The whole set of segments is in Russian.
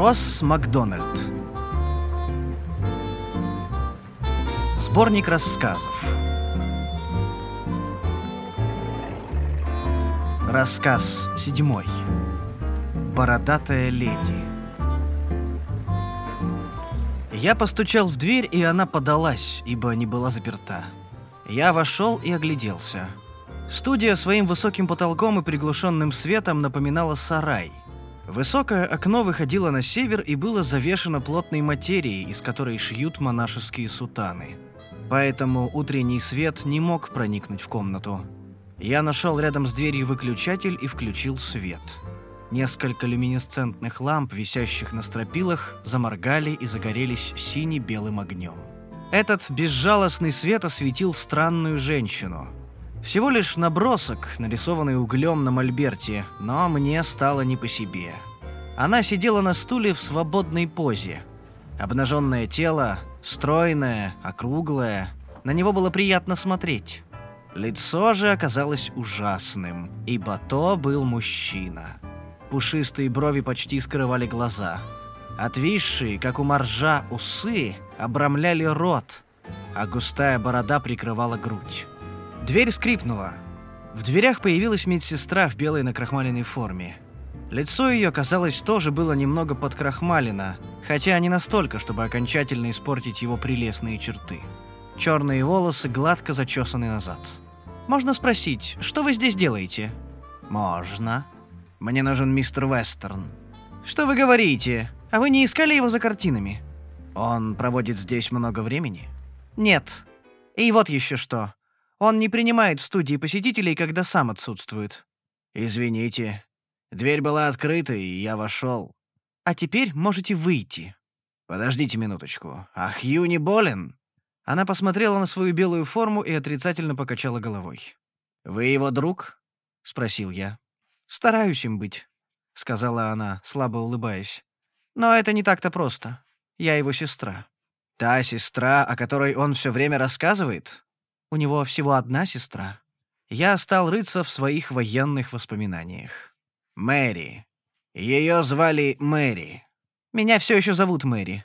Росс Макдональд. Сборник рассказов. Рассказ седьмой. Бородатая леди. Я постучал в дверь, и она подалась, ибо не была заперта. Я вошел и огляделся. Студия своим высоким потолком и приглушенным светом напоминала сарай. Высокое окно выходило на север и было завешено плотной материей, из которой шьют монашеские сутаны. Поэтому утренний свет не мог проникнуть в комнату. Я нашел рядом с дверью выключатель и включил свет. Несколько люминесцентных ламп, висящих на стропилах, заморгали и загорелись сине-белым огнем. Этот безжалостный свет осветил странную женщину. Всего лишь набросок, нарисованный углем на мольберте, но мне стало не по себе. Она сидела на стуле в свободной позе. Обнаженное тело, стройное, округлое. На него было приятно смотреть. Лицо же оказалось ужасным, ибо то был мужчина. Пушистые брови почти скрывали глаза. Отвисшие, как у моржа, усы обрамляли рот, а густая борода прикрывала грудь. Дверь скрипнула. В дверях появилась медсестра в белой накрахмаленной форме. Лицо ее, казалось, тоже было немного подкрахмалено, хотя не настолько, чтобы окончательно испортить его прелестные черты. Черные волосы гладко зачесаны назад. «Можно спросить, что вы здесь делаете?» «Можно. Мне нужен мистер Вестерн». «Что вы говорите? А вы не искали его за картинами?» «Он проводит здесь много времени?» «Нет. И вот еще что. Он не принимает в студии посетителей, когда сам отсутствует». «Извините. Дверь была открыта, и я вошел». «А теперь можете выйти». «Подождите минуточку. А Хью не болен?» Она посмотрела на свою белую форму и отрицательно покачала головой. «Вы его друг?» — спросил я. «Стараюсь им быть», — сказала она, слабо улыбаясь. «Но это не так-то просто. Я его сестра». «Та сестра, о которой он все время рассказывает?» «У него всего одна сестра». Я стал рыться в своих военных воспоминаниях. «Мэри. Ее звали Мэри». «Меня все еще зовут Мэри.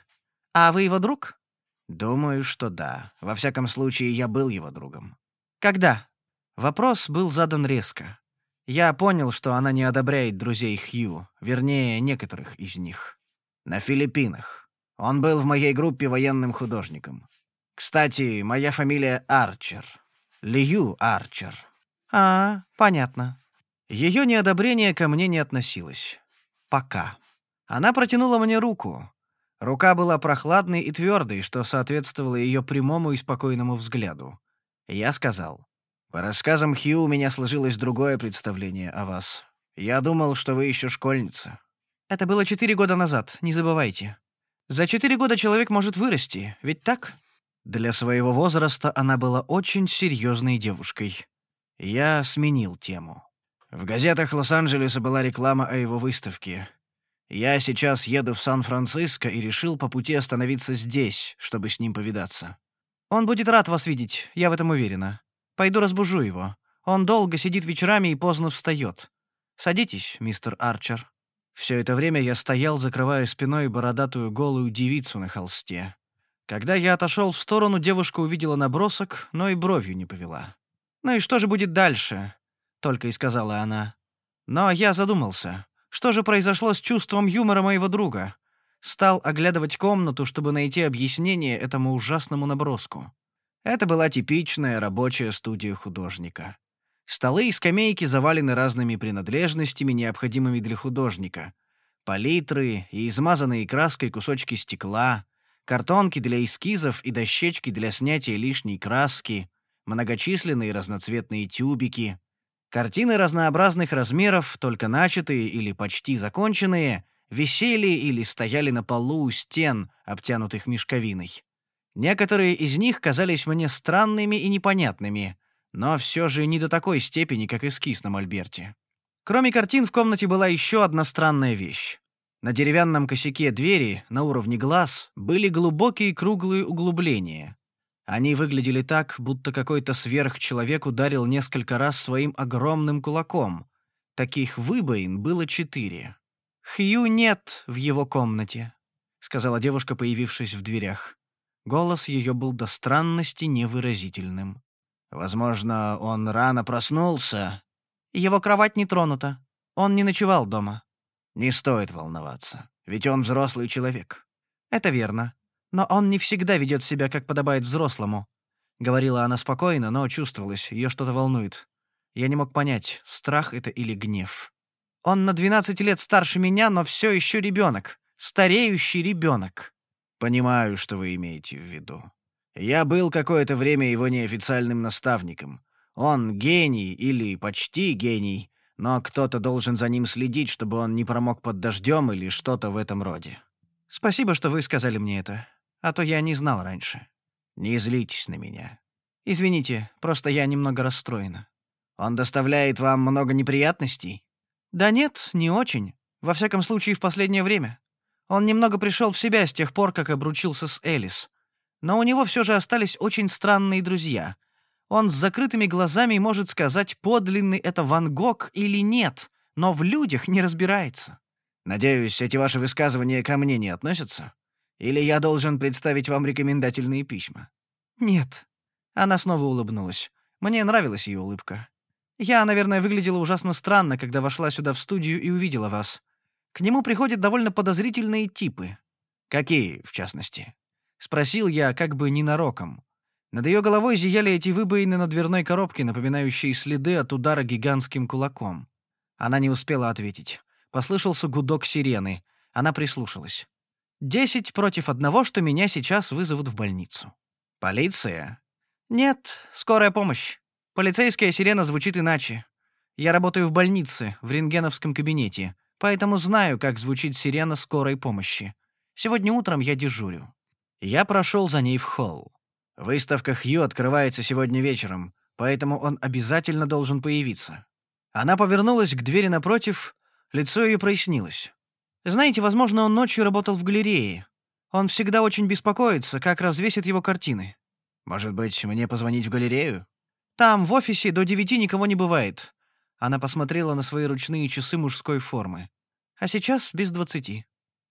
А вы его друг?» «Думаю, что да. Во всяком случае, я был его другом». «Когда?» Вопрос был задан резко. Я понял, что она не одобряет друзей Хью, вернее, некоторых из них. На Филиппинах. Он был в моей группе военным художником. Кстати, моя фамилия Арчер. Лью Арчер. А, понятно. Ее неодобрение ко мне не относилось. Пока. Она протянула мне руку. Рука была прохладной и твердой, что соответствовало ее прямому и спокойному взгляду. Я сказал, «По рассказам Хью у меня сложилось другое представление о вас. Я думал, что вы еще школьница». «Это было четыре года назад, не забывайте. За четыре года человек может вырасти, ведь так?» Для своего возраста она была очень серьезной девушкой. Я сменил тему. В газетах Лос-Анджелеса была реклама о его выставке. Я сейчас еду в Сан-Франциско и решил по пути остановиться здесь, чтобы с ним повидаться. Он будет рад вас видеть, я в этом уверена. Пойду разбужу его. Он долго сидит вечерами и поздно встает. Садитесь, мистер Арчер. Все это время я стоял, закрывая спиной бородатую голую девицу на холсте. Когда я отошел в сторону, девушка увидела набросок, но и бровью не повела. «Ну и что же будет дальше?» — только и сказала она. Но я задумался. Что же произошло с чувством юмора моего друга? Стал оглядывать комнату, чтобы найти объяснение этому ужасному наброску. Это была типичная рабочая студия художника. Столы и скамейки завалены разными принадлежностями, необходимыми для художника. Палитры и измазанные краской кусочки стекла, картонки для эскизов и дощечки для снятия лишней краски, многочисленные разноцветные тюбики, картины разнообразных размеров, только начатые или почти законченные, висели или стояли на полу у стен, обтянутых мешковиной. Некоторые из них казались мне странными и непонятными, но все же не до такой степени, как эскиз на мольберте. Кроме картин в комнате была еще одна странная вещь. На деревянном косяке двери, на уровне глаз, были глубокие круглые углубления. Они выглядели так, будто какой-то сверхчеловек ударил несколько раз своим огромным кулаком. Таких выбоин было четыре. «Хью нет в его комнате», — сказала девушка, появившись в дверях. Голос ее был до странности невыразительным. «Возможно, он рано проснулся». «Его кровать не тронута. Он не ночевал дома». «Не стоит волноваться, ведь он взрослый человек». «Это верно. Но он не всегда ведет себя, как подобает взрослому», — говорила она спокойно, но чувствовалось, ее что-то волнует. Я не мог понять, страх это или гнев. Он на 12 лет старше меня, но все еще ребенок. Стареющий ребенок. Понимаю, что вы имеете в виду. Я был какое-то время его неофициальным наставником. Он гений или почти гений, но кто-то должен за ним следить, чтобы он не промок под дождем или что-то в этом роде. Спасибо, что вы сказали мне это, а то я не знал раньше. Не злитесь на меня. Извините, просто я немного расстроена. Он доставляет вам много неприятностей? «Да нет, не очень. Во всяком случае, в последнее время. Он немного пришел в себя с тех пор, как обручился с Элис. Но у него все же остались очень странные друзья. Он с закрытыми глазами может сказать, подлинный это Ван Гог или нет, но в людях не разбирается». «Надеюсь, эти ваши высказывания ко мне не относятся? Или я должен представить вам рекомендательные письма?» «Нет». Она снова улыбнулась. Мне нравилась ее улыбка. Я, наверное, выглядела ужасно странно, когда вошла сюда в студию и увидела вас. К нему приходят довольно подозрительные типы. Какие, в частности? Спросил я, как бы ненароком. Над ее головой зияли эти выбоины на дверной коробке, напоминающие следы от удара гигантским кулаком. Она не успела ответить. Послышался гудок сирены. Она прислушалась. «Десять против одного, что меня сейчас вызовут в больницу». «Полиция?» «Нет, скорая помощь. Полицейская сирена звучит иначе. Я работаю в больнице, в рентгеновском кабинете, поэтому знаю, как звучит сирена скорой помощи. Сегодня утром я дежурю. Я прошел за ней в холл. Выставка Хью открывается сегодня вечером, поэтому он обязательно должен появиться. Она повернулась к двери напротив, лицо ее прояснилось. Знаете, возможно, он ночью работал в галерее. Он всегда очень беспокоится, как развесят его картины. Может быть, мне позвонить в галерею? Там, в офисе, до девяти никого не бывает». Она посмотрела на свои ручные часы мужской формы. «А сейчас без двадцати».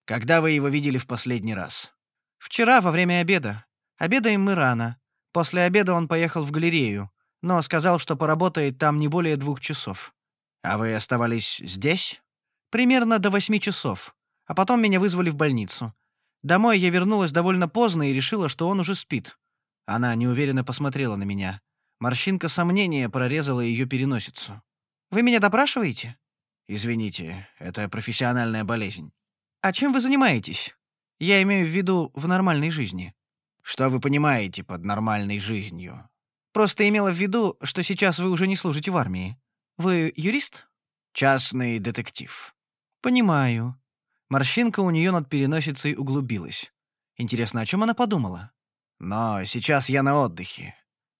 «Когда вы его видели в последний раз?» «Вчера, во время обеда. Обедаем мы рано. После обеда он поехал в галерею, но сказал, что поработает там не более двух часов». «А вы оставались здесь?» «Примерно до восьми часов. А потом меня вызвали в больницу. Домой я вернулась довольно поздно и решила, что он уже спит». Она неуверенно посмотрела на меня. Морщинка сомнения прорезала ее переносицу. «Вы меня допрашиваете?» «Извините, это профессиональная болезнь». «А чем вы занимаетесь? Я имею в виду в нормальной жизни». «Что вы понимаете под нормальной жизнью?» «Просто имела в виду, что сейчас вы уже не служите в армии. Вы юрист?» «Частный детектив». «Понимаю». Морщинка у нее над переносицей углубилась. Интересно, о чем она подумала? «Но сейчас я на отдыхе.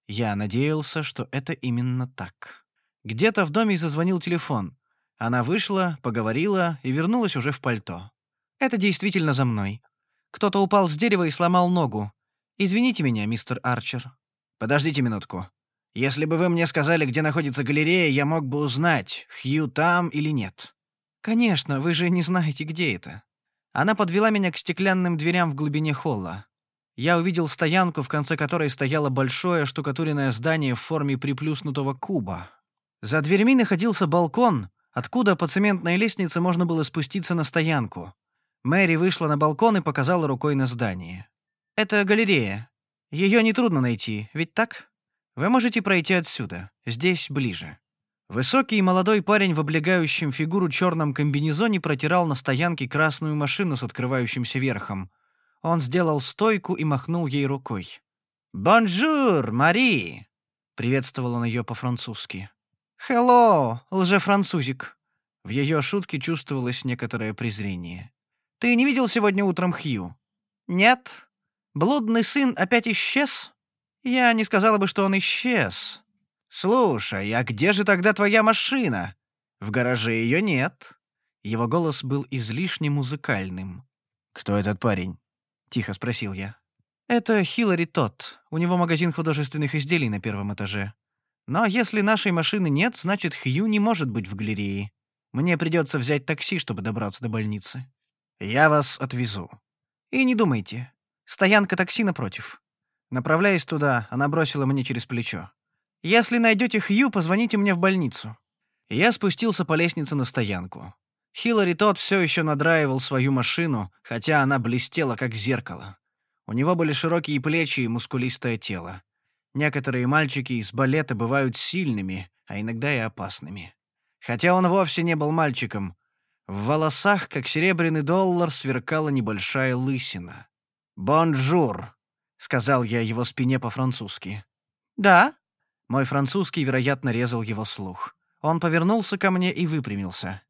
Я надеялся, что это именно так. Где-то в доме зазвонил телефон. Она вышла, поговорила и вернулась уже в пальто. Это действительно за мной. Кто-то упал с дерева и сломал ногу. Извините меня, мистер Арчер. Подождите минутку. Если бы вы мне сказали, где находится галерея, я мог бы узнать, Хью там или нет. Конечно, вы же не знаете, где это. Она подвела меня к стеклянным дверям в глубине холла. Я увидел стоянку, в конце которой стояло большое штукатуренное здание в форме приплюснутого куба. За дверьми находился балкон, откуда по цементной лестнице можно было спуститься на стоянку. Мэри вышла на балкон и показала рукой на здание. «Это галерея. Ее нетрудно найти, ведь так? Вы можете пройти отсюда, здесь ближе». Высокий молодой парень в облегающем фигуру черном комбинезоне протирал на стоянке красную машину с открывающимся верхом — он сделал стойку и махнул ей рукой. «Bonjour, Мари!» — приветствовал он ее по-французски. «Hello, лжефранцузик!» В ее шутке чувствовалось некоторое презрение. «Ты не видел сегодня утром Хью?» «Нет. Блудный сын опять исчез?» «Я не сказала бы, что он исчез». «Слушай, а где же тогда твоя машина? В гараже ее нет». Его голос был излишне музыкальным. «Кто этот парень?» тихо спросил я. «Это Хиллари Тот. У него магазин художественных изделий на первом этаже. Но если нашей машины нет, значит, Хью не может быть в галерее. Мне придется взять такси, чтобы добраться до больницы. Я вас отвезу. И не думайте. Стоянка такси напротив. Направляясь туда, она бросила мне через плечо. «Если найдете Хью, позвоните мне в больницу». Я спустился по лестнице на стоянку. Хиллари тот все еще надраивал свою машину, хотя она блестела, как зеркало. У него были широкие плечи и мускулистое тело. Некоторые мальчики из балета бывают сильными, а иногда и опасными. Хотя он вовсе не был мальчиком. В волосах, как серебряный доллар, сверкала небольшая лысина. «Bonjour», — сказал я его спине по-французски. «Да?» Мой французский, вероятно, резал его слух. Он повернулся ко мне и выпрямился.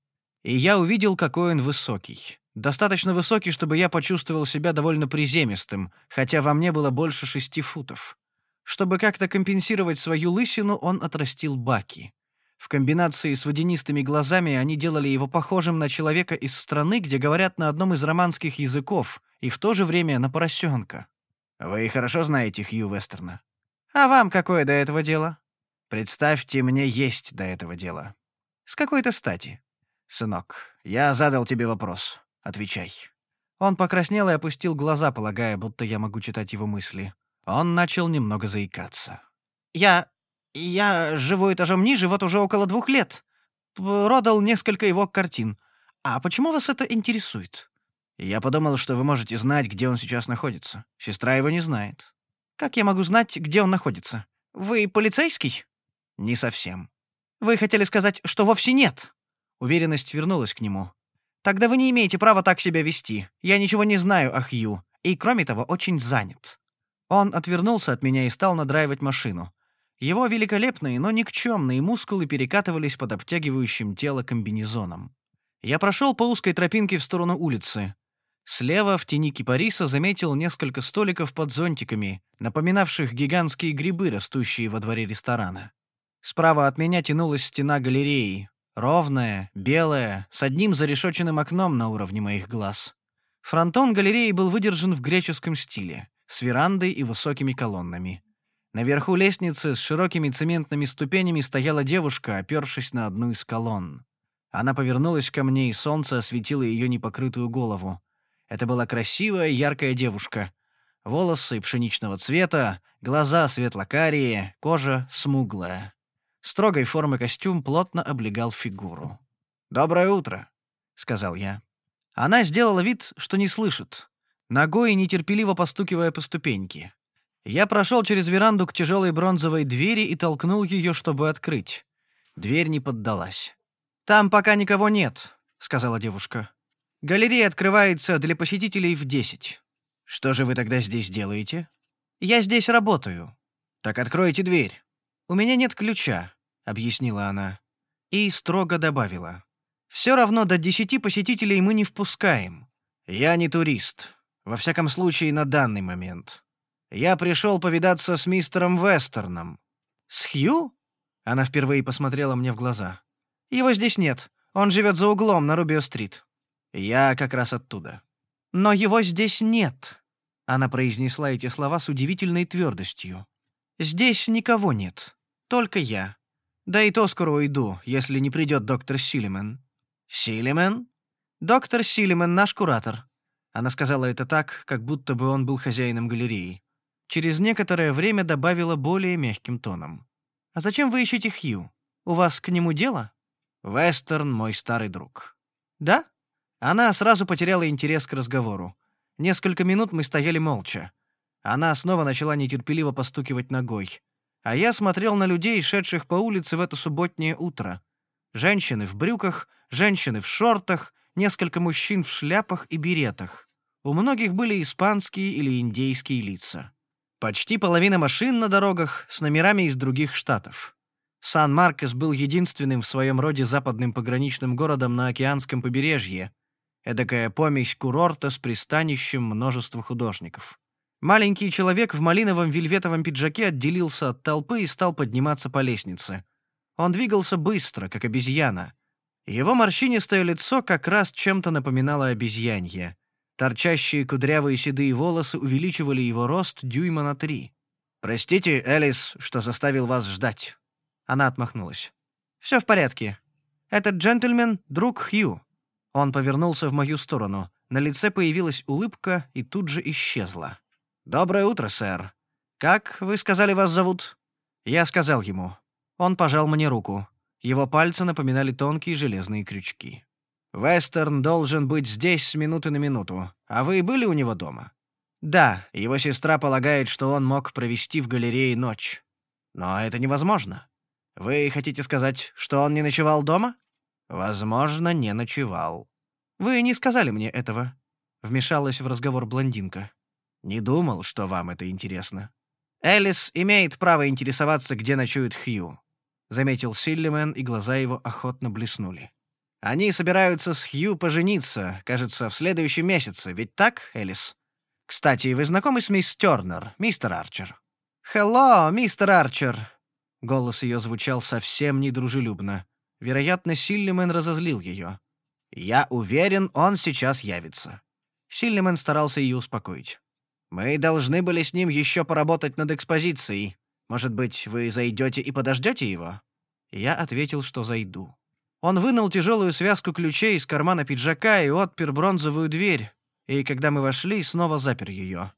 И я увидел, какой он высокий. Достаточно высокий, чтобы я почувствовал себя довольно приземистым, хотя во мне было больше шести футов. Чтобы как-то компенсировать свою лысину, он отрастил баки. В комбинации с водянистыми глазами они делали его похожим на человека из страны, где говорят на одном из романских языков, и в то же время на поросенка. Вы хорошо знаете Хью Вестерна. А вам какое до этого дело? Представьте, мне есть до этого дело. С какой-то стати. Сынок, я задал тебе вопрос. Отвечай. Он покраснел и опустил глаза, полагая, будто я могу читать его мысли. Он начал немного заикаться. «Я... я живу этажом ниже вот уже около двух лет. Продал несколько его картин. А почему вас это интересует?» «Я подумал, что вы можете знать, где он сейчас находится. Сестра его не знает». «Как я могу знать, где он находится? Вы полицейский?» «Не совсем». «Вы хотели сказать, что вовсе нет?» Уверенность вернулась к нему. «Тогда вы не имеете права так себя вести. Я ничего не знаю о Хью, и, кроме того, очень занят». Он отвернулся от меня и стал надраивать машину. Его великолепные, но никчемные мускулы перекатывались под обтягивающим тело комбинезоном. Я прошел по узкой тропинке в сторону улицы. Слева, в тени кипариса, заметил несколько столиков под зонтиками, напоминавших гигантские грибы, растущие во дворе ресторана. Справа от меня тянулась стена галереи, ровная, белая, с одним зарешоченным окном на уровне моих глаз. Фронтон галереи был выдержан в греческом стиле с верандой и высокими колоннами. Наверху лестницы с широкими цементными ступенями стояла девушка, опершись на одну из колонн. Она повернулась ко мне, и солнце осветило ее непокрытую голову. Это была красивая, яркая девушка. Волосы пшеничного цвета, глаза светло-карие, кожа смуглая. Строгой формы костюм плотно облегал фигуру. «Доброе утро», — сказал я. Она сделала вид, что не слышит, ногой нетерпеливо постукивая по ступеньке. Я прошел через веранду к тяжелой бронзовой двери и толкнул ее, чтобы открыть. Дверь не поддалась. «Там пока никого нет», — сказала девушка. «Галерея открывается для посетителей в десять». «Что же вы тогда здесь делаете?» «Я здесь работаю». «Так откройте дверь». «У меня нет ключа», — объяснила она. И строго добавила. «Все равно до десяти посетителей мы не впускаем. Я не турист. Во всяком случае, на данный момент. Я пришел повидаться с мистером Вестерном». «С Хью?» Она впервые посмотрела мне в глаза. «Его здесь нет. Он живет за углом на Рубио-стрит». «Я как раз оттуда». «Но его здесь нет», — она произнесла эти слова с удивительной твердостью. «Здесь никого нет. Только я. Да и то скоро уйду, если не придет доктор Силимен». «Силимен?» «Доктор Силимен, наш куратор. Она сказала это так, как будто бы он был хозяином галереи. Через некоторое время добавила более мягким тоном. «А зачем вы ищете Хью? У вас к нему дело?» «Вестерн — мой старый друг». «Да?» Она сразу потеряла интерес к разговору. Несколько минут мы стояли молча. Она снова начала нетерпеливо постукивать ногой. А я смотрел на людей, шедших по улице в это субботнее утро. Женщины в брюках, женщины в шортах, несколько мужчин в шляпах и беретах. У многих были испанские или индейские лица. Почти половина машин на дорогах с номерами из других штатов. Сан-Маркос был единственным в своем роде западным пограничным городом на океанском побережье, эдакая помесь курорта с пристанищем множества художников. Маленький человек в малиновом вельветовом пиджаке отделился от толпы и стал подниматься по лестнице. Он двигался быстро, как обезьяна — его морщинистое лицо как раз чем-то напоминало обезьянье. Торчащие кудрявые седые волосы увеличивали его рост дюйма на три. «Простите, Элис, что заставил вас ждать». Она отмахнулась. «Все в порядке. «Этот джентльмен — друг Хью». Он повернулся в мою сторону. На лице появилась улыбка и тут же исчезла. «Доброе утро, сэр. Как, вы сказали, вас зовут?» Я сказал ему. Он пожал мне руку. Его пальцы напоминали тонкие железные крючки. «Вестерн должен быть здесь с минуты на минуту. А вы были у него дома?» «Да, его сестра полагает, что он мог провести в галерее ночь. Но это невозможно. Вы хотите сказать, что он не ночевал дома?» «Возможно, не ночевал». «Вы не сказали мне этого», — вмешалась в разговор блондинка. «Не думал, что вам это интересно». «Элис имеет право интересоваться, где ночует Хью», — заметил Силлимен, и глаза его охотно блеснули. «Они собираются с Хью пожениться, кажется, в следующем месяце, ведь так, Элис? Кстати, вы знакомы с мисс Тернер, мистер Арчер?» «Хелло, мистер Арчер!» Голос ее звучал совсем недружелюбно. Вероятно, Силлимен разозлил ее. «Я уверен, он сейчас явится». Силлимен старался ее успокоить. «Мы должны были с ним еще поработать над экспозицией. Может быть, вы зайдете и подождете его?» Я ответил, что зайду. Он вынул тяжелую связку ключей из кармана пиджака и отпер бронзовую дверь, и когда мы вошли, снова запер ее.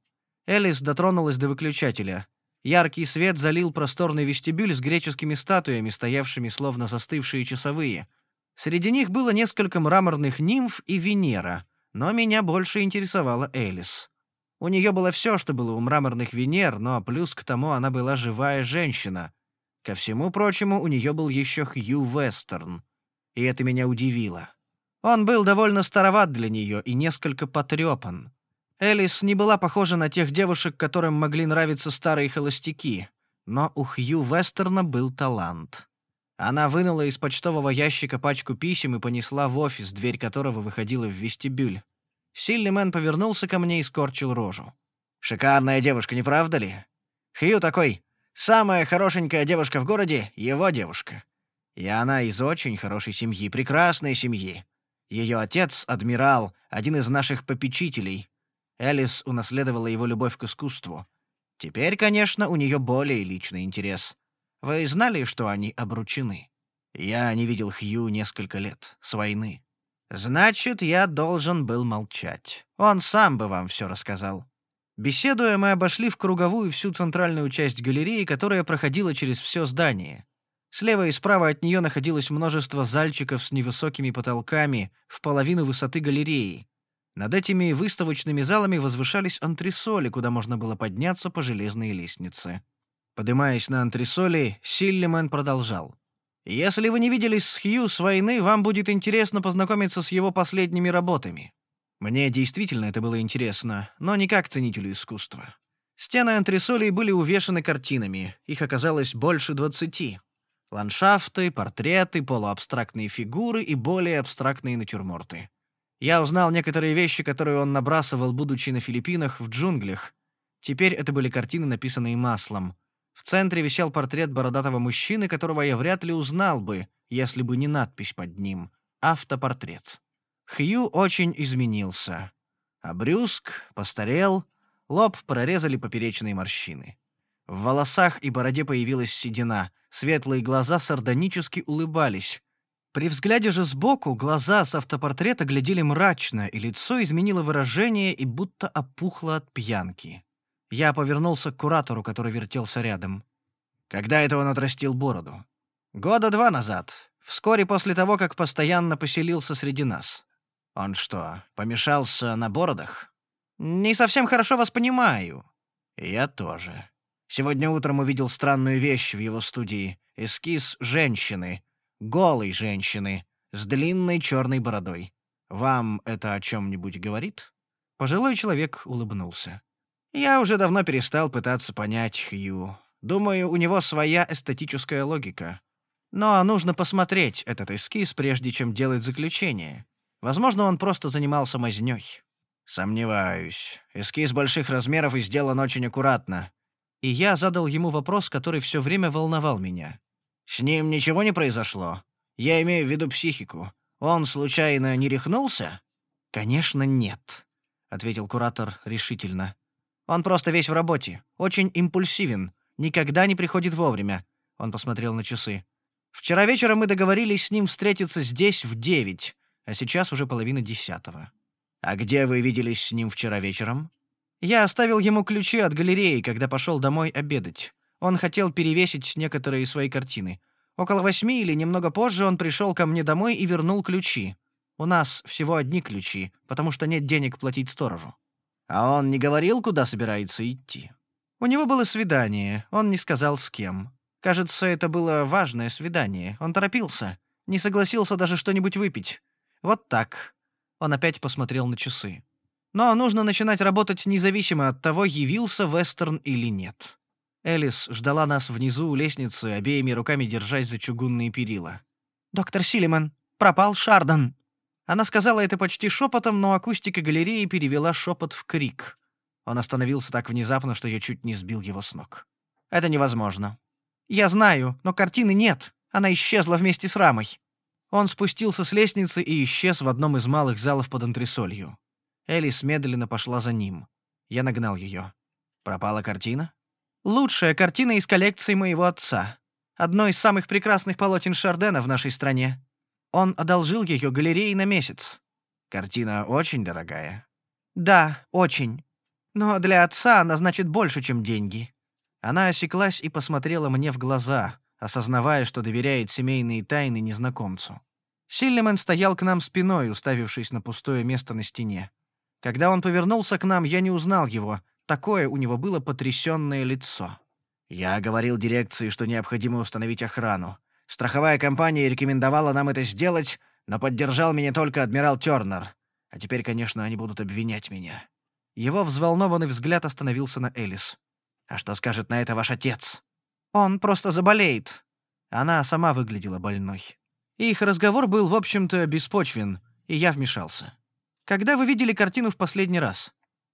Элис дотронулась до выключателя. Яркий свет залил просторный вестибюль с греческими статуями, стоявшими словно застывшие часовые. Среди них было несколько мраморных нимф и Венера, но меня больше интересовала Элис. У нее было все, что было у мраморных Венер, но плюс к тому она была живая женщина. Ко всему прочему, у нее был еще Хью Вестерн. И это меня удивило. Он был довольно староват для нее и несколько потрепан. Элис не была похожа на тех девушек, которым могли нравиться старые холостяки, но у Хью Вестерна был талант. Она вынула из почтового ящика пачку писем и понесла в офис, дверь которого выходила в вестибюль. Сильный мэн повернулся ко мне и скорчил рожу. «Шикарная девушка, не правда ли? Хью такой, самая хорошенькая девушка в городе — его девушка. И она из очень хорошей семьи, прекрасной семьи. Ее отец — адмирал, один из наших попечителей. Элис унаследовала его любовь к искусству. Теперь, конечно, у нее более личный интерес. Вы знали, что они обручены? Я не видел Хью несколько лет, с войны. Значит, я должен был молчать. Он сам бы вам все рассказал. Беседуя, мы обошли в круговую всю центральную часть галереи, которая проходила через все здание. Слева и справа от нее находилось множество зальчиков с невысокими потолками в половину высоты галереи. Над этими выставочными залами возвышались антресоли, куда можно было подняться по железной лестнице. Поднимаясь на антресоли, Силлимен продолжал. «Если вы не виделись с Хью с войны, вам будет интересно познакомиться с его последними работами. Мне действительно это было интересно, но не как ценителю искусства. Стены антресолей были увешаны картинами, их оказалось больше двадцати. Ландшафты, портреты, полуабстрактные фигуры и более абстрактные натюрморты. Я узнал некоторые вещи, которые он набрасывал, будучи на Филиппинах в джунглях. Теперь это были картины, написанные маслом. В центре висел портрет бородатого мужчины, которого я вряд ли узнал бы, если бы не надпись под ним «Автопортрет». Хью очень изменился. А постарел, лоб прорезали поперечные морщины. В волосах и бороде появилась седина, светлые глаза сардонически улыбались, при взгляде же сбоку глаза с автопортрета глядели мрачно, и лицо изменило выражение и будто опухло от пьянки. Я повернулся к куратору, который вертелся рядом. Когда это он отрастил бороду? Года два назад, вскоре после того, как постоянно поселился среди нас. Он что, помешался на бородах? Не совсем хорошо вас понимаю. Я тоже. Сегодня утром увидел странную вещь в его студии. Эскиз женщины, голой женщины с длинной черной бородой. Вам это о чем-нибудь говорит?» Пожилой человек улыбнулся. «Я уже давно перестал пытаться понять Хью. Думаю, у него своя эстетическая логика. Но нужно посмотреть этот эскиз, прежде чем делать заключение. Возможно, он просто занимался мазнёй». «Сомневаюсь. Эскиз больших размеров и сделан очень аккуратно». И я задал ему вопрос, который все время волновал меня. «С ним ничего не произошло? Я имею в виду психику. Он, случайно, не рехнулся?» «Конечно, нет», — ответил куратор решительно. «Он просто весь в работе, очень импульсивен, никогда не приходит вовремя», — он посмотрел на часы. Вчера вечером мы договорились с ним встретиться здесь в девять, а сейчас уже половина десятого. А где вы виделись с ним вчера вечером? Я оставил ему ключи от галереи, когда пошел домой обедать. Он хотел перевесить некоторые свои картины. Около восьми или немного позже он пришел ко мне домой и вернул ключи. У нас всего одни ключи, потому что нет денег платить сторожу. А он не говорил, куда собирается идти? У него было свидание, он не сказал с кем. Кажется, это было важное свидание. Он торопился, не согласился даже что-нибудь выпить. Вот так. Он опять посмотрел на часы. Но нужно начинать работать независимо от того, явился Вестерн или нет. Элис ждала нас внизу у лестницы, обеими руками держась за чугунные перила. «Доктор Силиман, пропал Шардон!» Она сказала это почти шепотом, но акустика галереи перевела шепот в крик. Он остановился так внезапно, что я чуть не сбил его с ног. «Это невозможно». «Я знаю, но картины нет. Она исчезла вместе с рамой». Он спустился с лестницы и исчез в одном из малых залов под антресолью. Элис медленно пошла за ним. Я нагнал ее. «Пропала картина?» «Лучшая картина из коллекции моего отца. Одно из самых прекрасных полотен Шардена в нашей стране. Он одолжил ее галерее на месяц. Картина очень дорогая. Да, очень. Но для отца она значит больше, чем деньги. Она осеклась и посмотрела мне в глаза, осознавая, что доверяет семейные тайны незнакомцу. Силлиман стоял к нам спиной, уставившись на пустое место на стене. Когда он повернулся к нам, я не узнал его. Такое у него было потрясенное лицо. «Я говорил дирекции, что необходимо установить охрану. Страховая компания рекомендовала нам это сделать, но поддержал меня только адмирал Тёрнер. А теперь, конечно, они будут обвинять меня». Его взволнованный взгляд остановился на Элис. «А что скажет на это ваш отец?» «Он просто заболеет». Она сама выглядела больной. Их разговор был, в общем-то, беспочвен, и я вмешался. «Когда вы видели картину в последний раз?»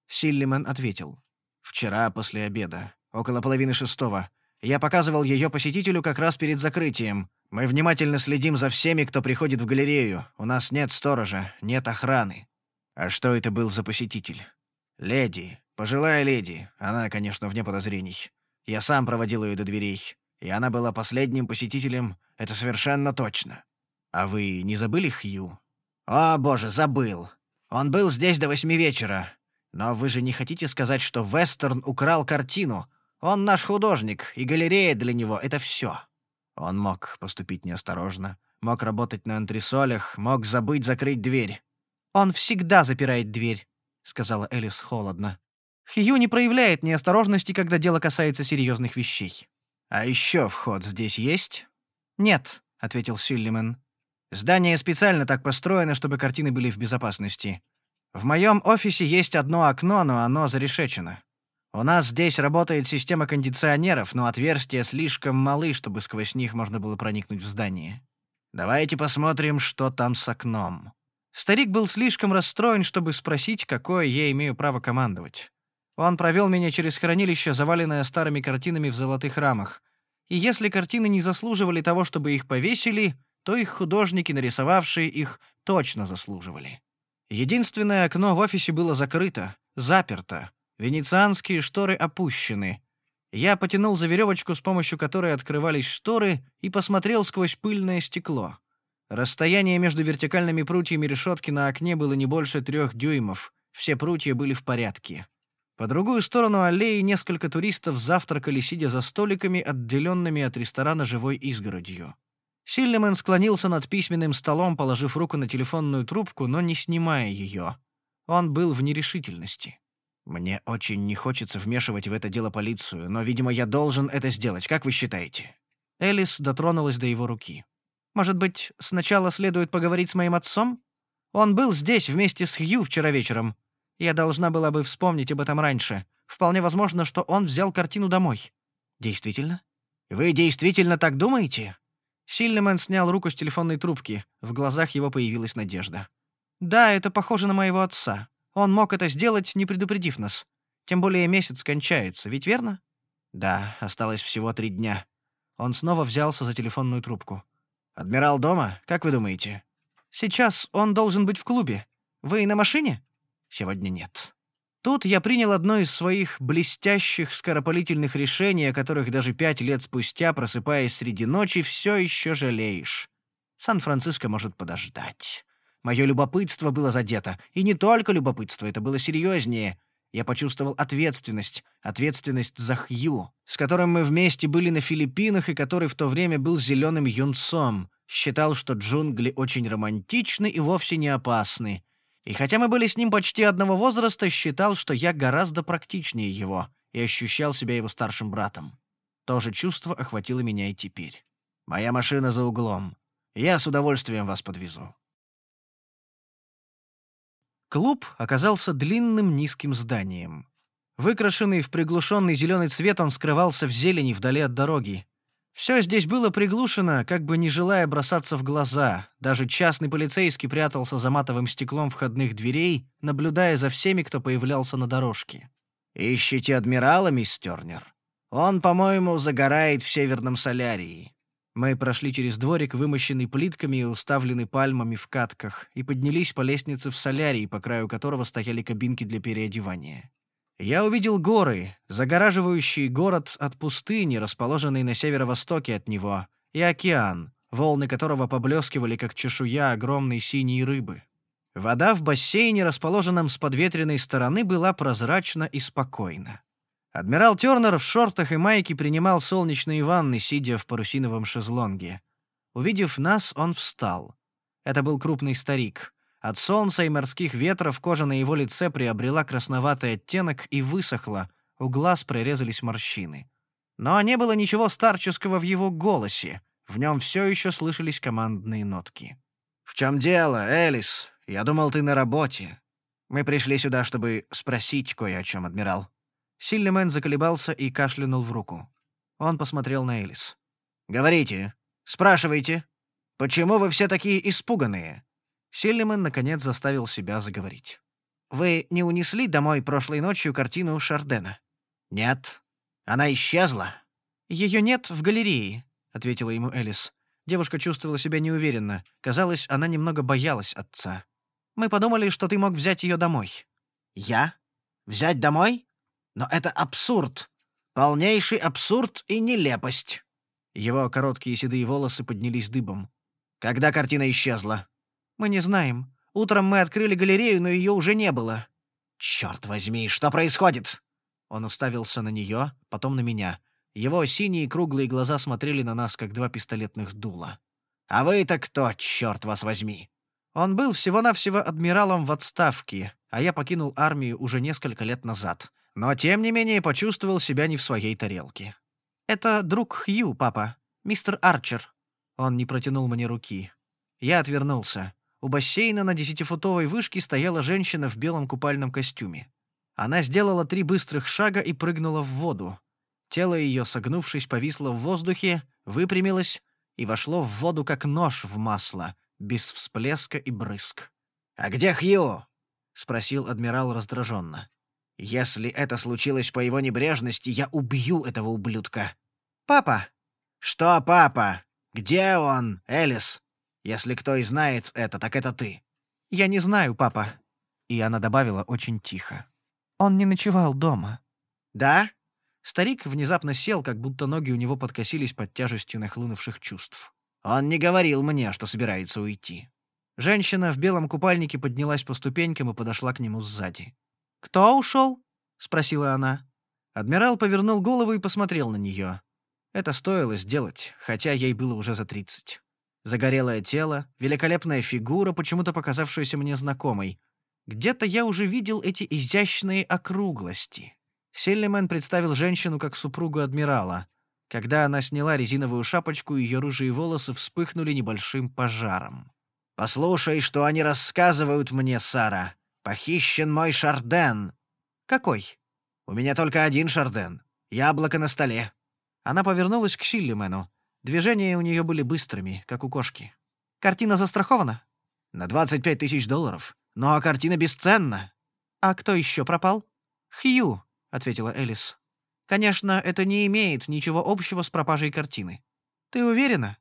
Силлиман ответил. «Вчера после обеда, около половины шестого. Я показывал ее посетителю как раз перед закрытием. Мы внимательно следим за всеми, кто приходит в галерею. У нас нет сторожа, нет охраны. А что это был за посетитель? Леди, пожилая леди. Она, конечно, вне подозрений. Я сам проводил ее до дверей. И она была последним посетителем, это совершенно точно. А вы не забыли Хью? О, боже, забыл. Он был здесь до восьми вечера. Но вы же не хотите сказать, что Вестерн украл картину, он наш художник, и галерея для него — это все. Он мог поступить неосторожно, мог работать на антресолях, мог забыть закрыть дверь. «Он всегда запирает дверь», — сказала Элис холодно. «Хью не проявляет неосторожности, когда дело касается серьезных вещей». «А еще вход здесь есть?» «Нет», — ответил Силлимен. «Здание специально так построено, чтобы картины были в безопасности. В моем офисе есть одно окно, но оно зарешечено. У нас здесь работает система кондиционеров, но отверстия слишком малы, чтобы сквозь них можно было проникнуть в здание. Давайте посмотрим, что там с окном. Старик был слишком расстроен, чтобы спросить, какое я имею право командовать. Он провел меня через хранилище, заваленное старыми картинами в золотых рамах. И если картины не заслуживали того, чтобы их повесили, то их художники, нарисовавшие их, точно заслуживали. Единственное окно в офисе было закрыто, заперто, Венецианские шторы опущены. Я потянул за веревочку, с помощью которой открывались шторы, и посмотрел сквозь пыльное стекло. Расстояние между вертикальными прутьями решетки на окне было не больше трех дюймов. Все прутья были в порядке. По другую сторону аллеи несколько туристов завтракали, сидя за столиками, отделенными от ресторана живой изгородью. Силлимен склонился над письменным столом, положив руку на телефонную трубку, но не снимая ее. Он был в нерешительности. Мне очень не хочется вмешивать в это дело полицию, но, видимо, я должен это сделать. Как вы считаете?» Элис дотронулась до его руки. «Может быть, сначала следует поговорить с моим отцом? Он был здесь вместе с Хью вчера вечером. Я должна была бы вспомнить об этом раньше. Вполне возможно, что он взял картину домой». «Действительно? Вы действительно так думаете?» Сильнеман снял руку с телефонной трубки. В глазах его появилась надежда. «Да, это похоже на моего отца. Он мог это сделать, не предупредив нас. Тем более месяц кончается, ведь верно? Да, осталось всего три дня. Он снова взялся за телефонную трубку. «Адмирал дома? Как вы думаете?» «Сейчас он должен быть в клубе. Вы на машине?» «Сегодня нет». Тут я принял одно из своих блестящих скоропалительных решений, о которых даже пять лет спустя, просыпаясь среди ночи, все еще жалеешь. Сан-Франциско может подождать. Мое любопытство было задето. И не только любопытство, это было серьезнее. Я почувствовал ответственность. Ответственность за Хью, с которым мы вместе были на Филиппинах и который в то время был зеленым юнцом. Считал, что джунгли очень романтичны и вовсе не опасны. И хотя мы были с ним почти одного возраста, считал, что я гораздо практичнее его и ощущал себя его старшим братом. То же чувство охватило меня и теперь. «Моя машина за углом. Я с удовольствием вас подвезу». Клуб оказался длинным низким зданием. Выкрашенный в приглушенный зеленый цвет, он скрывался в зелени вдали от дороги. Все здесь было приглушено, как бы не желая бросаться в глаза. Даже частный полицейский прятался за матовым стеклом входных дверей, наблюдая за всеми, кто появлялся на дорожке. «Ищите адмирала, мисс Тернер? Он, по-моему, загорает в Северном Солярии». Мы прошли через дворик, вымощенный плитками и уставленный пальмами в катках, и поднялись по лестнице в солярий, по краю которого стояли кабинки для переодевания. Я увидел горы, загораживающие город от пустыни, расположенной на северо-востоке от него, и океан, волны которого поблескивали, как чешуя огромной синей рыбы. Вода в бассейне, расположенном с подветренной стороны, была прозрачна и спокойна. Адмирал Тернер в шортах и майке принимал солнечные ванны, сидя в парусиновом шезлонге. Увидев нас, он встал. Это был крупный старик. От солнца и морских ветров кожа на его лице приобрела красноватый оттенок и высохла, у глаз прорезались морщины. Но не было ничего старческого в его голосе, в нем все еще слышались командные нотки. «В чем дело, Элис? Я думал, ты на работе. Мы пришли сюда, чтобы спросить кое о чем, адмирал». Сильный заколебался и кашлянул в руку. Он посмотрел на Элис. «Говорите. Спрашивайте. Почему вы все такие испуганные?» Сильман, наконец, заставил себя заговорить. «Вы не унесли домой прошлой ночью картину Шардена?» «Нет. Она исчезла?» «Ее нет в галерее», — ответила ему Элис. Девушка чувствовала себя неуверенно. Казалось, она немного боялась отца. «Мы подумали, что ты мог взять ее домой». «Я? Взять домой? Но это абсурд. Полнейший абсурд и нелепость». Его короткие седые волосы поднялись дыбом. «Когда картина исчезла?» «Мы не знаем. Утром мы открыли галерею, но ее уже не было». «Черт возьми, что происходит?» Он уставился на нее, потом на меня. Его синие круглые глаза смотрели на нас, как два пистолетных дула. «А вы-то кто, черт вас возьми?» Он был всего-навсего адмиралом в отставке, а я покинул армию уже несколько лет назад но тем не менее почувствовал себя не в своей тарелке. «Это друг Хью, папа. Мистер Арчер». Он не протянул мне руки. Я отвернулся. У бассейна на десятифутовой вышке стояла женщина в белом купальном костюме. Она сделала три быстрых шага и прыгнула в воду. Тело ее, согнувшись, повисло в воздухе, выпрямилось и вошло в воду, как нож в масло, без всплеска и брызг. «А где Хью?» — спросил адмирал раздраженно. Если это случилось по его небрежности, я убью этого ублюдка. Папа. Что, папа? Где он, Элис? Если кто и знает это, так это ты. Я не знаю, папа. И она добавила очень тихо. Он не ночевал дома. Да? Старик внезапно сел, как будто ноги у него подкосились под тяжестью нахлынувших чувств. Он не говорил мне, что собирается уйти. Женщина в белом купальнике поднялась по ступенькам и подошла к нему сзади. «Кто ушел?» — спросила она. Адмирал повернул голову и посмотрел на нее. Это стоило сделать, хотя ей было уже за тридцать. Загорелое тело, великолепная фигура, почему-то показавшаяся мне знакомой. Где-то я уже видел эти изящные округлости. Селлимен представил женщину как супругу адмирала. Когда она сняла резиновую шапочку, ее рыжие волосы вспыхнули небольшим пожаром. «Послушай, что они рассказывают мне, Сара», Похищен мой шарден. Какой? У меня только один шарден. Яблоко на столе. Она повернулась к Силлимену. Движения у нее были быстрыми, как у кошки. Картина застрахована? На 25 тысяч долларов. Ну а картина бесценна. А кто еще пропал? Хью, ответила Элис. Конечно, это не имеет ничего общего с пропажей картины. Ты уверена?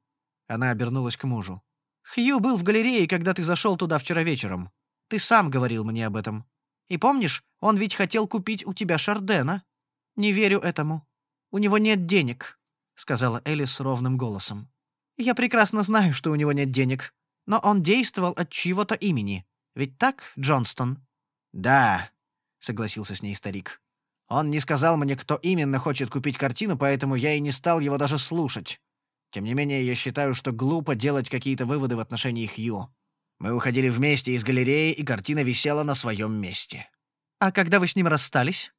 Она обернулась к мужу. Хью был в галерее, когда ты зашел туда вчера вечером. Ты сам говорил мне об этом. И помнишь, он ведь хотел купить у тебя Шардена. Не верю этому. У него нет денег», — сказала Элис ровным голосом. «Я прекрасно знаю, что у него нет денег, но он действовал от чьего-то имени. Ведь так, Джонстон?» «Да», — согласился с ней старик. «Он не сказал мне, кто именно хочет купить картину, поэтому я и не стал его даже слушать. Тем не менее, я считаю, что глупо делать какие-то выводы в отношении Хью. Мы уходили вместе из галереи, и картина висела на своем месте». «А когда вы с ним расстались?»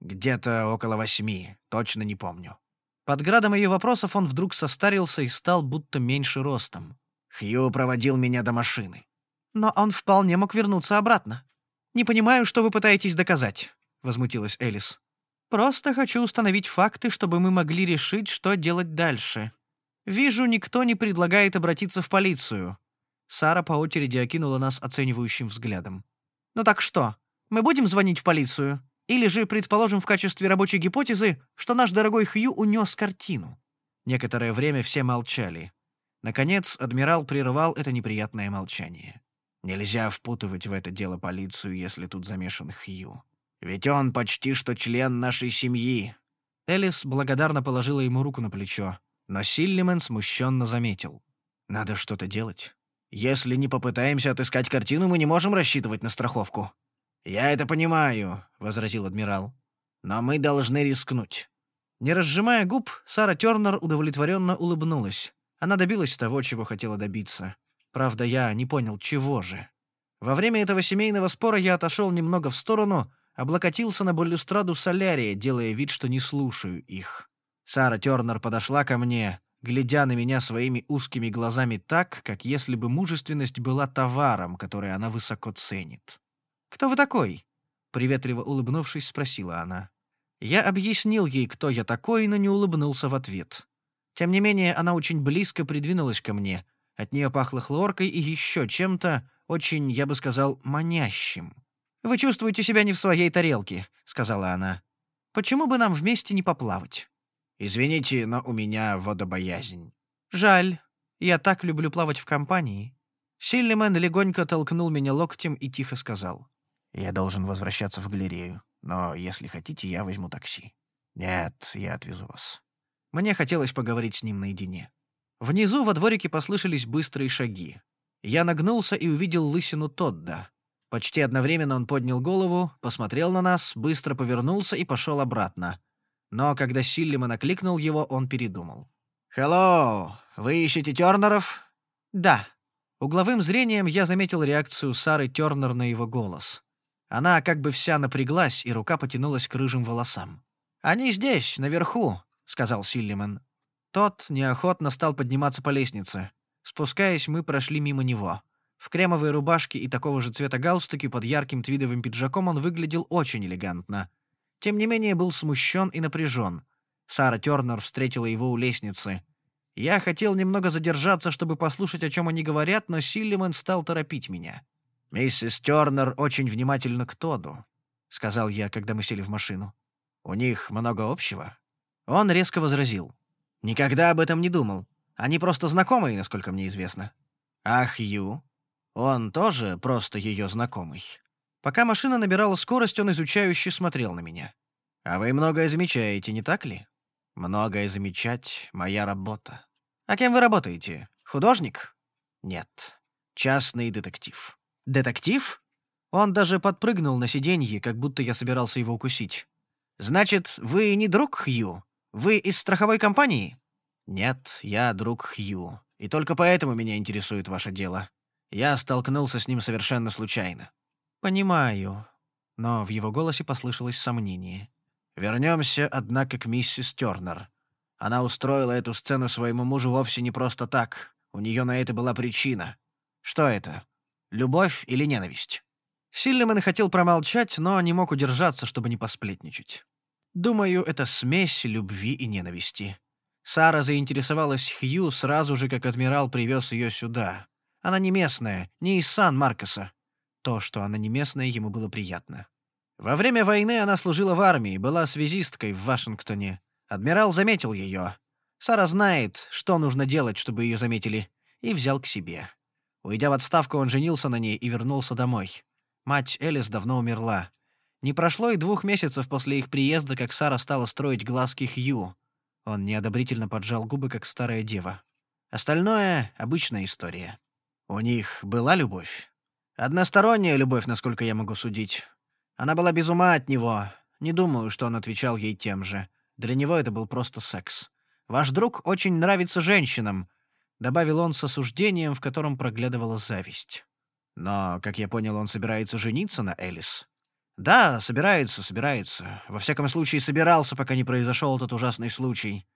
«Где-то около восьми, точно не помню». Под градом ее вопросов он вдруг состарился и стал будто меньше ростом. Хью проводил меня до машины. «Но он вполне мог вернуться обратно. Не понимаю, что вы пытаетесь доказать», — возмутилась Элис. «Просто хочу установить факты, чтобы мы могли решить, что делать дальше. Вижу, никто не предлагает обратиться в полицию». Сара по очереди окинула нас оценивающим взглядом. «Ну так что, мы будем звонить в полицию? Или же предположим в качестве рабочей гипотезы, что наш дорогой Хью унес картину?» Некоторое время все молчали. Наконец, адмирал прервал это неприятное молчание. «Нельзя впутывать в это дело полицию, если тут замешан Хью. Ведь он почти что член нашей семьи». Элис благодарно положила ему руку на плечо, но Силлимен смущенно заметил. «Надо что-то делать. Если не попытаемся отыскать картину, мы не можем рассчитывать на страховку». «Я это понимаю», — возразил адмирал. «Но мы должны рискнуть». Не разжимая губ, Сара Тернер удовлетворенно улыбнулась. Она добилась того, чего хотела добиться. Правда, я не понял, чего же. Во время этого семейного спора я отошел немного в сторону, облокотился на балюстраду солярия, делая вид, что не слушаю их. Сара Тернер подошла ко мне, глядя на меня своими узкими глазами так, как если бы мужественность была товаром, который она высоко ценит. «Кто вы такой?» — приветливо улыбнувшись, спросила она. Я объяснил ей, кто я такой, но не улыбнулся в ответ. Тем не менее, она очень близко придвинулась ко мне. От нее пахло хлоркой и еще чем-то очень, я бы сказал, манящим. «Вы чувствуете себя не в своей тарелке», — сказала она. «Почему бы нам вместе не поплавать?» «Извините, но у меня водобоязнь». «Жаль. Я так люблю плавать в компании». Силлимен легонько толкнул меня локтем и тихо сказал. Я должен возвращаться в галерею, но если хотите, я возьму такси. Нет, я отвезу вас. Мне хотелось поговорить с ним наедине. Внизу во дворике послышались быстрые шаги. Я нагнулся и увидел лысину Тодда. Почти одновременно он поднял голову, посмотрел на нас, быстро повернулся и пошел обратно. Но когда Силлиман окликнул его, он передумал. «Хелло! Вы ищете Тернеров?» «Да». Угловым зрением я заметил реакцию Сары Тернер на его голос. Она как бы вся напряглась, и рука потянулась к рыжим волосам. «Они здесь, наверху», — сказал Силлиман. Тот неохотно стал подниматься по лестнице. Спускаясь, мы прошли мимо него. В кремовой рубашке и такого же цвета галстуке под ярким твидовым пиджаком он выглядел очень элегантно. Тем не менее, был смущен и напряжен. Сара Тернер встретила его у лестницы. Я хотел немного задержаться, чтобы послушать, о чем они говорят, но Силлиман стал торопить меня. «Миссис Тернер очень внимательна к Тоду», — сказал я, когда мы сели в машину. «У них много общего». Он резко возразил. «Никогда об этом не думал. Они просто знакомые, насколько мне известно». «Ах, Ю? Он тоже просто ее знакомый». Пока машина набирала скорость, он изучающе смотрел на меня. «А вы многое замечаете, не так ли?» «Многое замечать — моя работа». «А кем вы работаете? Художник?» «Нет. Частный детектив». «Детектив?» Он даже подпрыгнул на сиденье, как будто я собирался его укусить. «Значит, вы не друг Хью? Вы из страховой компании?» «Нет, я друг Хью. И только поэтому меня интересует ваше дело. Я столкнулся с ним совершенно случайно». «Понимаю». Но в его голосе послышалось сомнение. «Вернемся, однако, к миссис Тернер. Она устроила эту сцену своему мужу вовсе не просто так. У нее на это была причина. Что это? Любовь или ненависть?» Силлиман хотел промолчать, но не мог удержаться, чтобы не посплетничать. Думаю, это смесь любви и ненависти. Сара заинтересовалась Хью сразу же, как адмирал привез ее сюда. Она не местная, не из Сан-Маркоса. То, что она не местная, ему было приятно. Во время войны она служила в армии, была связисткой в Вашингтоне. Адмирал заметил ее. Сара знает, что нужно делать, чтобы ее заметили, и взял к себе. Уйдя в отставку, он женился на ней и вернулся домой. Мать Элис давно умерла. Не прошло и двух месяцев после их приезда, как Сара стала строить глазки Хью. Он неодобрительно поджал губы, как старая дева. Остальное — обычная история. У них была любовь. Односторонняя любовь, насколько я могу судить. Она была без ума от него. Не думаю, что он отвечал ей тем же. Для него это был просто секс. Ваш друг очень нравится женщинам, добавил он с осуждением, в котором проглядывала зависть. Но, как я понял, он собирается жениться на Элис. Да, собирается, собирается. Во всяком случае, собирался, пока не произошел этот ужасный случай.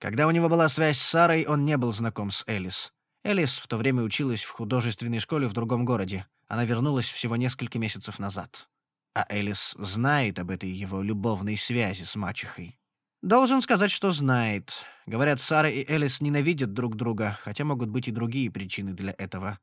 Когда у него была связь с Сарой, он не был знаком с Элис. Элис в то время училась в художественной школе в другом городе. Она вернулась всего несколько месяцев назад. А Элис знает об этой его любовной связи с мачехой. Должен сказать, что знает. Говорят, Сара и Элис ненавидят друг друга, хотя могут быть и другие причины для этого.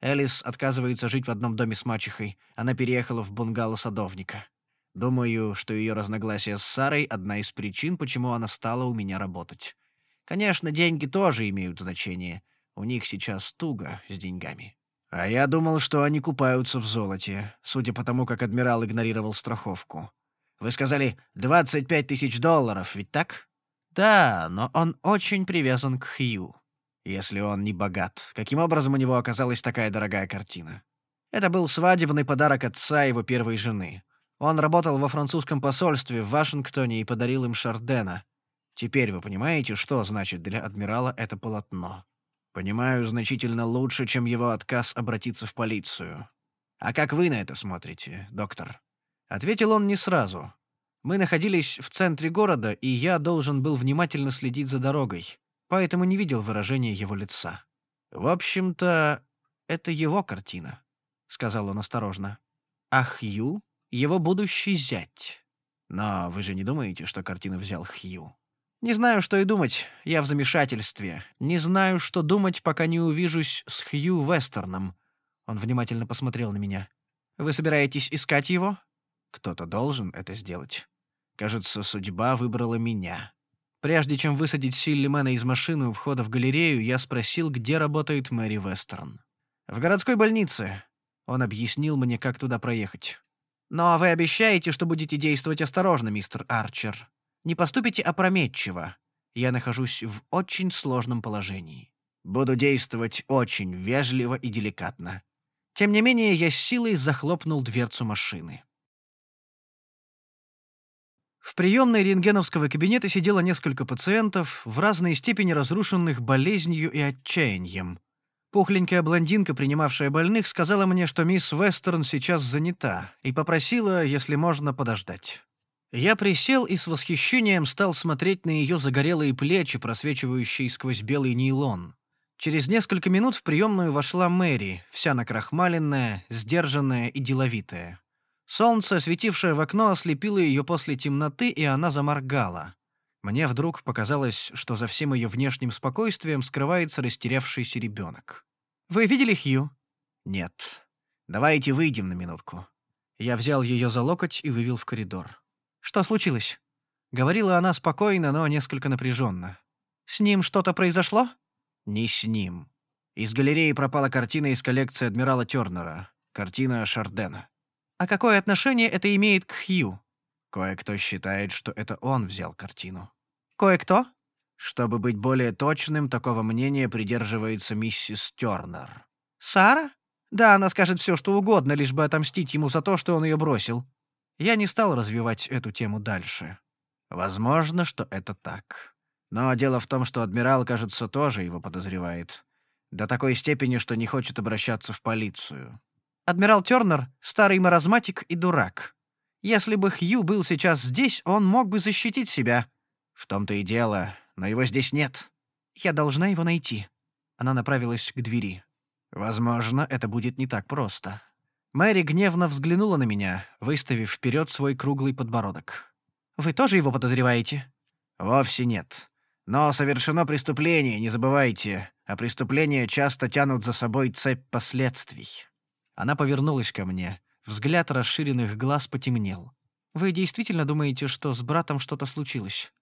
Элис отказывается жить в одном доме с мачехой. Она переехала в бунгало садовника. Думаю, что ее разногласия с Сарой — одна из причин, почему она стала у меня работать. Конечно, деньги тоже имеют значение. У них сейчас туго с деньгами. А я думал, что они купаются в золоте, судя по тому, как адмирал игнорировал страховку. Вы сказали 25 тысяч долларов, ведь так? Да, но он очень привязан к Хью. Если он не богат, каким образом у него оказалась такая дорогая картина? Это был свадебный подарок отца его первой жены. Он работал во французском посольстве в Вашингтоне и подарил им Шардена. Теперь вы понимаете, что значит для адмирала это полотно? Понимаю значительно лучше, чем его отказ обратиться в полицию. А как вы на это смотрите, доктор? Ответил он не сразу. Мы находились в центре города, и я должен был внимательно следить за дорогой, поэтому не видел выражения его лица. «В общем-то, это его картина», — сказал он осторожно. «А Хью — его будущий зять. Но вы же не думаете, что картину взял Хью?» «Не знаю, что и думать. Я в замешательстве. Не знаю, что думать, пока не увижусь с Хью Вестерном». Он внимательно посмотрел на меня. «Вы собираетесь искать его?» Кто-то должен это сделать. Кажется, судьба выбрала меня. Прежде чем высадить Силлимена из машины у входа в галерею, я спросил, где работает Мэри Вестерн. «В городской больнице». Он объяснил мне, как туда проехать. «Но вы обещаете, что будете действовать осторожно, мистер Арчер. Не поступите опрометчиво. Я нахожусь в очень сложном положении. Буду действовать очень вежливо и деликатно». Тем не менее, я с силой захлопнул дверцу машины. В приемной рентгеновского кабинета сидело несколько пациентов, в разной степени разрушенных болезнью и отчаянием. Пухленькая блондинка, принимавшая больных, сказала мне, что мисс Вестерн сейчас занята, и попросила, если можно, подождать. Я присел и с восхищением стал смотреть на ее загорелые плечи, просвечивающие сквозь белый нейлон. Через несколько минут в приемную вошла Мэри, вся накрахмаленная, сдержанная и деловитая. Солнце, светившее в окно, ослепило ее после темноты, и она заморгала. Мне вдруг показалось, что за всем ее внешним спокойствием скрывается растерявшийся ребенок. «Вы видели Хью?» «Нет. Давайте выйдем на минутку». Я взял ее за локоть и вывел в коридор. «Что случилось?» Говорила она спокойно, но несколько напряженно. «С ним что-то произошло?» «Не с ним. Из галереи пропала картина из коллекции адмирала Тернера. Картина Шардена. А какое отношение это имеет к Хью? Кое-кто считает, что это он взял картину. Кое-кто? Чтобы быть более точным, такого мнения придерживается миссис Тернер. Сара? Да, она скажет все, что угодно, лишь бы отомстить ему за то, что он ее бросил. Я не стал развивать эту тему дальше. Возможно, что это так. Но дело в том, что адмирал, кажется, тоже его подозревает. До такой степени, что не хочет обращаться в полицию. Адмирал Тернер — старый маразматик и дурак. Если бы Хью был сейчас здесь, он мог бы защитить себя. В том-то и дело, но его здесь нет. Я должна его найти. Она направилась к двери. Возможно, это будет не так просто. Мэри гневно взглянула на меня, выставив вперед свой круглый подбородок. «Вы тоже его подозреваете?» «Вовсе нет. Но совершено преступление, не забывайте, а преступления часто тянут за собой цепь последствий». Она повернулась ко мне. Взгляд расширенных глаз потемнел. «Вы действительно думаете, что с братом что-то случилось?»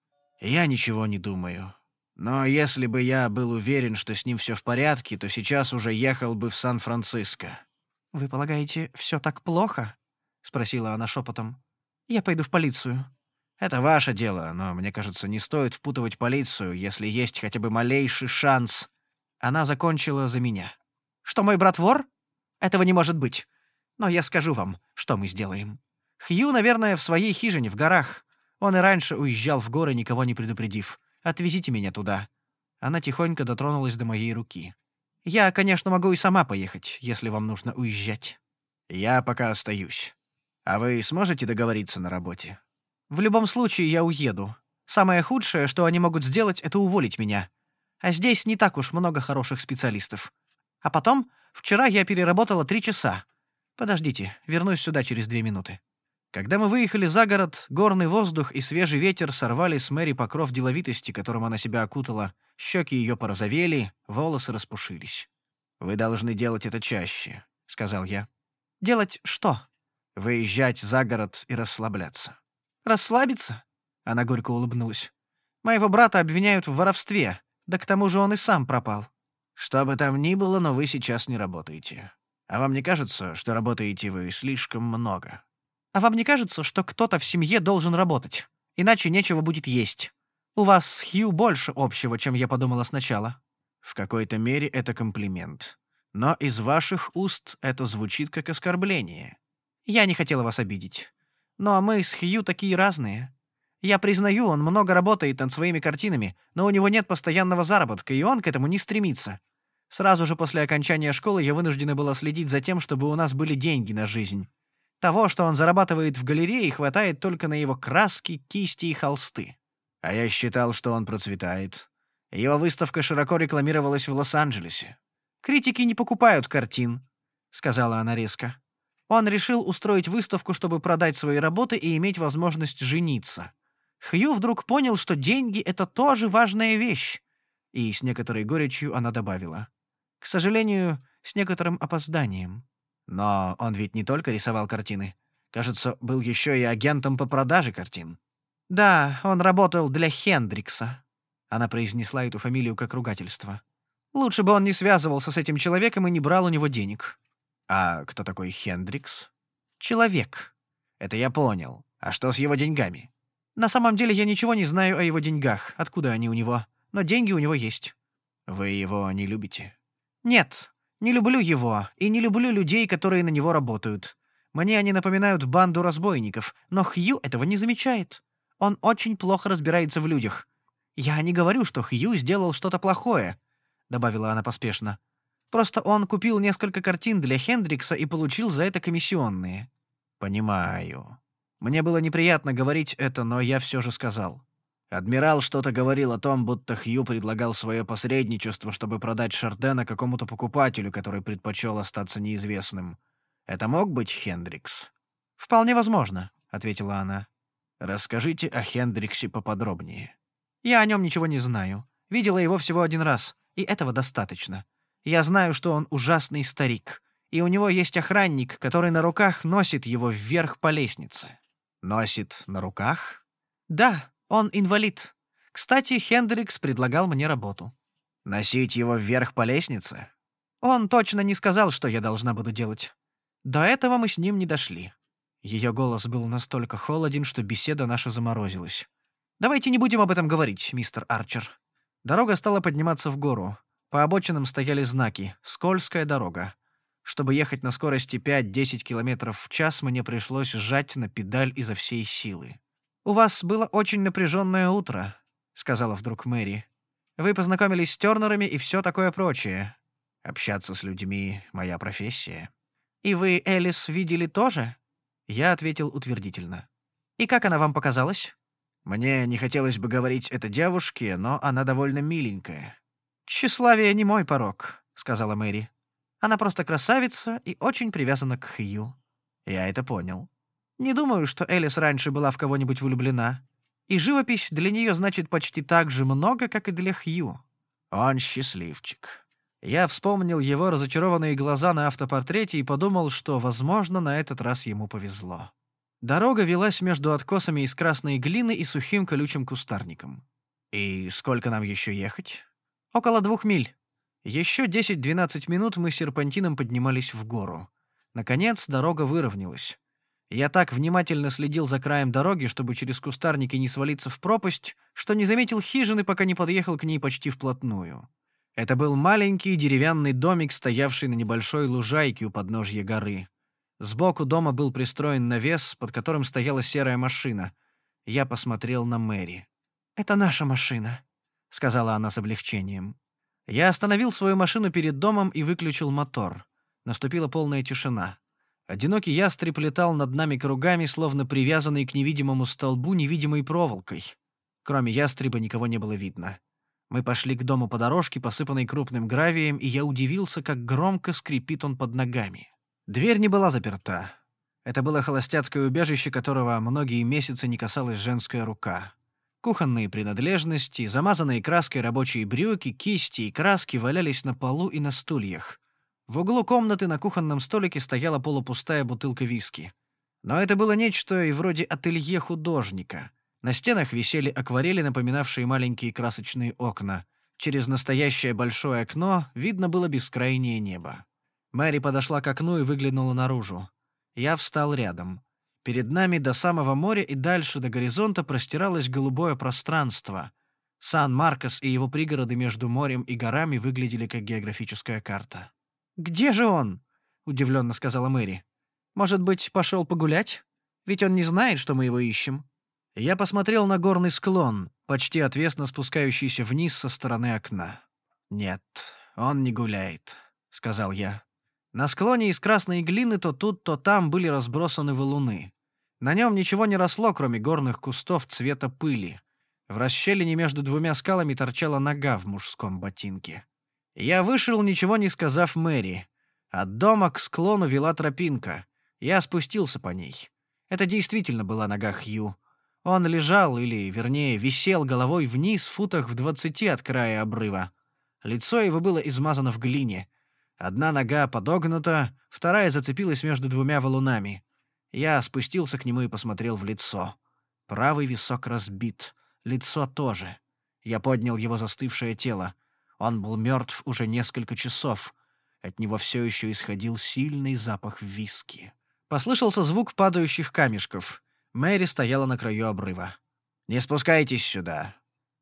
«Я ничего не думаю. Но если бы я был уверен, что с ним все в порядке, то сейчас уже ехал бы в Сан-Франциско». «Вы полагаете, все так плохо?» — спросила она шепотом. Я пойду в полицию». «Это ваше дело, но, мне кажется, не стоит впутывать полицию, если есть хотя бы малейший шанс». Она закончила за меня. «Что, мой брат вор? Этого не может быть. Но я скажу вам, что мы сделаем. Хью, наверное, в своей хижине в горах. Он и раньше уезжал в горы, никого не предупредив. Отвезите меня туда». Она тихонько дотронулась до моей руки. «Я, конечно, могу и сама поехать, если вам нужно уезжать». «Я пока остаюсь. А вы сможете договориться на работе?» «В любом случае я уеду. Самое худшее, что они могут сделать, это уволить меня. А здесь не так уж много хороших специалистов. А потом, вчера я переработала три часа. Подождите, вернусь сюда через две минуты». Когда мы выехали за город, горный воздух и свежий ветер сорвали с Мэри покров деловитости, которым она себя окутала, щеки ее порозовели, волосы распушились. «Вы должны делать это чаще», — сказал я. «Делать что?» «Выезжать за город и расслабляться». «Расслабиться?» — она горько улыбнулась. «Моего брата обвиняют в воровстве, да к тому же он и сам пропал». «Что бы там ни было, но вы сейчас не работаете. А вам не кажется, что работаете вы слишком много?» А вам не кажется, что кто-то в семье должен работать? Иначе нечего будет есть. У вас с Хью больше общего, чем я подумала сначала». «В какой-то мере это комплимент. Но из ваших уст это звучит как оскорбление». «Я не хотела вас обидеть. Но мы с Хью такие разные. Я признаю, он много работает над своими картинами, но у него нет постоянного заработка, и он к этому не стремится. Сразу же после окончания школы я вынуждена была следить за тем, чтобы у нас были деньги на жизнь. Того, что он зарабатывает в галерее, хватает только на его краски, кисти и холсты. А я считал, что он процветает. Его выставка широко рекламировалась в Лос-Анджелесе. «Критики не покупают картин», — сказала она резко. Он решил устроить выставку, чтобы продать свои работы и иметь возможность жениться. Хью вдруг понял, что деньги — это тоже важная вещь. И с некоторой горечью она добавила. К сожалению, с некоторым опозданием. Но он ведь не только рисовал картины. Кажется, был еще и агентом по продаже картин. «Да, он работал для Хендрикса». Она произнесла эту фамилию как ругательство. «Лучше бы он не связывался с этим человеком и не брал у него денег». «А кто такой Хендрикс?» «Человек». «Это я понял. А что с его деньгами?» «На самом деле я ничего не знаю о его деньгах, откуда они у него. Но деньги у него есть». «Вы его не любите?» «Нет. Не люблю его и не люблю людей, которые на него работают. Мне они напоминают банду разбойников, но Хью этого не замечает. Он очень плохо разбирается в людях. Я не говорю, что Хью сделал что-то плохое, добавила она поспешно. Просто он купил несколько картин для Хендрикса и получил за это комиссионные. Понимаю. Мне было неприятно говорить это, но я все же сказал. Адмирал что-то говорил о том, будто Хью предлагал свое посредничество, чтобы продать Шардена какому-то покупателю, который предпочел остаться неизвестным. Это мог быть Хендрикс? «Вполне возможно», — ответила она. «Расскажите о Хендриксе поподробнее». «Я о нем ничего не знаю. Видела его всего один раз, и этого достаточно. Я знаю, что он ужасный старик, и у него есть охранник, который на руках носит его вверх по лестнице». «Носит на руках?» «Да, он инвалид. Кстати, Хендрикс предлагал мне работу. Носить его вверх по лестнице? Он точно не сказал, что я должна буду делать. До этого мы с ним не дошли. Ее голос был настолько холоден, что беседа наша заморозилась. «Давайте не будем об этом говорить, мистер Арчер». Дорога стала подниматься в гору. По обочинам стояли знаки «Скользкая дорога». Чтобы ехать на скорости 5-10 км в час, мне пришлось сжать на педаль изо всей силы. «У вас было очень напряженное утро», — сказала вдруг Мэри. «Вы познакомились с Тернерами и все такое прочее. Общаться с людьми — моя профессия». «И вы Элис видели тоже?» Я ответил утвердительно. «И как она вам показалась?» «Мне не хотелось бы говорить это девушке, но она довольно миленькая». «Тщеславие не мой порог», — сказала Мэри. «Она просто красавица и очень привязана к Хью». Я это понял. Не думаю, что Элис раньше была в кого-нибудь влюблена. И живопись для нее значит почти так же много, как и для Хью. Он счастливчик. Я вспомнил его разочарованные глаза на автопортрете и подумал, что, возможно, на этот раз ему повезло. Дорога велась между откосами из красной глины и сухим колючим кустарником. «И сколько нам еще ехать?» «Около двух миль. Еще 10-12 минут мы серпантином поднимались в гору. Наконец, дорога выровнялась. Я так внимательно следил за краем дороги, чтобы через кустарники не свалиться в пропасть, что не заметил хижины, пока не подъехал к ней почти вплотную. Это был маленький деревянный домик, стоявший на небольшой лужайке у подножья горы. Сбоку дома был пристроен навес, под которым стояла серая машина. Я посмотрел на Мэри. «Это наша машина», — сказала она с облегчением. Я остановил свою машину перед домом и выключил мотор. Наступила полная тишина. Одинокий ястреб летал над нами кругами, словно привязанный к невидимому столбу невидимой проволокой. Кроме ястреба никого не было видно. Мы пошли к дому по дорожке, посыпанной крупным гравием, и я удивился, как громко скрипит он под ногами. Дверь не была заперта. Это было холостяцкое убежище, которого многие месяцы не касалась женская рука. Кухонные принадлежности, замазанные краской рабочие брюки, кисти и краски валялись на полу и на стульях. В углу комнаты на кухонном столике стояла полупустая бутылка виски. Но это было нечто и вроде ателье художника. На стенах висели акварели, напоминавшие маленькие красочные окна. Через настоящее большое окно видно было бескрайнее небо. Мэри подошла к окну и выглянула наружу. Я встал рядом. Перед нами до самого моря и дальше до горизонта простиралось голубое пространство. Сан-Маркос и его пригороды между морем и горами выглядели как географическая карта. «Где же он?» — удивленно сказала Мэри. «Может быть, пошел погулять? Ведь он не знает, что мы его ищем». Я посмотрел на горный склон, почти отвесно спускающийся вниз со стороны окна. «Нет, он не гуляет», — сказал я. На склоне из красной глины то тут, то там были разбросаны валуны. На нем ничего не росло, кроме горных кустов цвета пыли. В расщелине между двумя скалами торчала нога в мужском ботинке. Я вышел, ничего не сказав Мэри. От дома к склону вела тропинка. Я спустился по ней. Это действительно была нога Хью. Он лежал, или, вернее, висел головой вниз в футах в двадцати от края обрыва. Лицо его было измазано в глине. Одна нога подогнута, вторая зацепилась между двумя валунами. Я спустился к нему и посмотрел в лицо. Правый висок разбит, лицо тоже. Я поднял его застывшее тело. Он был мертв уже несколько часов. От него все еще исходил сильный запах виски. Послышался звук падающих камешков. Мэри стояла на краю обрыва. «Не спускайтесь сюда».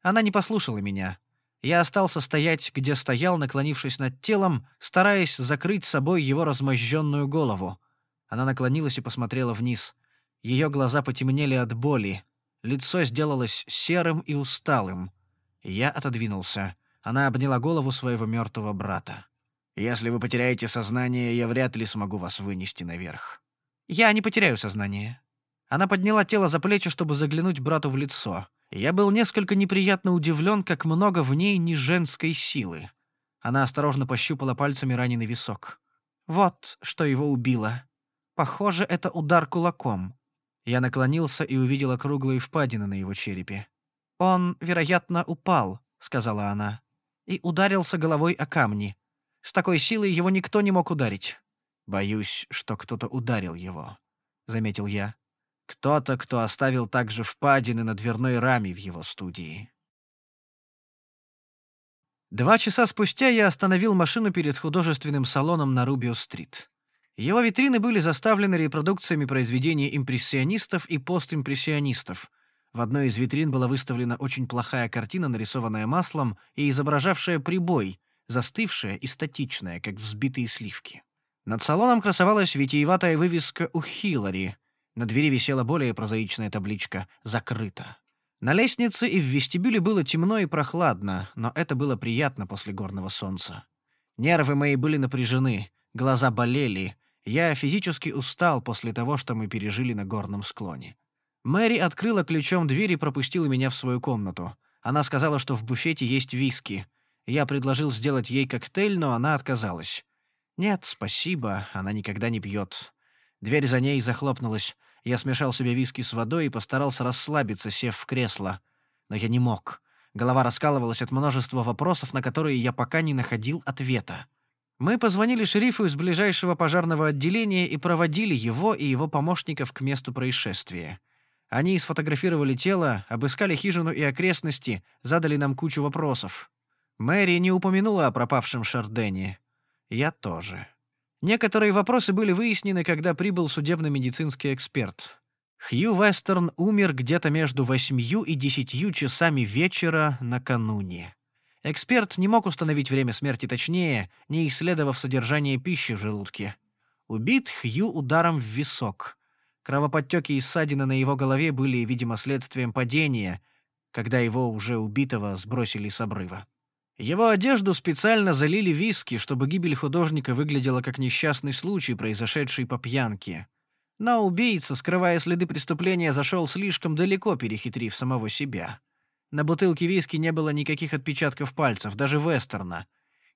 Она не послушала меня. Я остался стоять, где стоял, наклонившись над телом, стараясь закрыть собой его размозженную голову. Она наклонилась и посмотрела вниз. Ее глаза потемнели от боли. Лицо сделалось серым и усталым. Я отодвинулся. Она обняла голову своего мертвого брата. «Если вы потеряете сознание, я вряд ли смогу вас вынести наверх». «Я не потеряю сознание». Она подняла тело за плечи, чтобы заглянуть брату в лицо. Я был несколько неприятно удивлен, как много в ней не женской силы. Она осторожно пощупала пальцами раненый висок. Вот что его убило. Похоже, это удар кулаком. Я наклонился и увидел круглые впадины на его черепе. «Он, вероятно, упал», — сказала она и ударился головой о камни. С такой силой его никто не мог ударить. «Боюсь, что кто-то ударил его», — заметил я. «Кто-то, кто оставил также впадины на дверной раме в его студии». Два часа спустя я остановил машину перед художественным салоном на Рубио-стрит. Его витрины были заставлены репродукциями произведений импрессионистов и постимпрессионистов, в одной из витрин была выставлена очень плохая картина, нарисованная маслом и изображавшая прибой, застывшая и статичная, как взбитые сливки. Над салоном красовалась витиеватая вывеска у Хиллари. На двери висела более прозаичная табличка «Закрыто». На лестнице и в вестибюле было темно и прохладно, но это было приятно после горного солнца. Нервы мои были напряжены, глаза болели, я физически устал после того, что мы пережили на горном склоне. Мэри открыла ключом дверь и пропустила меня в свою комнату. Она сказала, что в буфете есть виски. Я предложил сделать ей коктейль, но она отказалась. «Нет, спасибо, она никогда не пьет». Дверь за ней захлопнулась. Я смешал себе виски с водой и постарался расслабиться, сев в кресло. Но я не мог. Голова раскалывалась от множества вопросов, на которые я пока не находил ответа. Мы позвонили шерифу из ближайшего пожарного отделения и проводили его и его помощников к месту происшествия. Они сфотографировали тело, обыскали хижину и окрестности, задали нам кучу вопросов. Мэри не упомянула о пропавшем Шардене. Я тоже. Некоторые вопросы были выяснены, когда прибыл судебно-медицинский эксперт. Хью Вестерн умер где-то между восьмью и десятью часами вечера накануне. Эксперт не мог установить время смерти точнее, не исследовав содержание пищи в желудке. Убит Хью ударом в висок. Кровоподтеки и ссадины на его голове были, видимо, следствием падения, когда его уже убитого сбросили с обрыва. Его одежду специально залили виски, чтобы гибель художника выглядела как несчастный случай, произошедший по пьянке. Но убийца, скрывая следы преступления, зашел слишком далеко, перехитрив самого себя. На бутылке виски не было никаких отпечатков пальцев, даже вестерна.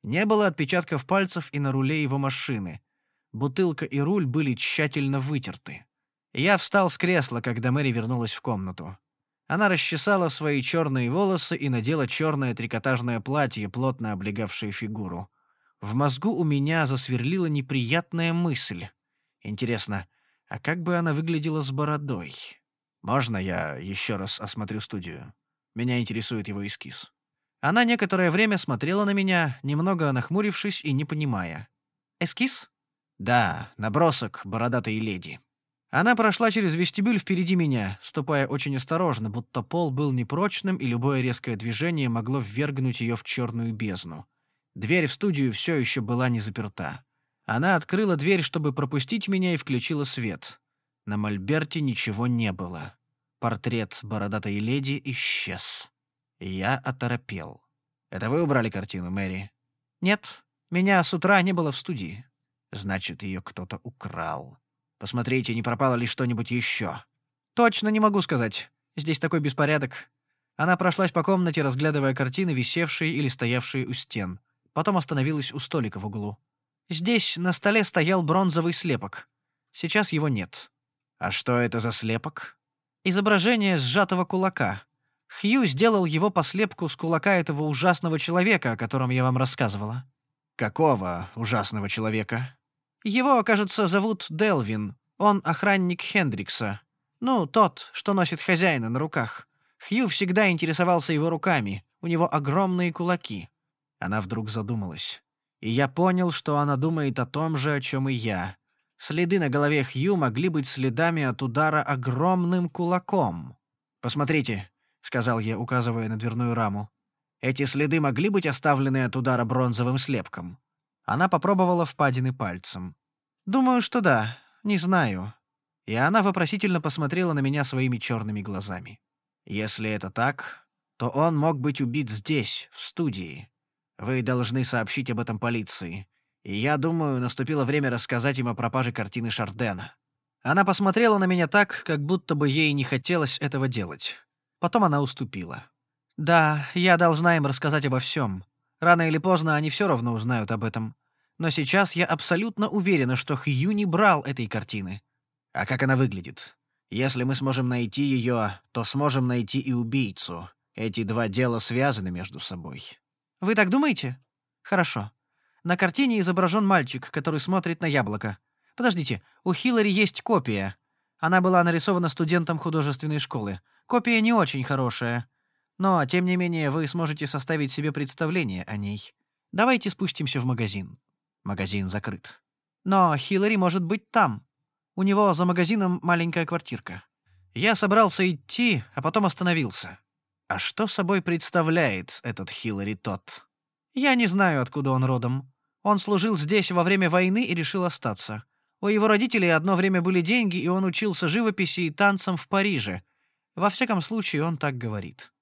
Не было отпечатков пальцев и на руле его машины. Бутылка и руль были тщательно вытерты. Я встал с кресла, когда Мэри вернулась в комнату. Она расчесала свои черные волосы и надела черное трикотажное платье, плотно облегавшее фигуру. В мозгу у меня засверлила неприятная мысль. Интересно, а как бы она выглядела с бородой? Можно я еще раз осмотрю студию? Меня интересует его эскиз. Она некоторое время смотрела на меня, немного нахмурившись и не понимая. «Эскиз?» «Да, набросок бородатой леди». Она прошла через вестибюль впереди меня, ступая очень осторожно, будто пол был непрочным, и любое резкое движение могло ввергнуть ее в черную бездну. Дверь в студию все еще была не заперта. Она открыла дверь, чтобы пропустить меня, и включила свет. На мольберте ничего не было. Портрет бородатой леди исчез. Я оторопел. «Это вы убрали картину, Мэри?» «Нет, меня с утра не было в студии». «Значит, ее кто-то украл». Посмотрите, не пропало ли что-нибудь еще. Точно не могу сказать. Здесь такой беспорядок. Она прошлась по комнате, разглядывая картины, висевшие или стоявшие у стен. Потом остановилась у столика в углу. Здесь на столе стоял бронзовый слепок. Сейчас его нет. А что это за слепок? Изображение сжатого кулака. Хью сделал его по слепку с кулака этого ужасного человека, о котором я вам рассказывала. Какого ужасного человека? Его, кажется, зовут Делвин. Он охранник Хендрикса. Ну, тот, что носит хозяина на руках. Хью всегда интересовался его руками. У него огромные кулаки. Она вдруг задумалась. И я понял, что она думает о том же, о чем и я. Следы на голове Хью могли быть следами от удара огромным кулаком. «Посмотрите», — сказал я, указывая на дверную раму. «Эти следы могли быть оставлены от удара бронзовым слепком?» Она попробовала впадины пальцем. «Думаю, что да. Не знаю». И она вопросительно посмотрела на меня своими черными глазами. «Если это так, то он мог быть убит здесь, в студии. Вы должны сообщить об этом полиции. И я думаю, наступило время рассказать им о пропаже картины Шардена». Она посмотрела на меня так, как будто бы ей не хотелось этого делать. Потом она уступила. «Да, я должна им рассказать обо всем. Рано или поздно они все равно узнают об этом. Но сейчас я абсолютно уверена, что Хью не брал этой картины. А как она выглядит? Если мы сможем найти ее, то сможем найти и убийцу. Эти два дела связаны между собой. Вы так думаете? Хорошо. На картине изображен мальчик, который смотрит на яблоко. Подождите, у Хиллари есть копия. Она была нарисована студентом художественной школы. Копия не очень хорошая. Но, тем не менее, вы сможете составить себе представление о ней. Давайте спустимся в магазин. Магазин закрыт. Но Хиллари может быть там. У него за магазином маленькая квартирка. Я собрался идти, а потом остановился. А что собой представляет этот Хиллари тот? Я не знаю, откуда он родом. Он служил здесь во время войны и решил остаться. У его родителей одно время были деньги, и он учился живописи и танцам в Париже. Во всяком случае, он так говорит.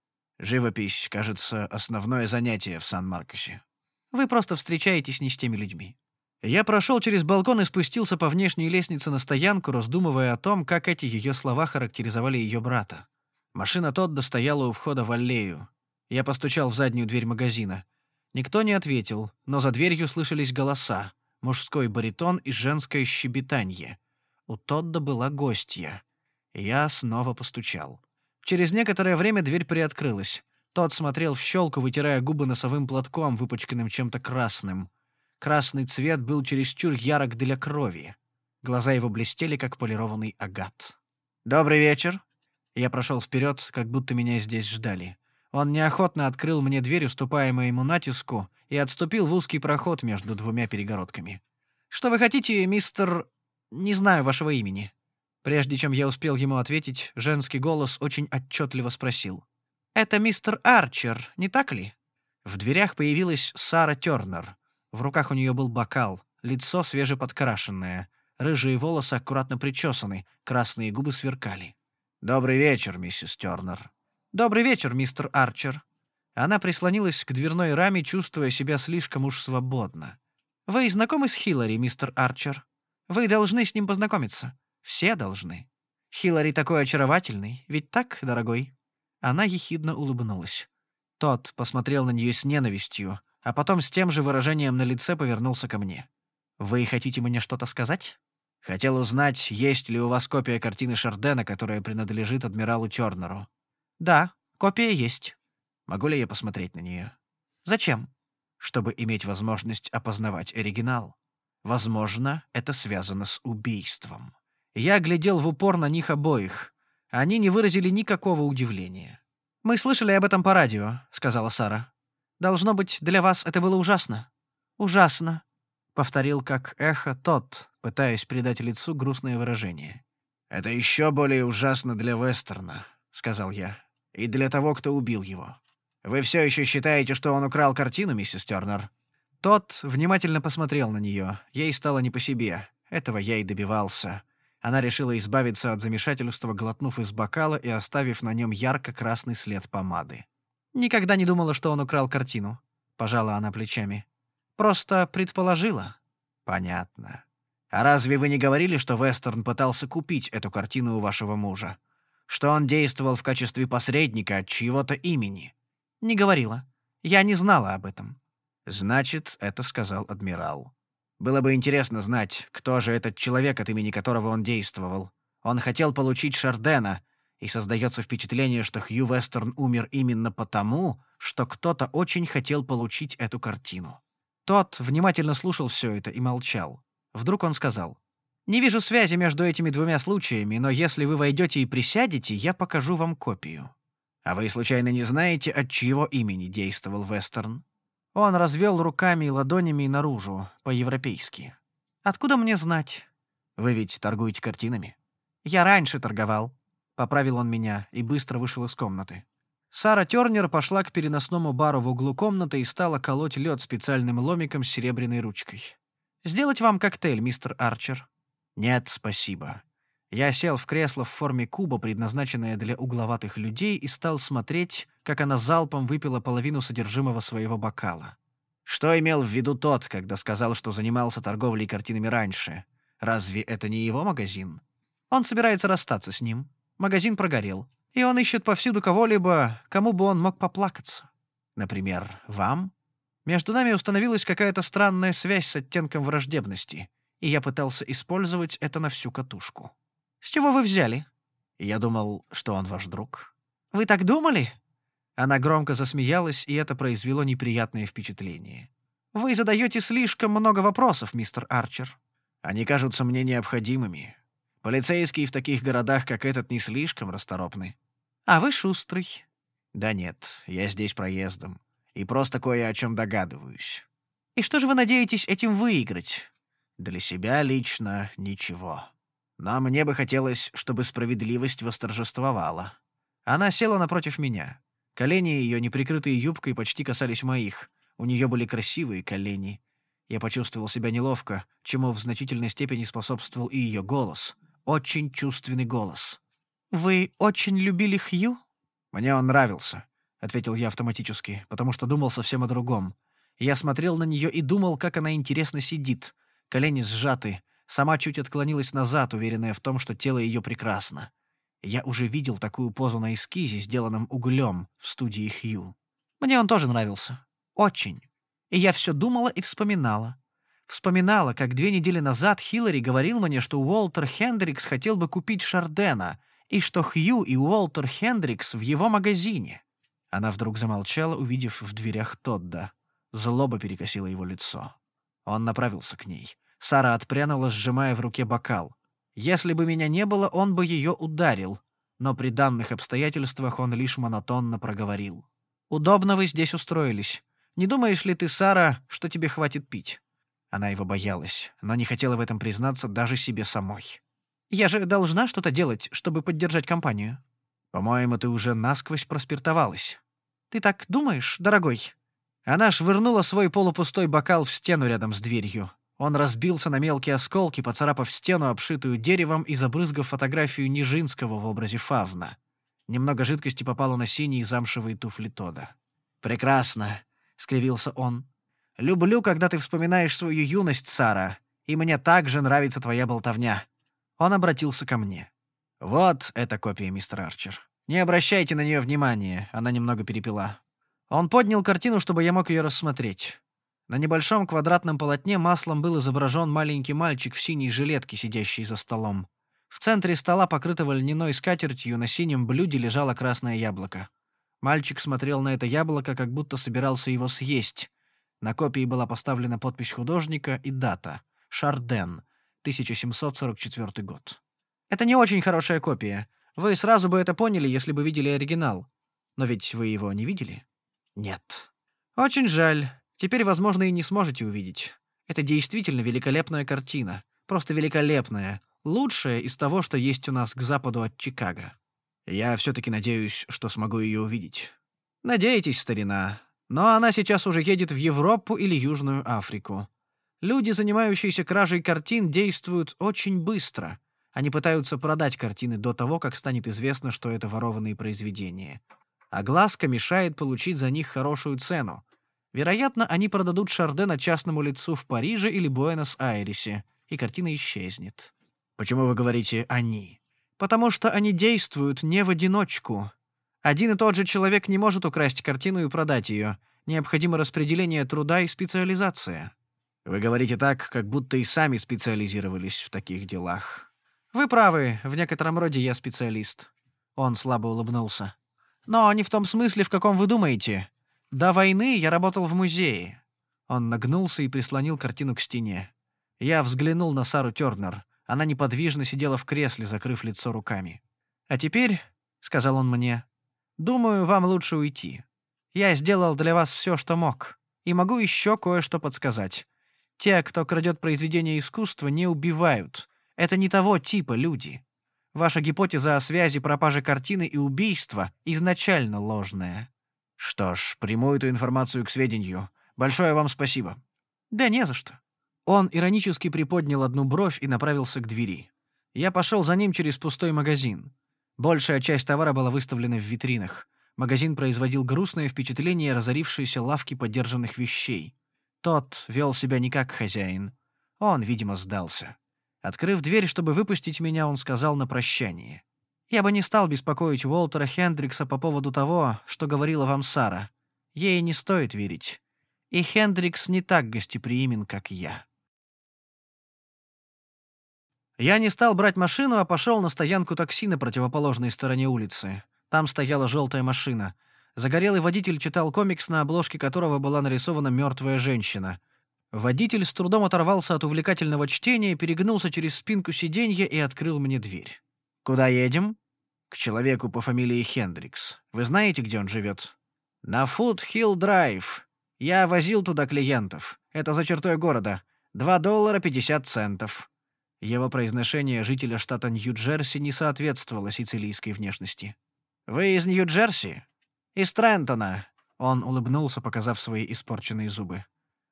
Живопись, кажется, основное занятие в Сан-Маркосе. Вы просто встречаетесь не с теми людьми. Я прошел через балкон и спустился по внешней лестнице на стоянку, раздумывая о том, как эти ее слова характеризовали ее брата. Машина Тодда стояла у входа в аллею. Я постучал в заднюю дверь магазина. Никто не ответил, но за дверью слышались голоса, мужской баритон и женское щебетанье. У Тодда была гостья. Я снова постучал. Через некоторое время дверь приоткрылась. Тот смотрел в щелку, вытирая губы носовым платком, выпачканным чем-то красным. Красный цвет был чересчур ярок для крови. Глаза его блестели, как полированный агат. «Добрый вечер!» Я прошел вперед, как будто меня здесь ждали. Он неохотно открыл мне дверь, уступая моему натиску, и отступил в узкий проход между двумя перегородками. Что вы хотите, мистер... Не знаю вашего имени». Прежде чем я успел ему ответить, женский голос очень отчетливо спросил. «Это мистер Арчер, не так ли?» В дверях появилась Сара Тернер. В руках у нее был бокал, лицо свежеподкрашенное, рыжие волосы аккуратно причесаны, красные губы сверкали. «Добрый вечер, миссис Тернер». «Добрый вечер, мистер Арчер». Она прислонилась к дверной раме, чувствуя себя слишком уж свободно. «Вы знакомы с Хиллари, мистер Арчер? Вы должны с ним познакомиться. Все должны. Хиллари такой очаровательный, ведь так, дорогой?» Она ехидно улыбнулась. Тот посмотрел на нее с ненавистью, а потом с тем же выражением на лице повернулся ко мне. «Вы хотите мне что-то сказать?» «Хотел узнать, есть ли у вас копия картины Шардена, которая принадлежит адмиралу Тёрнеру». «Да, копия есть». «Могу ли я посмотреть на нее?» «Зачем?» «Чтобы иметь возможность опознавать оригинал. Возможно, это связано с убийством». Я глядел в упор на них обоих. Они не выразили никакого удивления. «Мы слышали об этом по радио», — сказала Сара. «Должно быть, для вас это было ужасно». «Ужасно», — повторил как эхо тот, пытаясь придать лицу грустное выражение. «Это еще более ужасно для Вестерна», — сказал я. «И для того, кто убил его. Вы все еще считаете, что он украл картину, миссис Тернер?» Тот внимательно посмотрел на нее. Ей стало не по себе. Этого я и добивался. Она решила избавиться от замешательства, глотнув из бокала и оставив на нем ярко-красный след помады. «Никогда не думала, что он украл картину», — пожала она плечами. «Просто предположила». «Понятно. А разве вы не говорили, что Вестерн пытался купить эту картину у вашего мужа? Что он действовал в качестве посредника от чьего-то имени?» «Не говорила. Я не знала об этом». «Значит, это сказал адмирал. Было бы интересно знать, кто же этот человек, от имени которого он действовал. Он хотел получить Шардена, и создается впечатление, что Хью Вестерн умер именно потому, что кто-то очень хотел получить эту картину. Тот внимательно слушал все это и молчал. Вдруг он сказал, «Не вижу связи между этими двумя случаями, но если вы войдете и присядете, я покажу вам копию». «А вы, случайно, не знаете, от чьего имени действовал Вестерн?» Он развел руками и ладонями наружу, по-европейски. «Откуда мне знать?» «Вы ведь торгуете картинами?» «Я раньше торговал», — поправил он меня и быстро вышел из комнаты. Сара Тернер пошла к переносному бару в углу комнаты и стала колоть лед специальным ломиком с серебряной ручкой. «Сделать вам коктейль, мистер Арчер?» «Нет, спасибо». Я сел в кресло в форме куба, предназначенное для угловатых людей, и стал смотреть, как она залпом выпила половину содержимого своего бокала. Что имел в виду тот, когда сказал, что занимался торговлей картинами раньше? Разве это не его магазин? Он собирается расстаться с ним. Магазин прогорел. И он ищет повсюду кого-либо, кому бы он мог поплакаться. Например, вам? Между нами установилась какая-то странная связь с оттенком враждебности, и я пытался использовать это на всю катушку. С чего вы взяли?» Я думал, что он ваш друг. «Вы так думали?» Она громко засмеялась, и это произвело неприятное впечатление. «Вы задаете слишком много вопросов, мистер Арчер». «Они кажутся мне необходимыми. Полицейские в таких городах, как этот, не слишком расторопны». «А вы шустрый». «Да нет, я здесь проездом. И просто кое о чем догадываюсь». «И что же вы надеетесь этим выиграть?» «Для себя лично ничего». Но мне бы хотелось, чтобы справедливость восторжествовала. Она села напротив меня. Колени ее, неприкрытые юбкой, почти касались моих. У нее были красивые колени. Я почувствовал себя неловко, чему в значительной степени способствовал и ее голос. Очень чувственный голос. «Вы очень любили Хью?» «Мне он нравился», — ответил я автоматически, потому что думал совсем о другом. Я смотрел на нее и думал, как она интересно сидит. Колени сжаты, Сама чуть отклонилась назад, уверенная в том, что тело ее прекрасно. Я уже видел такую позу на эскизе, сделанном углем в студии Хью. Мне он тоже нравился. Очень. И я все думала и вспоминала. Вспоминала, как две недели назад Хиллари говорил мне, что Уолтер Хендрикс хотел бы купить Шардена, и что Хью и Уолтер Хендрикс в его магазине. Она вдруг замолчала, увидев в дверях Тодда. Злоба перекосила его лицо. Он направился к ней. Сара отпрянула, сжимая в руке бокал. Если бы меня не было, он бы ее ударил, но при данных обстоятельствах он лишь монотонно проговорил. «Удобно вы здесь устроились. Не думаешь ли ты, Сара, что тебе хватит пить?» Она его боялась, но не хотела в этом признаться даже себе самой. «Я же должна что-то делать, чтобы поддержать компанию». «По-моему, ты уже насквозь проспиртовалась». «Ты так думаешь, дорогой?» Она швырнула свой полупустой бокал в стену рядом с дверью. Он разбился на мелкие осколки, поцарапав стену, обшитую деревом, и забрызгав фотографию Нижинского в образе фавна. Немного жидкости попало на синие замшевые туфли Тода. «Прекрасно», — скривился он. «Люблю, когда ты вспоминаешь свою юность, Сара, и мне также нравится твоя болтовня». Он обратился ко мне. «Вот эта копия, мистер Арчер. Не обращайте на нее внимания, она немного перепила». Он поднял картину, чтобы я мог ее рассмотреть. На небольшом квадратном полотне маслом был изображен маленький мальчик в синей жилетке, сидящий за столом. В центре стола, покрытого льняной скатертью, на синем блюде лежало красное яблоко. Мальчик смотрел на это яблоко, как будто собирался его съесть. На копии была поставлена подпись художника и дата — Шарден, 1744 год. Это не очень хорошая копия. Вы сразу бы это поняли, если бы видели оригинал. Но ведь вы его не видели? Нет. Очень жаль. Теперь, возможно, и не сможете увидеть. Это действительно великолепная картина. Просто великолепная лучшее из того, что есть у нас к западу от Чикаго. Я все-таки надеюсь, что смогу ее увидеть. Надеетесь, старина. Но она сейчас уже едет в Европу или Южную Африку. Люди, занимающиеся кражей картин, действуют очень быстро. Они пытаются продать картины до того, как станет известно, что это ворованные произведения. А глазка мешает получить за них хорошую цену. Вероятно, они продадут Шардена частному лицу в Париже или Буэнос-Айресе, и картина исчезнет. Почему вы говорите «они»? Потому что они действуют не в одиночку. Один и тот же человек не может украсть картину и продать ее. Необходимо распределение труда и специализация. Вы говорите так, как будто и сами специализировались в таких делах. Вы правы, в некотором роде я специалист. Он слабо улыбнулся. Но не в том смысле, в каком вы думаете. До войны я работал в музее. Он нагнулся и прислонил картину к стене. Я взглянул на Сару Тёрнер. Она неподвижно сидела в кресле, закрыв лицо руками. «А теперь», — сказал он мне, — «думаю, вам лучше уйти. Я сделал для вас все, что мог, и могу еще кое-что подсказать. Те, кто крадет произведения искусства, не убивают. Это не того типа люди. Ваша гипотеза о связи пропажи картины и убийства изначально ложная». «Что ж, приму эту информацию к сведению. Большое вам спасибо». «Да не за что. Он иронически приподнял одну бровь и направился к двери. Я пошел за ним через пустой магазин. Большая часть товара была выставлена в витринах. Магазин производил грустное впечатление разорившейся лавки подержанных вещей. Тот вел себя не как хозяин. Он, видимо, сдался. Открыв дверь, чтобы выпустить меня, он сказал на прощание. «Я бы не стал беспокоить Уолтера Хендрикса по поводу того, что говорила вам Сара. Ей не стоит верить. И Хендрикс не так гостеприимен, как я». Я не стал брать машину, а пошел на стоянку такси на противоположной стороне улицы. Там стояла желтая машина. Загорелый водитель читал комикс, на обложке которого была нарисована мертвая женщина. Водитель с трудом оторвался от увлекательного чтения, перегнулся через спинку сиденья и открыл мне дверь. «Куда едем?» «К человеку по фамилии Хендрикс. Вы знаете, где он живет?» «На Фуд-Хилл Драйв. Я возил туда клиентов. Это за чертой города. Два доллара пятьдесят центов». Его произношение жителя штата Нью-Джерси не соответствовало сицилийской внешности. «Вы из Нью-Джерси?» «Из Трентона», — он улыбнулся, показав свои испорченные зубы.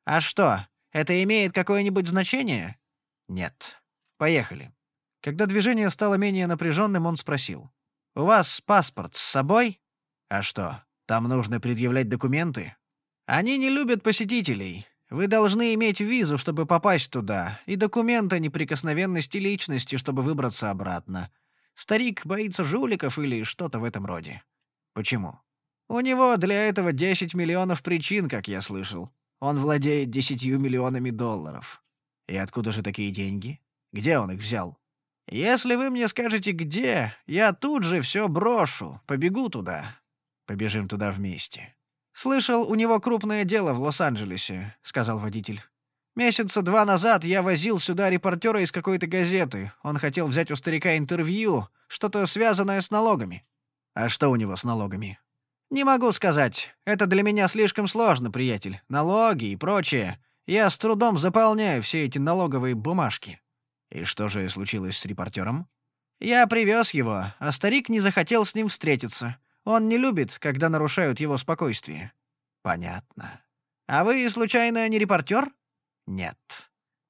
«А что, это имеет какое-нибудь значение?» «Нет. Поехали». Когда движение стало менее напряженным, он спросил. «У вас паспорт с собой?» «А что, там нужно предъявлять документы?» «Они не любят посетителей. Вы должны иметь визу, чтобы попасть туда, и документ о неприкосновенности личности, чтобы выбраться обратно. Старик боится жуликов или что-то в этом роде. Почему? У него для этого 10 миллионов причин, как я слышал. Он владеет 10 миллионами долларов. И откуда же такие деньги? Где он их взял? Если вы мне скажете, где, я тут же все брошу, побегу туда. Побежим туда вместе. «Слышал, у него крупное дело в Лос-Анджелесе», — сказал водитель. «Месяца два назад я возил сюда репортера из какой-то газеты. Он хотел взять у старика интервью, что-то связанное с налогами». «А что у него с налогами?» «Не могу сказать. Это для меня слишком сложно, приятель. Налоги и прочее. Я с трудом заполняю все эти налоговые бумажки». «И что же случилось с репортером?» «Я привез его, а старик не захотел с ним встретиться. Он не любит, когда нарушают его спокойствие». «Понятно». «А вы, случайно, не репортер?» «Нет».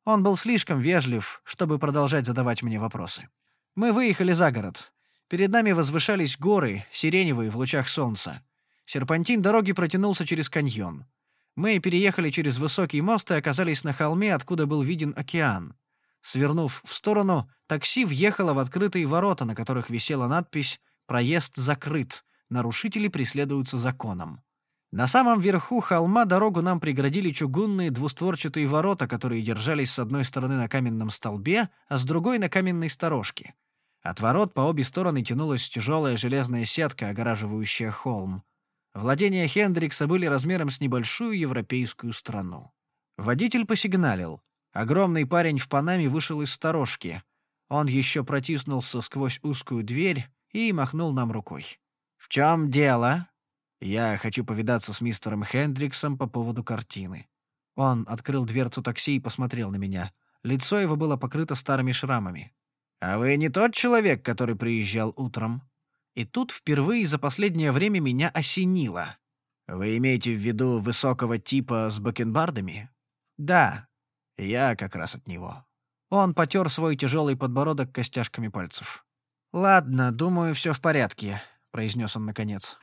Он был слишком вежлив, чтобы продолжать задавать мне вопросы. Мы выехали за город. Перед нами возвышались горы, сиреневые в лучах солнца. Серпантин дороги протянулся через каньон. Мы переехали через высокий мост и оказались на холме, откуда был виден океан. Свернув в сторону, такси въехало в открытые ворота, на которых висела надпись «Проезд закрыт. Нарушители преследуются законом». На самом верху холма дорогу нам преградили чугунные двустворчатые ворота, которые держались с одной стороны на каменном столбе, а с другой — на каменной сторожке. От ворот по обе стороны тянулась тяжелая железная сетка, огораживающая холм. Владения Хендрикса были размером с небольшую европейскую страну. Водитель посигналил. Огромный парень в панаме вышел из сторожки. Он еще протиснулся сквозь узкую дверь и махнул нам рукой. «В чем дело?» «Я хочу повидаться с мистером Хендриксом по поводу картины». Он открыл дверцу такси и посмотрел на меня. Лицо его было покрыто старыми шрамами. «А вы не тот человек, который приезжал утром?» И тут впервые за последнее время меня осенило. «Вы имеете в виду высокого типа с бакенбардами?» «Да, я как раз от него». Он потер свой тяжелый подбородок костяшками пальцев. «Ладно, думаю, все в порядке», — произнес он наконец.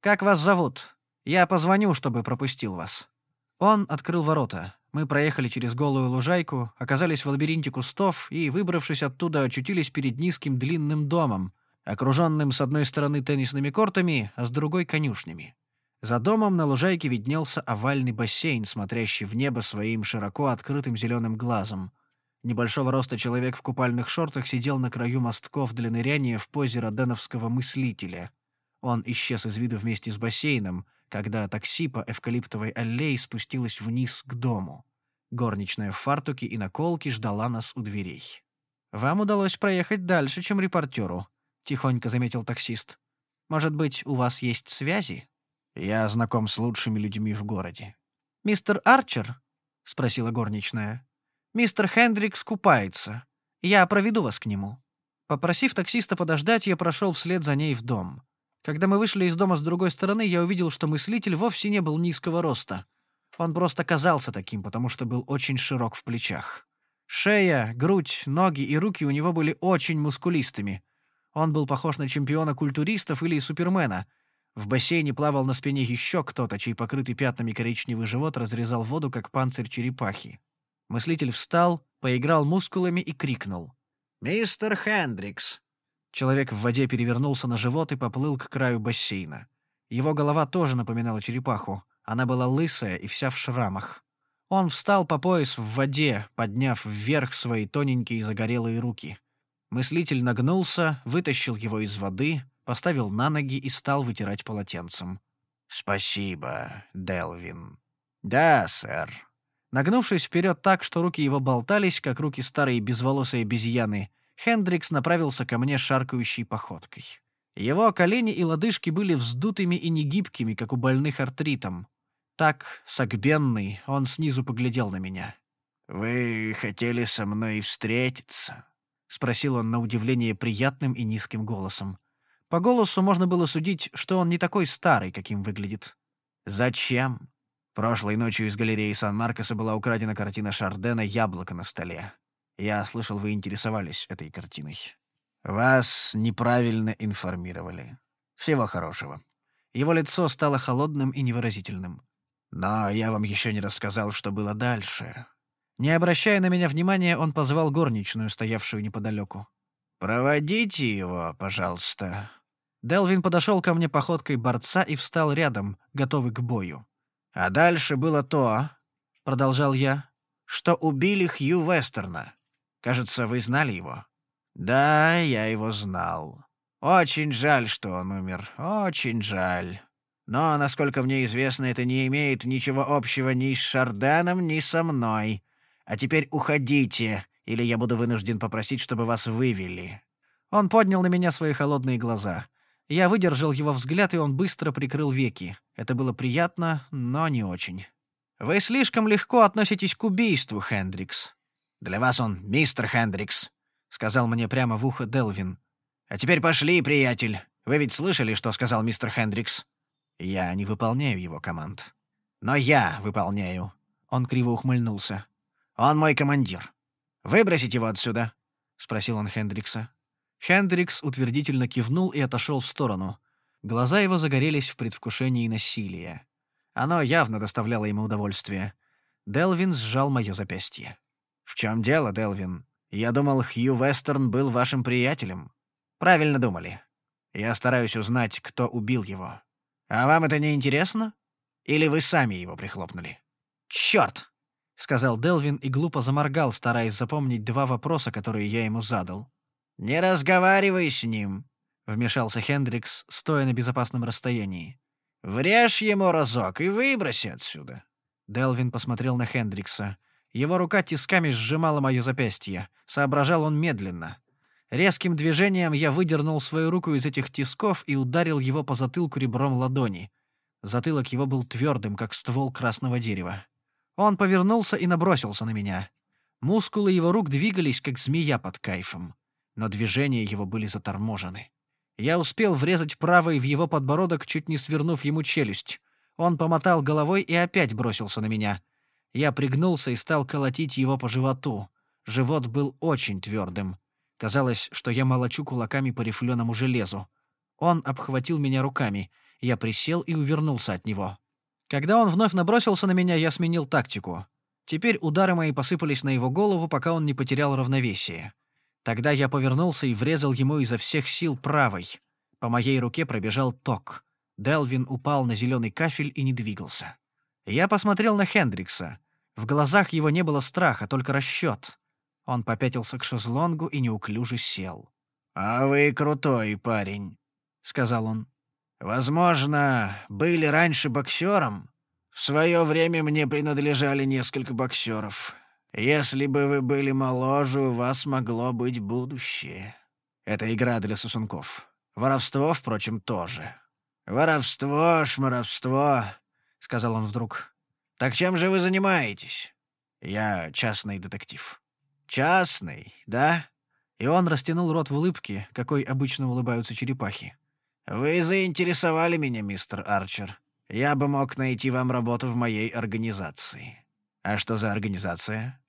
«Как вас зовут? Я позвоню, чтобы пропустил вас». Он открыл ворота. Мы проехали через голую лужайку, оказались в лабиринте кустов и, выбравшись оттуда, очутились перед низким длинным домом, окруженным с одной стороны теннисными кортами, а с другой — конюшнями. За домом на лужайке виднелся овальный бассейн, смотрящий в небо своим широко открытым зеленым глазом. Небольшого роста человек в купальных шортах сидел на краю мостков для ныряния в позе роденовского мыслителя. Он исчез из виду вместе с бассейном, когда такси по эвкалиптовой аллее спустилось вниз к дому. Горничная в фартуке и наколке ждала нас у дверей. «Вам удалось проехать дальше, чем репортеру», — тихонько заметил таксист. «Может быть, у вас есть связи?» «Я знаком с лучшими людьми в городе». «Мистер Арчер?» — спросила горничная. «Мистер Хендрикс купается. Я проведу вас к нему». Попросив таксиста подождать, я прошел вслед за ней в дом. Когда мы вышли из дома с другой стороны, я увидел, что мыслитель вовсе не был низкого роста. Он просто казался таким, потому что был очень широк в плечах. Шея, грудь, ноги и руки у него были очень мускулистыми. Он был похож на чемпиона культуристов или супермена. В бассейне плавал на спине еще кто-то, чей покрытый пятнами коричневый живот разрезал воду, как панцирь черепахи. Мыслитель встал, поиграл мускулами и крикнул. «Мистер Хендрикс, Человек в воде перевернулся на живот и поплыл к краю бассейна. Его голова тоже напоминала черепаху. Она была лысая и вся в шрамах. Он встал по пояс в воде, подняв вверх свои тоненькие загорелые руки. Мыслитель нагнулся, вытащил его из воды, поставил на ноги и стал вытирать полотенцем. «Спасибо, Делвин». «Да, сэр». Нагнувшись вперед так, что руки его болтались, как руки старой безволосой обезьяны, Хендрикс направился ко мне шаркающей походкой. Его колени и лодыжки были вздутыми и негибкими, как у больных артритом. Так, согбенный, он снизу поглядел на меня. «Вы хотели со мной встретиться?» — спросил он на удивление приятным и низким голосом. По голосу можно было судить, что он не такой старый, каким выглядит. «Зачем?» Прошлой ночью из галереи Сан-Маркоса была украдена картина Шардена «Яблоко на столе». Я слышал, вы интересовались этой картиной. Вас неправильно информировали. Всего хорошего. Его лицо стало холодным и невыразительным. Но я вам еще не рассказал, что было дальше. Не обращая на меня внимания, он позвал горничную, стоявшую неподалеку. «Проводите его, пожалуйста». Делвин подошел ко мне походкой борца и встал рядом, готовый к бою. «А дальше было то, — продолжал я, — что убили Хью Вестерна. Кажется, вы знали его?» «Да, я его знал. Очень жаль, что он умер. Очень жаль. Но, насколько мне известно, это не имеет ничего общего ни с Шарденом, ни со мной. А теперь уходите, или я буду вынужден попросить, чтобы вас вывели». Он поднял на меня свои холодные глаза. Я выдержал его взгляд, и он быстро прикрыл веки. Это было приятно, но не очень. Вы слишком легко относитесь к убийству, Хендрикс. Для вас он мистер Хендрикс, сказал мне прямо в ухо Делвин. А теперь пошли, приятель. Вы ведь слышали, что сказал мистер Хендрикс? Я не выполняю его команд. Но я выполняю. Он криво ухмыльнулся. Он мой командир. Выбросить его отсюда, спросил он Хендрикса. Хендрикс утвердительно кивнул и отошел в сторону. Глаза его загорелись в предвкушении насилия. Оно явно доставляло ему удовольствие. Делвин сжал мое запястье. «В чем дело, Делвин? Я думал, Хью Вестерн был вашим приятелем». «Правильно думали. Я стараюсь узнать, кто убил его. А вам это не интересно? Или вы сами его прихлопнули?» «Чёрт!» — сказал Делвин и глупо заморгал, стараясь запомнить два вопроса, которые я ему задал. «Не разговаривай с ним», — вмешался Хендрикс, стоя на безопасном расстоянии. «Врежь ему разок и выброси отсюда». Делвин посмотрел на Хендрикса. Его рука тисками сжимала мое запястье. Соображал он медленно. Резким движением я выдернул свою руку из этих тисков и ударил его по затылку ребром ладони. Затылок его был твердым, как ствол красного дерева. Он повернулся и набросился на меня. Мускулы его рук двигались, как змея под кайфом но движения его были заторможены. Я успел врезать правой в его подбородок, чуть не свернув ему челюсть. Он помотал головой и опять бросился на меня. Я пригнулся и стал колотить его по животу. Живот был очень твердым. Казалось, что я молочу кулаками по рифленому железу. Он обхватил меня руками. Я присел и увернулся от него. Когда он вновь набросился на меня, я сменил тактику. Теперь удары мои посыпались на его голову, пока он не потерял равновесие. Тогда я повернулся и врезал ему изо всех сил правой. По моей руке пробежал ток. Делвин упал на зеленый кафель и не двигался. Я посмотрел на Хендрикса. В глазах его не было страха, только расчет. Он попятился к шезлонгу и неуклюже сел. «А вы крутой парень», — сказал он. «Возможно, были раньше боксером? В свое время мне принадлежали несколько боксеров. Если бы вы были моложе, у вас могло быть будущее. Это игра для сосунков. Воровство, впрочем, тоже. Воровство, шмаровство, — сказал он вдруг. Так чем же вы занимаетесь? Я частный детектив. Частный, да? И он растянул рот в улыбке, какой обычно улыбаются черепахи. Вы заинтересовали меня, мистер Арчер. Я бы мог найти вам работу в моей организации. А что за организация?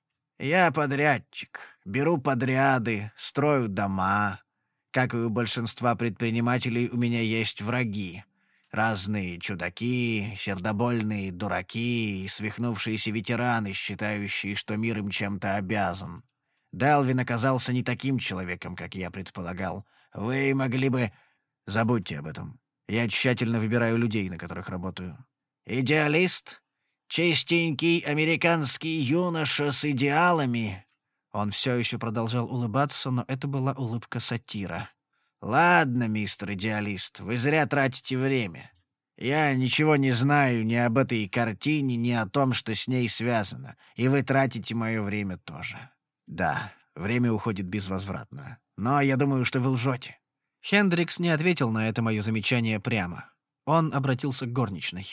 Я подрядчик. Беру подряды, строю дома. Как и у большинства предпринимателей, у меня есть враги. Разные чудаки, сердобольные дураки и свихнувшиеся ветераны, считающие, что мир им чем-то обязан. Делвин оказался не таким человеком, как я предполагал. Вы могли бы... Забудьте об этом. Я тщательно выбираю людей, на которых работаю. Идеалист? Чистенький американский юноша с идеалами». Он все еще продолжал улыбаться, но это была улыбка сатира. «Ладно, мистер идеалист, вы зря тратите время. Я ничего не знаю ни об этой картине, ни о том, что с ней связано, и вы тратите мое время тоже. Да, время уходит безвозвратно. Но я думаю, что вы лжете». Хендрикс не ответил на это мое замечание прямо. Он обратился к горничной.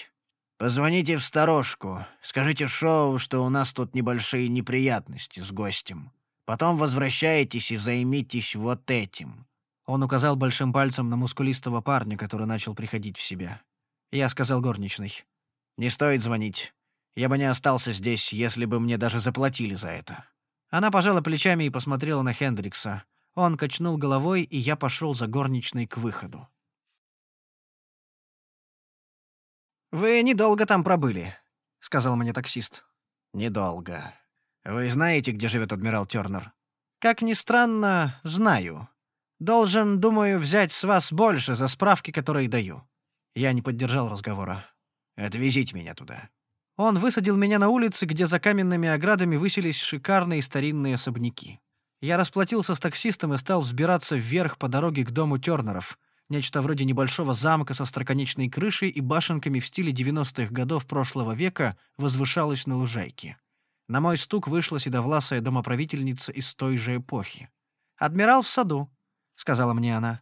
Позвоните в сторожку. Скажите Шоу, что у нас тут небольшие неприятности с гостем. Потом возвращайтесь и займитесь вот этим». Он указал большим пальцем на мускулистого парня, который начал приходить в себя. Я сказал горничной. «Не стоит звонить. Я бы не остался здесь, если бы мне даже заплатили за это». Она пожала плечами и посмотрела на Хендрикса. Он качнул головой, и я пошел за горничной к выходу. «Вы недолго там пробыли», — сказал мне таксист. «Недолго. Вы знаете, где живет адмирал Тернер?» «Как ни странно, знаю. Должен, думаю, взять с вас больше за справки, которые даю». Я не поддержал разговора. «Отвезите меня туда». Он высадил меня на улице, где за каменными оградами высились шикарные старинные особняки. Я расплатился с таксистом и стал взбираться вверх по дороге к дому Тернеров — Нечто вроде небольшого замка со строконечной крышей и башенками в стиле 90-х годов прошлого века возвышалось на лужайке. На мой стук вышла седовласая домоправительница из той же эпохи. «Адмирал в саду», — сказала мне она.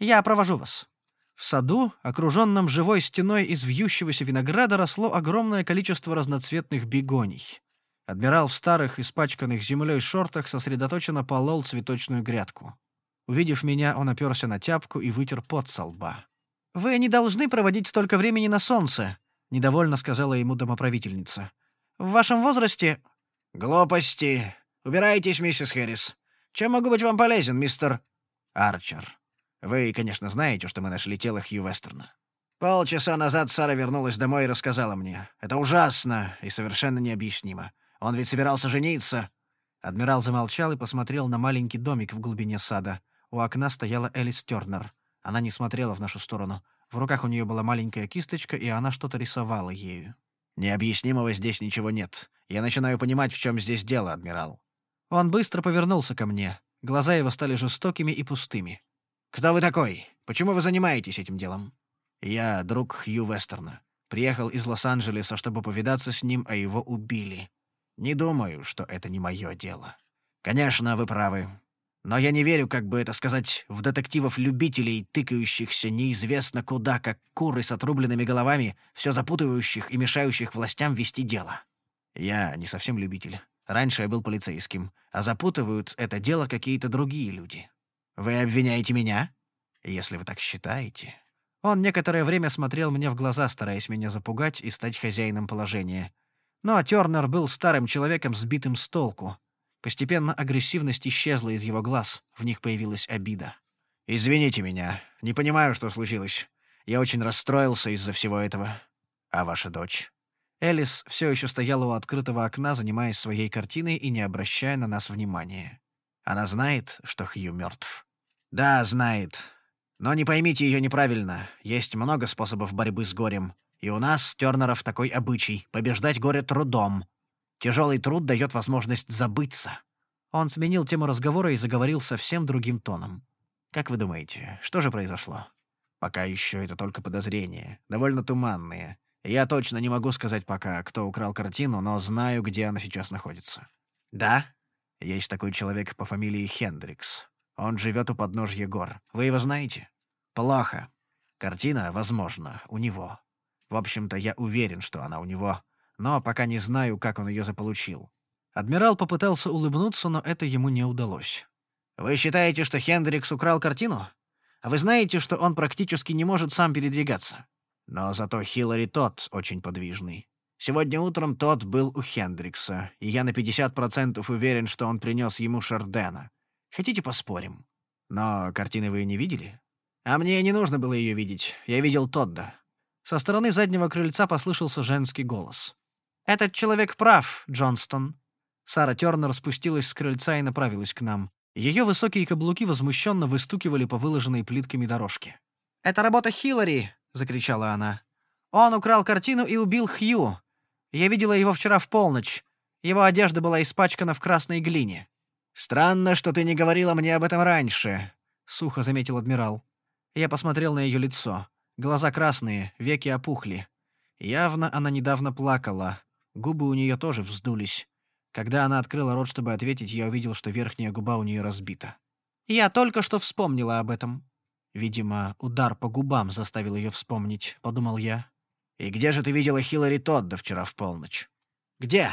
«Я провожу вас». В саду, окруженном живой стеной из вьющегося винограда, росло огромное количество разноцветных бегоний. Адмирал в старых, испачканных землей шортах сосредоточенно полол цветочную грядку. Увидев меня, он оперся на тяпку и вытер пот со лба. «Вы не должны проводить столько времени на солнце», — недовольно сказала ему домоправительница. «В вашем возрасте...» «Глупости. Убирайтесь, миссис Хэрис. Чем могу быть вам полезен, мистер...» «Арчер. Вы, конечно, знаете, что мы нашли тело Хью Вестерна. Полчаса назад Сара вернулась домой и рассказала мне. Это ужасно и совершенно необъяснимо. Он ведь собирался жениться». Адмирал замолчал и посмотрел на маленький домик в глубине сада. У окна стояла Элис Тернер. Она не смотрела в нашу сторону. В руках у нее была маленькая кисточка, и она что-то рисовала ею. «Необъяснимого здесь ничего нет. Я начинаю понимать, в чем здесь дело, адмирал». Он быстро повернулся ко мне. Глаза его стали жестокими и пустыми. «Кто вы такой? Почему вы занимаетесь этим делом?» «Я друг Хью Вестерна. Приехал из Лос-Анджелеса, чтобы повидаться с ним, а его убили. Не думаю, что это не мое дело. Конечно, вы правы. Но я не верю, как бы это сказать, в детективов-любителей, тыкающихся неизвестно куда, как куры с отрубленными головами, все запутывающих и мешающих властям вести дело. Я не совсем любитель. Раньше я был полицейским, а запутывают это дело какие-то другие люди. Вы обвиняете меня? Если вы так считаете. Он некоторое время смотрел мне в глаза, стараясь меня запугать и стать хозяином положения. Но Тёрнер был старым человеком, сбитым с толку. Постепенно агрессивность исчезла из его глаз, в них появилась обида. «Извините меня, не понимаю, что случилось. Я очень расстроился из-за всего этого. А ваша дочь?» Элис все еще стояла у открытого окна, занимаясь своей картиной и не обращая на нас внимания. Она знает, что Хью мертв. Да, знает. Но не поймите ее неправильно. Есть много способов борьбы с горем. И у нас, Тернеров, такой обычай — побеждать горе трудом. Тяжелый труд дает возможность забыться. Он сменил тему разговора и заговорил совсем другим тоном. «Как вы думаете, что же произошло?» «Пока еще это только подозрения, довольно туманные. Я точно не могу сказать пока, кто украл картину, но знаю, где она сейчас находится». «Да?» Есть такой человек по фамилии Хендрикс. Он живет у подножья гор. Вы его знаете? Плохо. Картина, возможно, у него. В общем-то, я уверен, что она у него, но пока не знаю, как он ее заполучил. Адмирал попытался улыбнуться, но это ему не удалось. «Вы считаете, что Хендрикс украл картину? А вы знаете, что он практически не может сам передвигаться? Но зато Хиллари тот очень подвижный. Сегодня утром тот был у Хендрикса, и я на 50% уверен, что он принес ему Шардена. Хотите поспорим? Но картины вы не видели? А мне не нужно было ее видеть. Я видел Тодда. Со стороны заднего крыльца послышался женский голос. «Этот человек прав, Джонстон». Сара Тёрнер спустилась с крыльца и направилась к нам. Ее высокие каблуки возмущенно выстукивали по выложенной плитками дорожке. «Это работа Хиллари!» — закричала она. «Он украл картину и убил Хью. Я видела его вчера в полночь. Его одежда была испачкана в красной глине». «Странно, что ты не говорила мне об этом раньше», — сухо заметил адмирал. Я посмотрел на ее лицо. Глаза красные, веки опухли. Явно она недавно плакала. Губы у нее тоже вздулись. Когда она открыла рот, чтобы ответить, я увидел, что верхняя губа у нее разбита. Я только что вспомнила об этом. Видимо, удар по губам заставил ее вспомнить, подумал я. «И где же ты видела Хиллари Тодда вчера в полночь?» «Где?»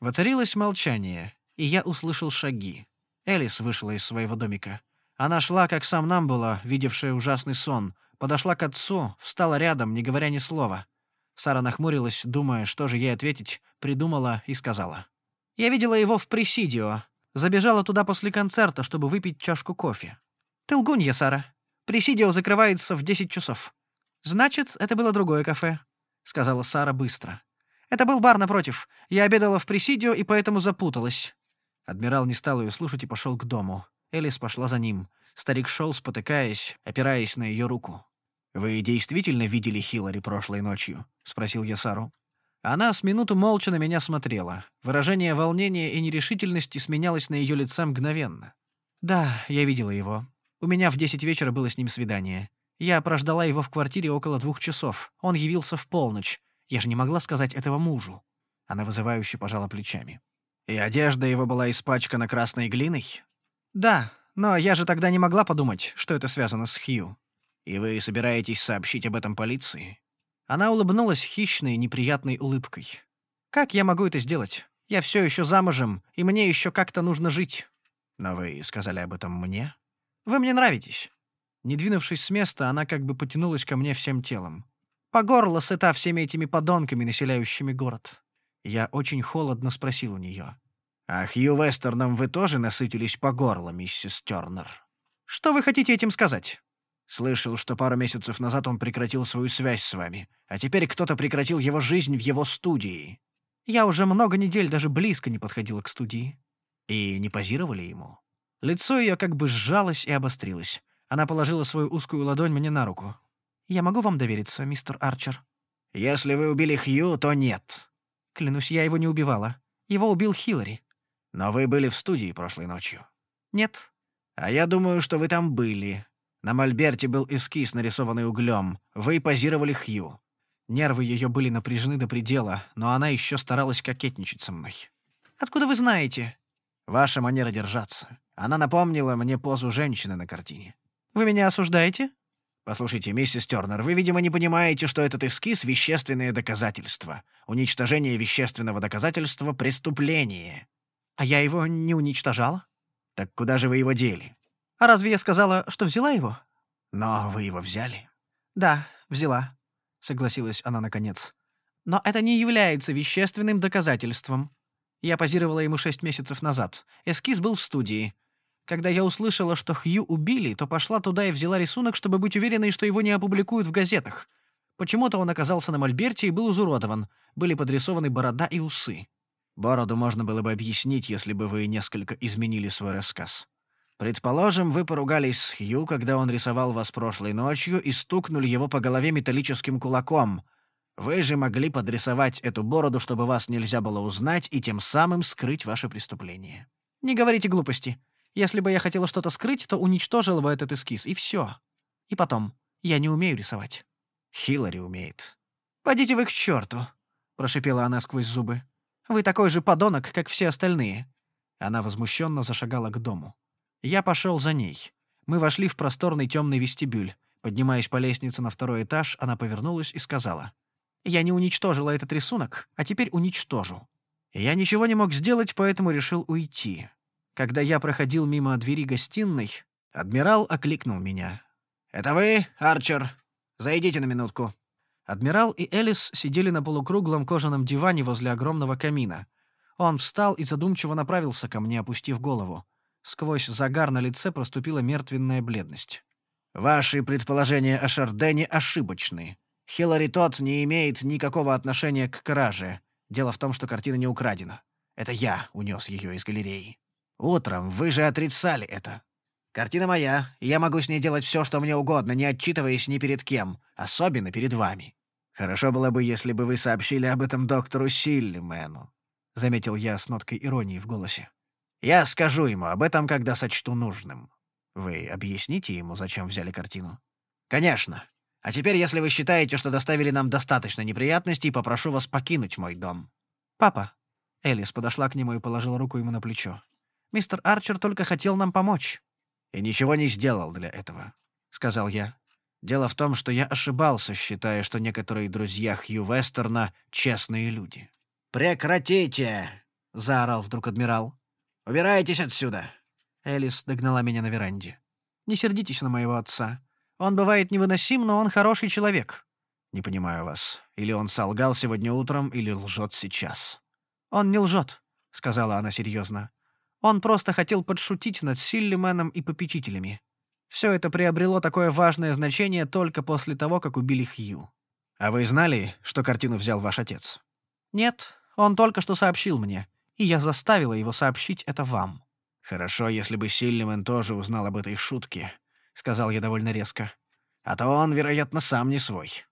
Воцарилось молчание, и я услышал шаги. Элис вышла из своего домика. Она шла, как сам нам была, видевшая ужасный сон, подошла к отцу, встала рядом, не говоря ни слова. Сара нахмурилась, думая, что же ей ответить, придумала и сказала. «Я видела его в Пресидио. Забежала туда после концерта, чтобы выпить чашку кофе. Ты лгунья, Сара. Пресидио закрывается в 10 часов. Значит, это было другое кафе. — сказала Сара быстро. «Это был бар напротив. Я обедала в Пресидио и поэтому запуталась». Адмирал не стал ее слушать и пошел к дому. Элис пошла за ним. Старик шел, спотыкаясь, опираясь на ее руку. «Вы действительно видели Хиллари прошлой ночью?» — спросил я Сару. Она с минуту молча на меня смотрела. Выражение волнения и нерешительности сменялось на ее лице мгновенно. «Да, я видела его. У меня в десять вечера было с ним свидание. Я прождала его в квартире около двух часов. Он явился в полночь. Я же не могла сказать этого мужу. Она вызывающе пожала плечами. И одежда его была испачкана красной глиной? Да, но я же тогда не могла подумать, что это связано с Хью. И вы собираетесь сообщить об этом полиции? Она улыбнулась хищной, неприятной улыбкой. Как я могу это сделать? Я все еще замужем, и мне еще как-то нужно жить. Но вы сказали об этом мне? Вы мне нравитесь. Не двинувшись с места, она как бы потянулась ко мне всем телом. По горло сыта всеми этими подонками, населяющими город. Я очень холодно спросил у нее. «А Хью Вестерном вы тоже насытились по горло, миссис Тернер?» «Что вы хотите этим сказать?» «Слышал, что пару месяцев назад он прекратил свою связь с вами, а теперь кто-то прекратил его жизнь в его студии». «Я уже много недель даже близко не подходила к студии». «И не позировали ему?» Лицо ее как бы сжалось и обострилось. Она положила свою узкую ладонь мне на руку. «Я могу вам довериться, мистер Арчер?» «Если вы убили Хью, то нет». «Клянусь, я его не убивала. Его убил Хиллари». «Но вы были в студии прошлой ночью?» «Нет». «А я думаю, что вы там были. На мольберте был эскиз, нарисованный углем. Вы позировали Хью». Нервы ее были напряжены до предела, но она еще старалась кокетничать со мной. «Откуда вы знаете?» «Ваша манера держаться. Она напомнила мне позу женщины на картине». «Вы меня осуждаете?» «Послушайте, миссис Тернер, вы, видимо, не понимаете, что этот эскиз — вещественное доказательство. Уничтожение вещественного доказательства — преступление». «А я его не уничтожала?» «Так куда же вы его дели?» «А разве я сказала, что взяла его?» «Но вы его взяли?» «Да, взяла», — согласилась она наконец. «Но это не является вещественным доказательством. Я позировала ему шесть месяцев назад. Эскиз был в студии. Когда я услышала, что Хью убили, то пошла туда и взяла рисунок, чтобы быть уверенной, что его не опубликуют в газетах. Почему-то он оказался на мольберте и был изуродован. Были подрисованы борода и усы. Бороду можно было бы объяснить, если бы вы несколько изменили свой рассказ. Предположим, вы поругались с Хью, когда он рисовал вас прошлой ночью и стукнули его по голове металлическим кулаком. Вы же могли подрисовать эту бороду, чтобы вас нельзя было узнать, и тем самым скрыть ваше преступление. Не говорите глупости. Если бы я хотела что-то скрыть, то уничтожила бы этот эскиз, и все. И потом, я не умею рисовать. Хиллари умеет. «Пойдите вы к черту!» — прошипела она сквозь зубы. «Вы такой же подонок, как все остальные!» Она возмущенно зашагала к дому. Я пошел за ней. Мы вошли в просторный темный вестибюль. Поднимаясь по лестнице на второй этаж, она повернулась и сказала. «Я не уничтожила этот рисунок, а теперь уничтожу». Я ничего не мог сделать, поэтому решил уйти. Когда я проходил мимо двери гостиной, адмирал окликнул меня. «Это вы, Арчер? Зайдите на минутку». Адмирал и Элис сидели на полукруглом кожаном диване возле огромного камина. Он встал и задумчиво направился ко мне, опустив голову. Сквозь загар на лице проступила мертвенная бледность. «Ваши предположения о Шардене ошибочны. Хиллари тот не имеет никакого отношения к краже. Дело в том, что картина не украдена. Это я унес ее из галереи». Утром вы же отрицали это. Картина моя, и я могу с ней делать все, что мне угодно, не отчитываясь ни перед кем, особенно перед вами. Хорошо было бы, если бы вы сообщили об этом доктору Силлимену», — заметил я с ноткой иронии в голосе. «Я скажу ему об этом, когда сочту нужным. Вы объясните ему, зачем взяли картину?» «Конечно. А теперь, если вы считаете, что доставили нам достаточно неприятностей, попрошу вас покинуть мой дом». «Папа». Элис подошла к нему и положила руку ему на плечо. Мистер Арчер только хотел нам помочь». «И ничего не сделал для этого», — сказал я. «Дело в том, что я ошибался, считая, что некоторые друзья Хью Вестерна — честные люди». «Прекратите!» — заорал вдруг адмирал. «Убирайтесь отсюда!» Элис догнала меня на веранде. «Не сердитесь на моего отца. Он бывает невыносим, но он хороший человек». «Не понимаю вас. Или он солгал сегодня утром, или лжет сейчас». «Он не лжет», — сказала она серьезно. Он просто хотел подшутить над Силлименом и попечителями. Все это приобрело такое важное значение только после того, как убили Хью. «А вы знали, что картину взял ваш отец?» «Нет, он только что сообщил мне, и я заставила его сообщить это вам». «Хорошо, если бы Силлимен тоже узнал об этой шутке», — сказал я довольно резко. «А то он, вероятно, сам не свой».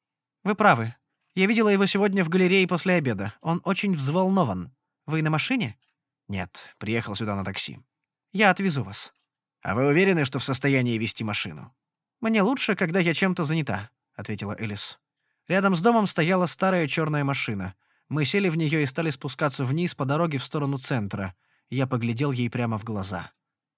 «Вы правы. Я видела его сегодня в галерее после обеда. Он очень взволнован. Вы на машине?» «Нет, приехал сюда на такси». «Я отвезу вас». «А вы уверены, что в состоянии вести машину?» «Мне лучше, когда я чем-то занята», — ответила Элис. Рядом с домом стояла старая черная машина. Мы сели в нее и стали спускаться вниз по дороге в сторону центра. Я поглядел ей прямо в глаза.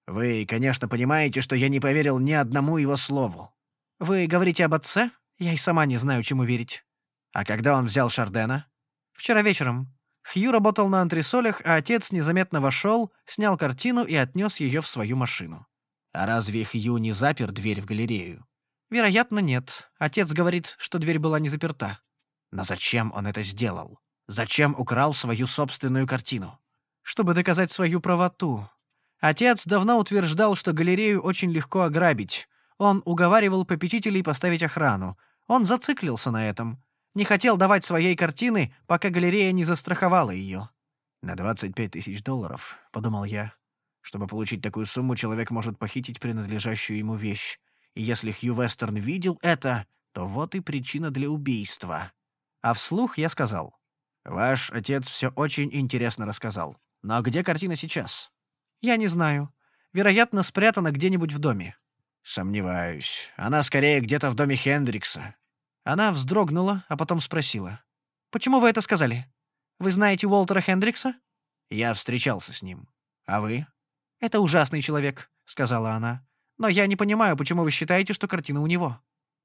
«Вы, конечно, понимаете, что я не поверил ни одному его слову». «Вы говорите об отце? Я и сама не знаю, чему верить». «А когда он взял Шардена?» «Вчера вечером. Хью работал на антресолях, а отец незаметно вошел, снял картину и отнес ее в свою машину». «А разве Хью не запер дверь в галерею?» «Вероятно, нет. Отец говорит, что дверь была не заперта». «Но зачем он это сделал? Зачем украл свою собственную картину?» «Чтобы доказать свою правоту. Отец давно утверждал, что галерею очень легко ограбить. Он уговаривал попечителей поставить охрану. Он зациклился на этом. Не хотел давать своей картины, пока галерея не застраховала ее. «На 25 тысяч долларов», — подумал я. «Чтобы получить такую сумму, человек может похитить принадлежащую ему вещь. И если Хью Вестерн видел это, то вот и причина для убийства». А вслух я сказал. «Ваш отец все очень интересно рассказал. Но где картина сейчас?» «Я не знаю. Вероятно, спрятана где-нибудь в доме». «Сомневаюсь. Она скорее где-то в доме Хендрикса. Она вздрогнула, а потом спросила. «Почему вы это сказали? Вы знаете Уолтера Хендрикса?» «Я встречался с ним. А вы?» «Это ужасный человек», — сказала она. «Но я не понимаю, почему вы считаете, что картина у него?»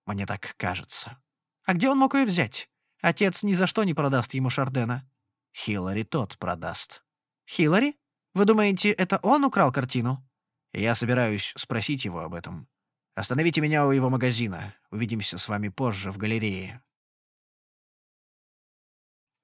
«Мне так кажется». «А где он мог ее взять? Отец ни за что не продаст ему Шардена». «Хиллари тот продаст». «Хиллари? Вы думаете, это он украл картину?» «Я собираюсь спросить его об этом. Остановите меня у его магазина. Увидимся с вами позже в галерее».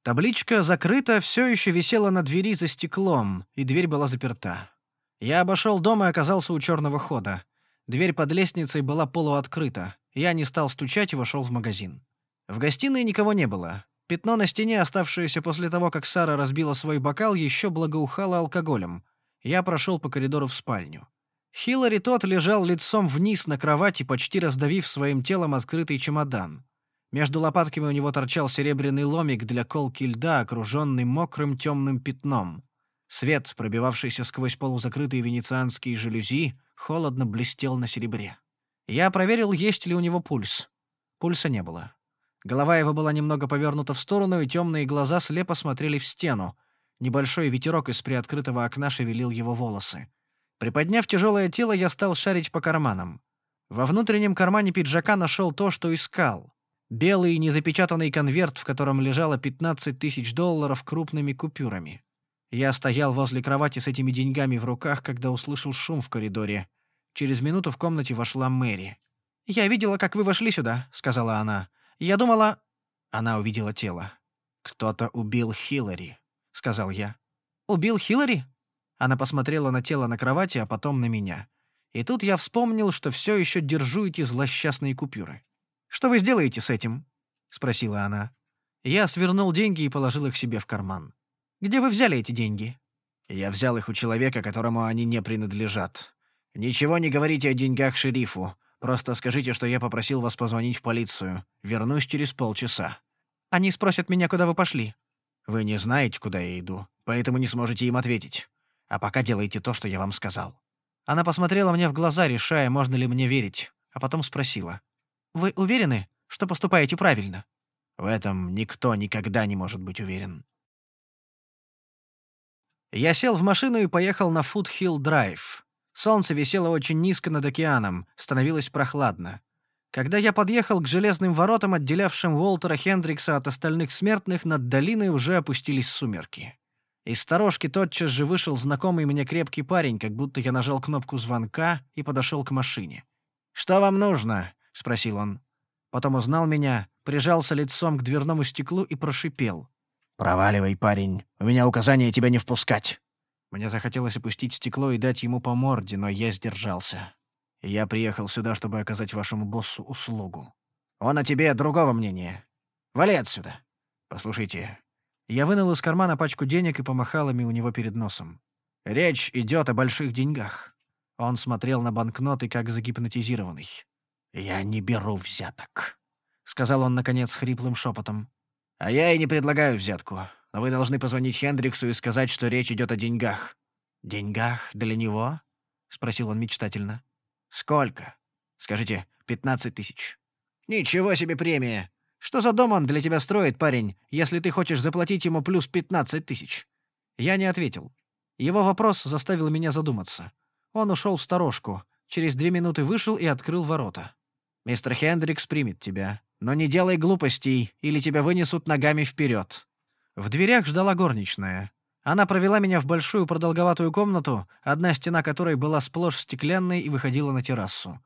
Табличка «Закрыто» все еще висела на двери за стеклом, и дверь была заперта. Я обошел дом и оказался у черного хода. Дверь под лестницей была полуоткрыта. Я не стал стучать и вошел в магазин. В гостиной никого не было. Пятно на стене, оставшееся после того, как Сара разбила свой бокал, еще благоухало алкоголем. Я прошел по коридору в спальню. Хиллари тот лежал лицом вниз на кровати, почти раздавив своим телом открытый чемодан. Между лопатками у него торчал серебряный ломик для колки льда, окруженный мокрым темным пятном. Свет, пробивавшийся сквозь полузакрытые венецианские жалюзи, холодно блестел на серебре. Я проверил, есть ли у него пульс. Пульса не было. Голова его была немного повернута в сторону, и темные глаза слепо смотрели в стену. Небольшой ветерок из приоткрытого окна шевелил его волосы. Приподняв тяжелое тело, я стал шарить по карманам. Во внутреннем кармане пиджака нашел то, что искал. Белый незапечатанный конверт, в котором лежало 15 тысяч долларов крупными купюрами. Я стоял возле кровати с этими деньгами в руках, когда услышал шум в коридоре. Через минуту в комнате вошла Мэри. «Я видела, как вы вошли сюда», — сказала она. «Я думала...» Она увидела тело. «Кто-то убил Хиллари», — сказал я. «Убил Хиллари?» Она посмотрела на тело на кровати, а потом на меня. И тут я вспомнил, что все еще держу эти злосчастные купюры. «Что вы сделаете с этим?» — спросила она. Я свернул деньги и положил их себе в карман. «Где вы взяли эти деньги?» «Я взял их у человека, которому они не принадлежат. Ничего не говорите о деньгах шерифу. Просто скажите, что я попросил вас позвонить в полицию. Вернусь через полчаса». «Они спросят меня, куда вы пошли». «Вы не знаете, куда я иду, поэтому не сможете им ответить. А пока делайте то, что я вам сказал». Она посмотрела мне в глаза, решая, можно ли мне верить, а потом спросила. «Вы уверены, что поступаете правильно?» «В этом никто никогда не может быть уверен». Я сел в машину и поехал на Фудхилл-драйв. Солнце висело очень низко над океаном, становилось прохладно. Когда я подъехал к железным воротам, отделявшим Уолтера Хендрикса от остальных смертных, над долиной уже опустились сумерки. Из сторожки тотчас же вышел знакомый мне крепкий парень, как будто я нажал кнопку звонка и подошел к машине. «Что вам нужно?» — спросил он. Потом узнал меня, прижался лицом к дверному стеклу и прошипел. «Проваливай, парень. У меня указание тебя не впускать». Мне захотелось опустить стекло и дать ему по морде, но я сдержался. Я приехал сюда, чтобы оказать вашему боссу услугу. Он о тебе другого мнения. Вали отсюда. Послушайте, я вынул из кармана пачку денег и помахал ими у него перед носом. «Речь идет о больших деньгах». Он смотрел на банкноты, как загипнотизированный. «Я не беру взяток», — сказал он, наконец, хриплым шепотом. «А я и не предлагаю взятку. Но вы должны позвонить Хендриксу и сказать, что речь идет о деньгах». «Деньгах для него?» — спросил он мечтательно. «Сколько?» «Скажите, пятнадцать тысяч». «Ничего себе премия! Что за дом он для тебя строит, парень, если ты хочешь заплатить ему плюс пятнадцать тысяч?» Я не ответил. Его вопрос заставил меня задуматься. Он ушел в сторожку, через две минуты вышел и открыл ворота. Мистер Хендрикс примет тебя. Но не делай глупостей, или тебя вынесут ногами вперед. В дверях ждала горничная. Она провела меня в большую продолговатую комнату, одна стена которой была сплошь стеклянной и выходила на террасу.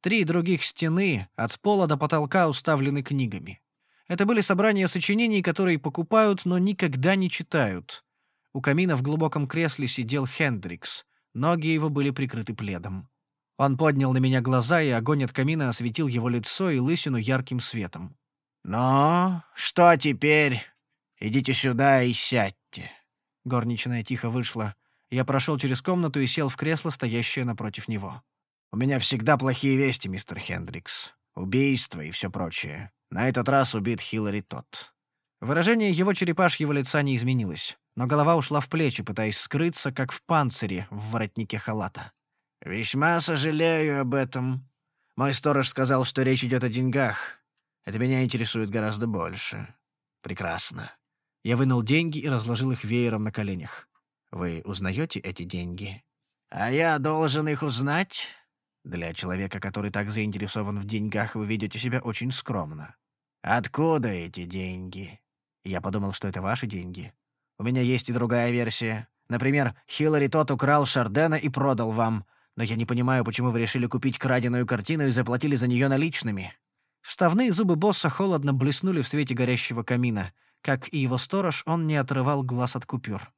Три других стены от пола до потолка уставлены книгами. Это были собрания сочинений, которые покупают, но никогда не читают. У камина в глубоком кресле сидел Хендрикс. Ноги его были прикрыты пледом. Он поднял на меня глаза, и огонь от камина осветил его лицо и лысину ярким светом. «Ну, что теперь? Идите сюда и сядьте». Горничная тихо вышла. Я прошел через комнату и сел в кресло, стоящее напротив него. «У меня всегда плохие вести, мистер Хендрикс. Убийство и все прочее. На этот раз убит Хиллари Тот». Выражение его черепашьего лица не изменилось, но голова ушла в плечи, пытаясь скрыться, как в панцире в воротнике халата. «Весьма сожалею об этом. Мой сторож сказал, что речь идет о деньгах. Это меня интересует гораздо больше. Прекрасно». Я вынул деньги и разложил их веером на коленях. «Вы узнаете эти деньги?» «А я должен их узнать?» «Для человека, который так заинтересован в деньгах, вы ведете себя очень скромно». «Откуда эти деньги?» Я подумал, что это ваши деньги. У меня есть и другая версия. Например, Хиллари тот украл Шардена и продал вам. Но я не понимаю, почему вы решили купить краденую картину и заплатили за нее наличными». Вставные зубы босса холодно блеснули в свете горящего камина. Как и его сторож, он не отрывал глаз от купюр.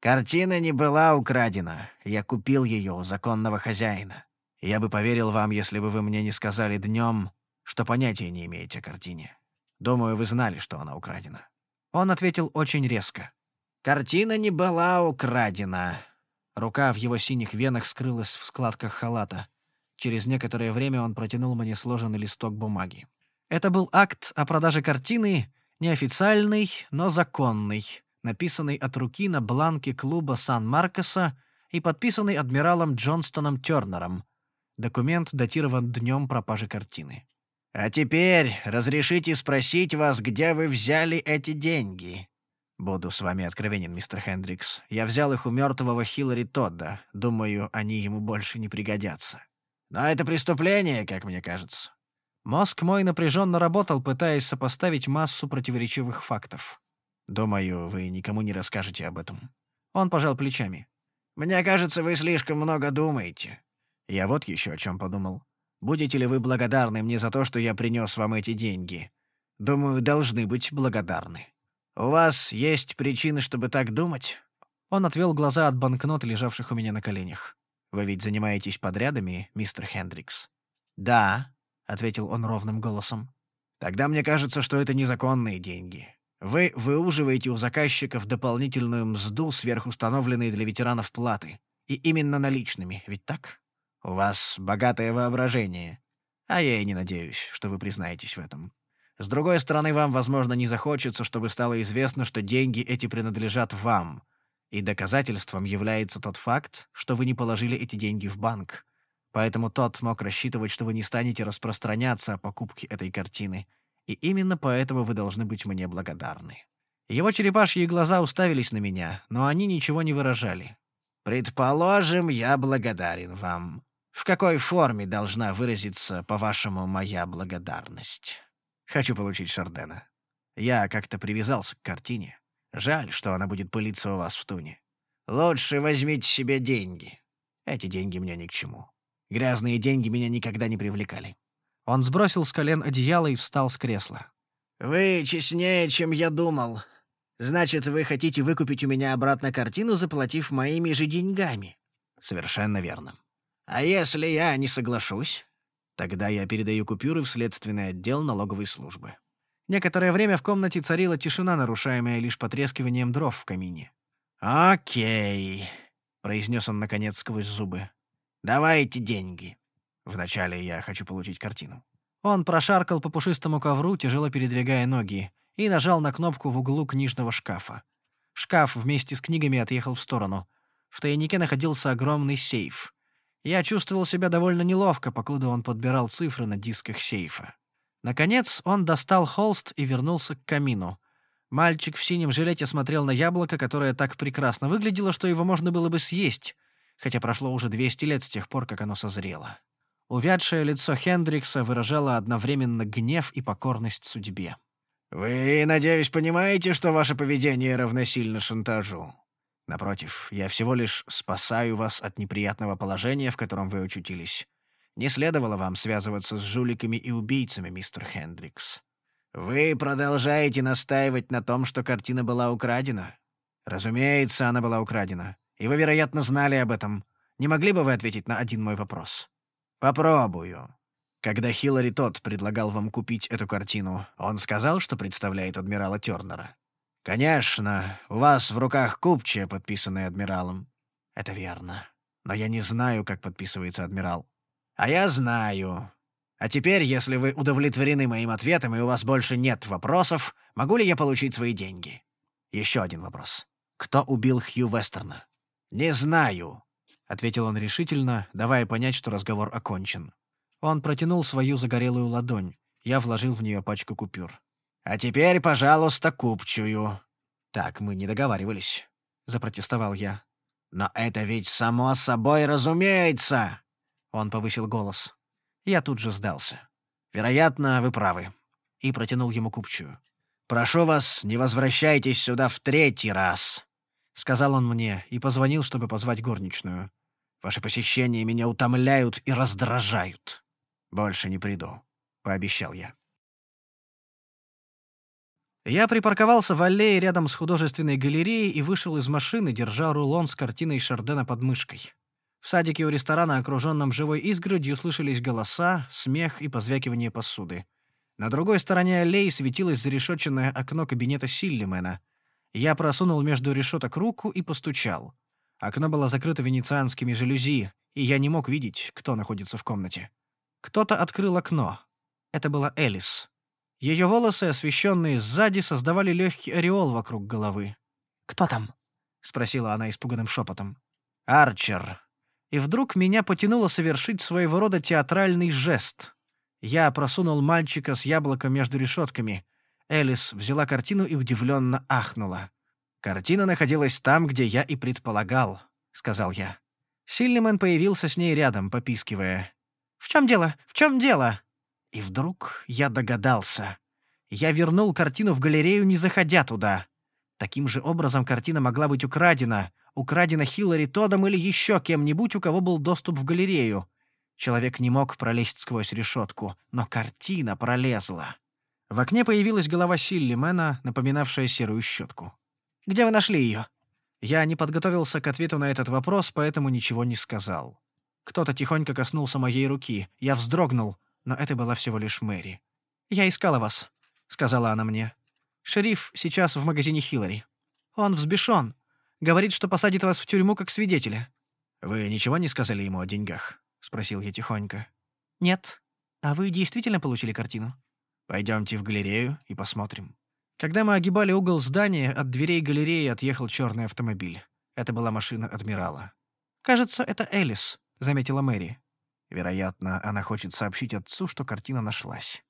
«Картина не была украдена. Я купил ее у законного хозяина. Я бы поверил вам, если бы вы мне не сказали днем, что понятия не имеете о картине. Думаю, вы знали, что она украдена». Он ответил очень резко. «Картина не была украдена. Рука в его синих венах скрылась в складках халата. Через некоторое время он протянул мне сложенный листок бумаги. Это был акт о продаже картины, неофициальный, но законный, написанный от руки на бланке клуба Сан-Маркоса и подписанный адмиралом Джонстоном Тернером. Документ датирован днем пропажи картины. «А теперь разрешите спросить вас, где вы взяли эти деньги?» «Буду с вами откровенен, мистер Хендрикс. Я взял их у мертвого Хиллари Тодда. Думаю, они ему больше не пригодятся». «Но это преступление, как мне кажется». Мозг мой напряженно работал, пытаясь сопоставить массу противоречивых фактов. «Думаю, вы никому не расскажете об этом». Он пожал плечами. «Мне кажется, вы слишком много думаете». Я вот еще о чем подумал. Будете ли вы благодарны мне за то, что я принес вам эти деньги? Думаю, должны быть благодарны. «У вас есть причины, чтобы так думать?» Он отвел глаза от банкнот, лежавших у меня на коленях. «Вы ведь занимаетесь подрядами, мистер Хендрикс?» «Да», — ответил он ровным голосом. «Тогда мне кажется, что это незаконные деньги. Вы выуживаете у заказчиков дополнительную мзду сверхустановленной для ветеранов платы. И именно наличными, ведь так? У вас богатое воображение. А я и не надеюсь, что вы признаетесь в этом. С другой стороны, вам, возможно, не захочется, чтобы стало известно, что деньги эти принадлежат вам. И доказательством является тот факт, что вы не положили эти деньги в банк. Поэтому тот мог рассчитывать, что вы не станете распространяться о покупке этой картины. И именно поэтому вы должны быть мне благодарны. Его черепашьи глаза уставились на меня, но они ничего не выражали. «Предположим, я благодарен вам. В какой форме должна выразиться, по-вашему, моя благодарность?» Хочу получить Шардена. Я как-то привязался к картине. Жаль, что она будет пылиться у вас в туне. Лучше возьмите себе деньги. Эти деньги мне ни к чему. Грязные деньги меня никогда не привлекали. Он сбросил с колен одеяло и встал с кресла. «Вы честнее, чем я думал. Значит, вы хотите выкупить у меня обратно картину, заплатив моими же деньгами?» «Совершенно верно». «А если я не соглашусь?» Тогда я передаю купюры в следственный отдел налоговой службы. Некоторое время в комнате царила тишина, нарушаемая лишь потрескиванием дров в камине. «Окей», — произнес он, наконец, сквозь зубы. «Давайте деньги». Вначале я хочу получить картину. Он прошаркал по пушистому ковру, тяжело передвигая ноги, и нажал на кнопку в углу книжного шкафа. Шкаф вместе с книгами отъехал в сторону. В тайнике находился огромный сейф. Я чувствовал себя довольно неловко, покуда он подбирал цифры на дисках сейфа. Наконец он достал холст и вернулся к камину. Мальчик в синем жилете смотрел на яблоко, которое так прекрасно выглядело, что его можно было бы съесть, хотя прошло уже 200 лет с тех пор, как оно созрело. Увядшее лицо Хендрикса выражало одновременно гнев и покорность судьбе. «Вы, надеюсь, понимаете, что ваше поведение равносильно шантажу? Напротив, я всего лишь спасаю вас от неприятного положения, в котором вы очутились. Не следовало вам связываться с жуликами и убийцами, мистер Хендрикс. Вы продолжаете настаивать на том, что картина была украдена? Разумеется, она была украдена. И вы, вероятно, знали об этом. Не могли бы вы ответить на один мой вопрос? Попробую. Когда Хиллари тот предлагал вам купить эту картину, он сказал, что представляет адмирала Тернера? Конечно, у вас в руках купчая, подписанная адмиралом. Это верно. Но я не знаю, как подписывается адмирал. А я знаю. А теперь, если вы удовлетворены моим ответом и у вас больше нет вопросов, могу ли я получить свои деньги? Еще один вопрос. Кто убил Хью Вестерна? Не знаю, — ответил он решительно, давая понять, что разговор окончен. Он протянул свою загорелую ладонь. Я вложил в нее пачку купюр. «А теперь, пожалуйста, купчую». «Так мы не договаривались», — запротестовал я. «Но это ведь само собой разумеется!» Он повысил голос. Я тут же сдался. «Вероятно, вы правы». И протянул ему купчую. «Прошу вас, не возвращайтесь сюда в третий раз», — сказал он мне и позвонил, чтобы позвать горничную. «Ваши посещения меня утомляют и раздражают». «Больше не приду», — пообещал я. Я припарковался в аллее рядом с художественной галереей и вышел из машины, держа рулон с картиной Шардена под мышкой. В садике у ресторана, окруженном живой изгородью, слышались голоса, смех и позвякивание посуды. На другой стороне аллеи светилось зарешетченное окно кабинета Силлимена. Я просунул между решеток руку и постучал. Окно было закрыто венецианскими жалюзи, и я не мог видеть, кто находится в комнате. Кто-то открыл окно. Это была Элис. Ее волосы, освещенные сзади, создавали легкий ореол вокруг головы. «Кто там?» — спросила она испуганным шепотом. «Арчер». И вдруг меня потянуло совершить своего рода театральный жест. Я просунул мальчика с яблоком между решетками. Элис взяла картину и удивленно ахнула. «Картина находилась там, где я и предполагал», — сказал я. Сильнеман появился с ней рядом, попискивая. «В чем дело? В чем дело?» И вдруг я догадался. Я вернул картину в галерею, не заходя туда. Таким же образом картина могла быть украдена. Украдена Хиллари Тодом или еще кем-нибудь, у кого был доступ в галерею. Человек не мог пролезть сквозь решетку, но картина пролезла. В окне появилась голова Силлимена, напоминавшая серую щетку. «Где вы нашли ее?» Я не подготовился к ответу на этот вопрос, поэтому ничего не сказал. Кто-то тихонько коснулся моей руки. Я вздрогнул, но это была всего лишь Мэри. «Я искала вас», — сказала она мне. «Шериф сейчас в магазине Хиллари. Он взбешен. Говорит, что посадит вас в тюрьму как свидетеля». «Вы ничего не сказали ему о деньгах?» — спросил я тихонько. «Нет. А вы действительно получили картину?» Пойдемте в галерею и посмотрим». Когда мы огибали угол здания, от дверей галереи отъехал черный автомобиль. Это была машина адмирала. «Кажется, это Элис», — заметила Мэри. Вероятно, она хочет сообщить отцу, что картина нашлась.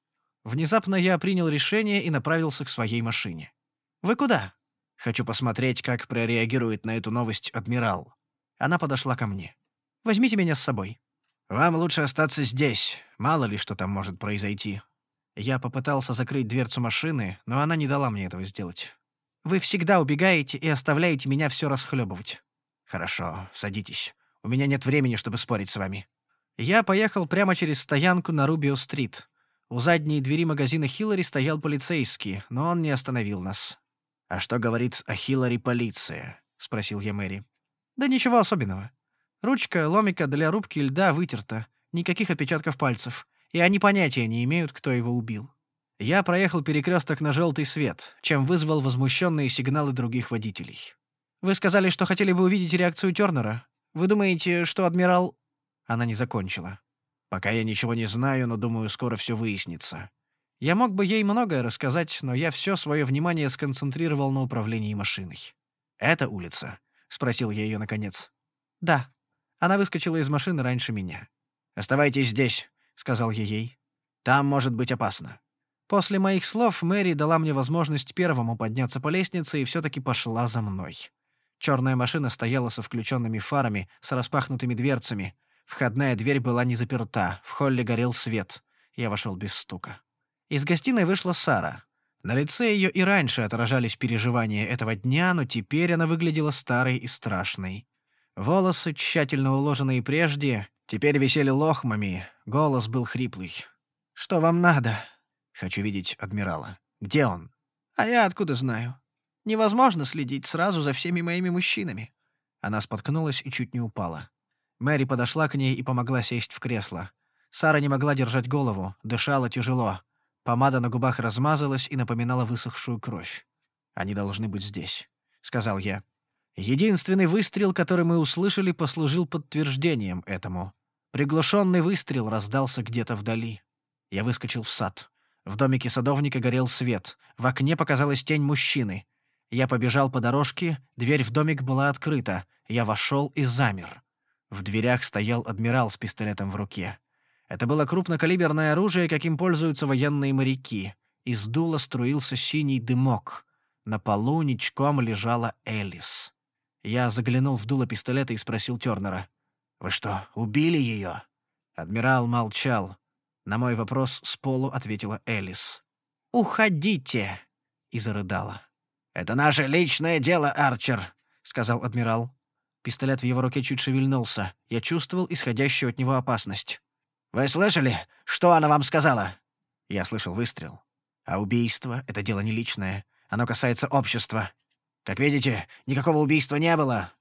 Внезапно я принял решение и направился к своей машине. «Вы куда?» «Хочу посмотреть, как прореагирует на эту новость адмирал». Она подошла ко мне. «Возьмите меня с собой». «Вам лучше остаться здесь. Мало ли, что там может произойти». Я попытался закрыть дверцу машины, но она не дала мне этого сделать. «Вы всегда убегаете и оставляете меня все расхлебывать». «Хорошо, садитесь. У меня нет времени, чтобы спорить с вами». Я поехал прямо через стоянку на Рубио-стрит. У задней двери магазина Хиллари стоял полицейский, но он не остановил нас. «А что говорит о Хиллари полиция?» — спросил я Мэри. «Да ничего особенного. Ручка ломика для рубки льда вытерта, никаких отпечатков пальцев, и они понятия не имеют, кто его убил. Я проехал перекресток на желтый свет, чем вызвал возмущенные сигналы других водителей. Вы сказали, что хотели бы увидеть реакцию Тернера. Вы думаете, что адмирал...» Она не закончила. «Пока я ничего не знаю, но думаю, скоро все выяснится». Я мог бы ей многое рассказать, но я все свое внимание сконцентрировал на управлении машиной. «Это улица?» — спросил я ее наконец. «Да». Она выскочила из машины раньше меня. «Оставайтесь здесь», — сказал я ей. «Там может быть опасно». После моих слов Мэри дала мне возможность первому подняться по лестнице и все-таки пошла за мной. Черная машина стояла со включенными фарами, с распахнутыми дверцами. Входная дверь была не заперта, в холле горел свет. Я вошел без стука. Из гостиной вышла Сара. На лице ее и раньше отражались переживания этого дня, но теперь она выглядела старой и страшной. Волосы, тщательно уложенные прежде, теперь висели лохмами, голос был хриплый. «Что вам надо?» «Хочу видеть адмирала. Где он?» «А я откуда знаю? Невозможно следить сразу за всеми моими мужчинами». Она споткнулась и чуть не упала. Мэри подошла к ней и помогла сесть в кресло. Сара не могла держать голову, дышала тяжело. Помада на губах размазалась и напоминала высохшую кровь. «Они должны быть здесь», — сказал я. Единственный выстрел, который мы услышали, послужил подтверждением этому. Приглушенный выстрел раздался где-то вдали. Я выскочил в сад. В домике садовника горел свет. В окне показалась тень мужчины. Я побежал по дорожке, дверь в домик была открыта. Я вошел и замер. В дверях стоял адмирал с пистолетом в руке. Это было крупнокалиберное оружие, каким пользуются военные моряки. Из дула струился синий дымок. На полу ничком лежала Элис. Я заглянул в дуло пистолета и спросил Тернера. «Вы что, убили ее?» Адмирал молчал. На мой вопрос с полу ответила Элис. «Уходите!» и зарыдала. «Это наше личное дело, Арчер», — сказал адмирал. Пистолет в его руке чуть шевельнулся. Я чувствовал исходящую от него опасность. «Вы слышали, что она вам сказала?» Я слышал выстрел. А убийство — это дело не личное. Оно касается общества. Как видите, никакого убийства не было.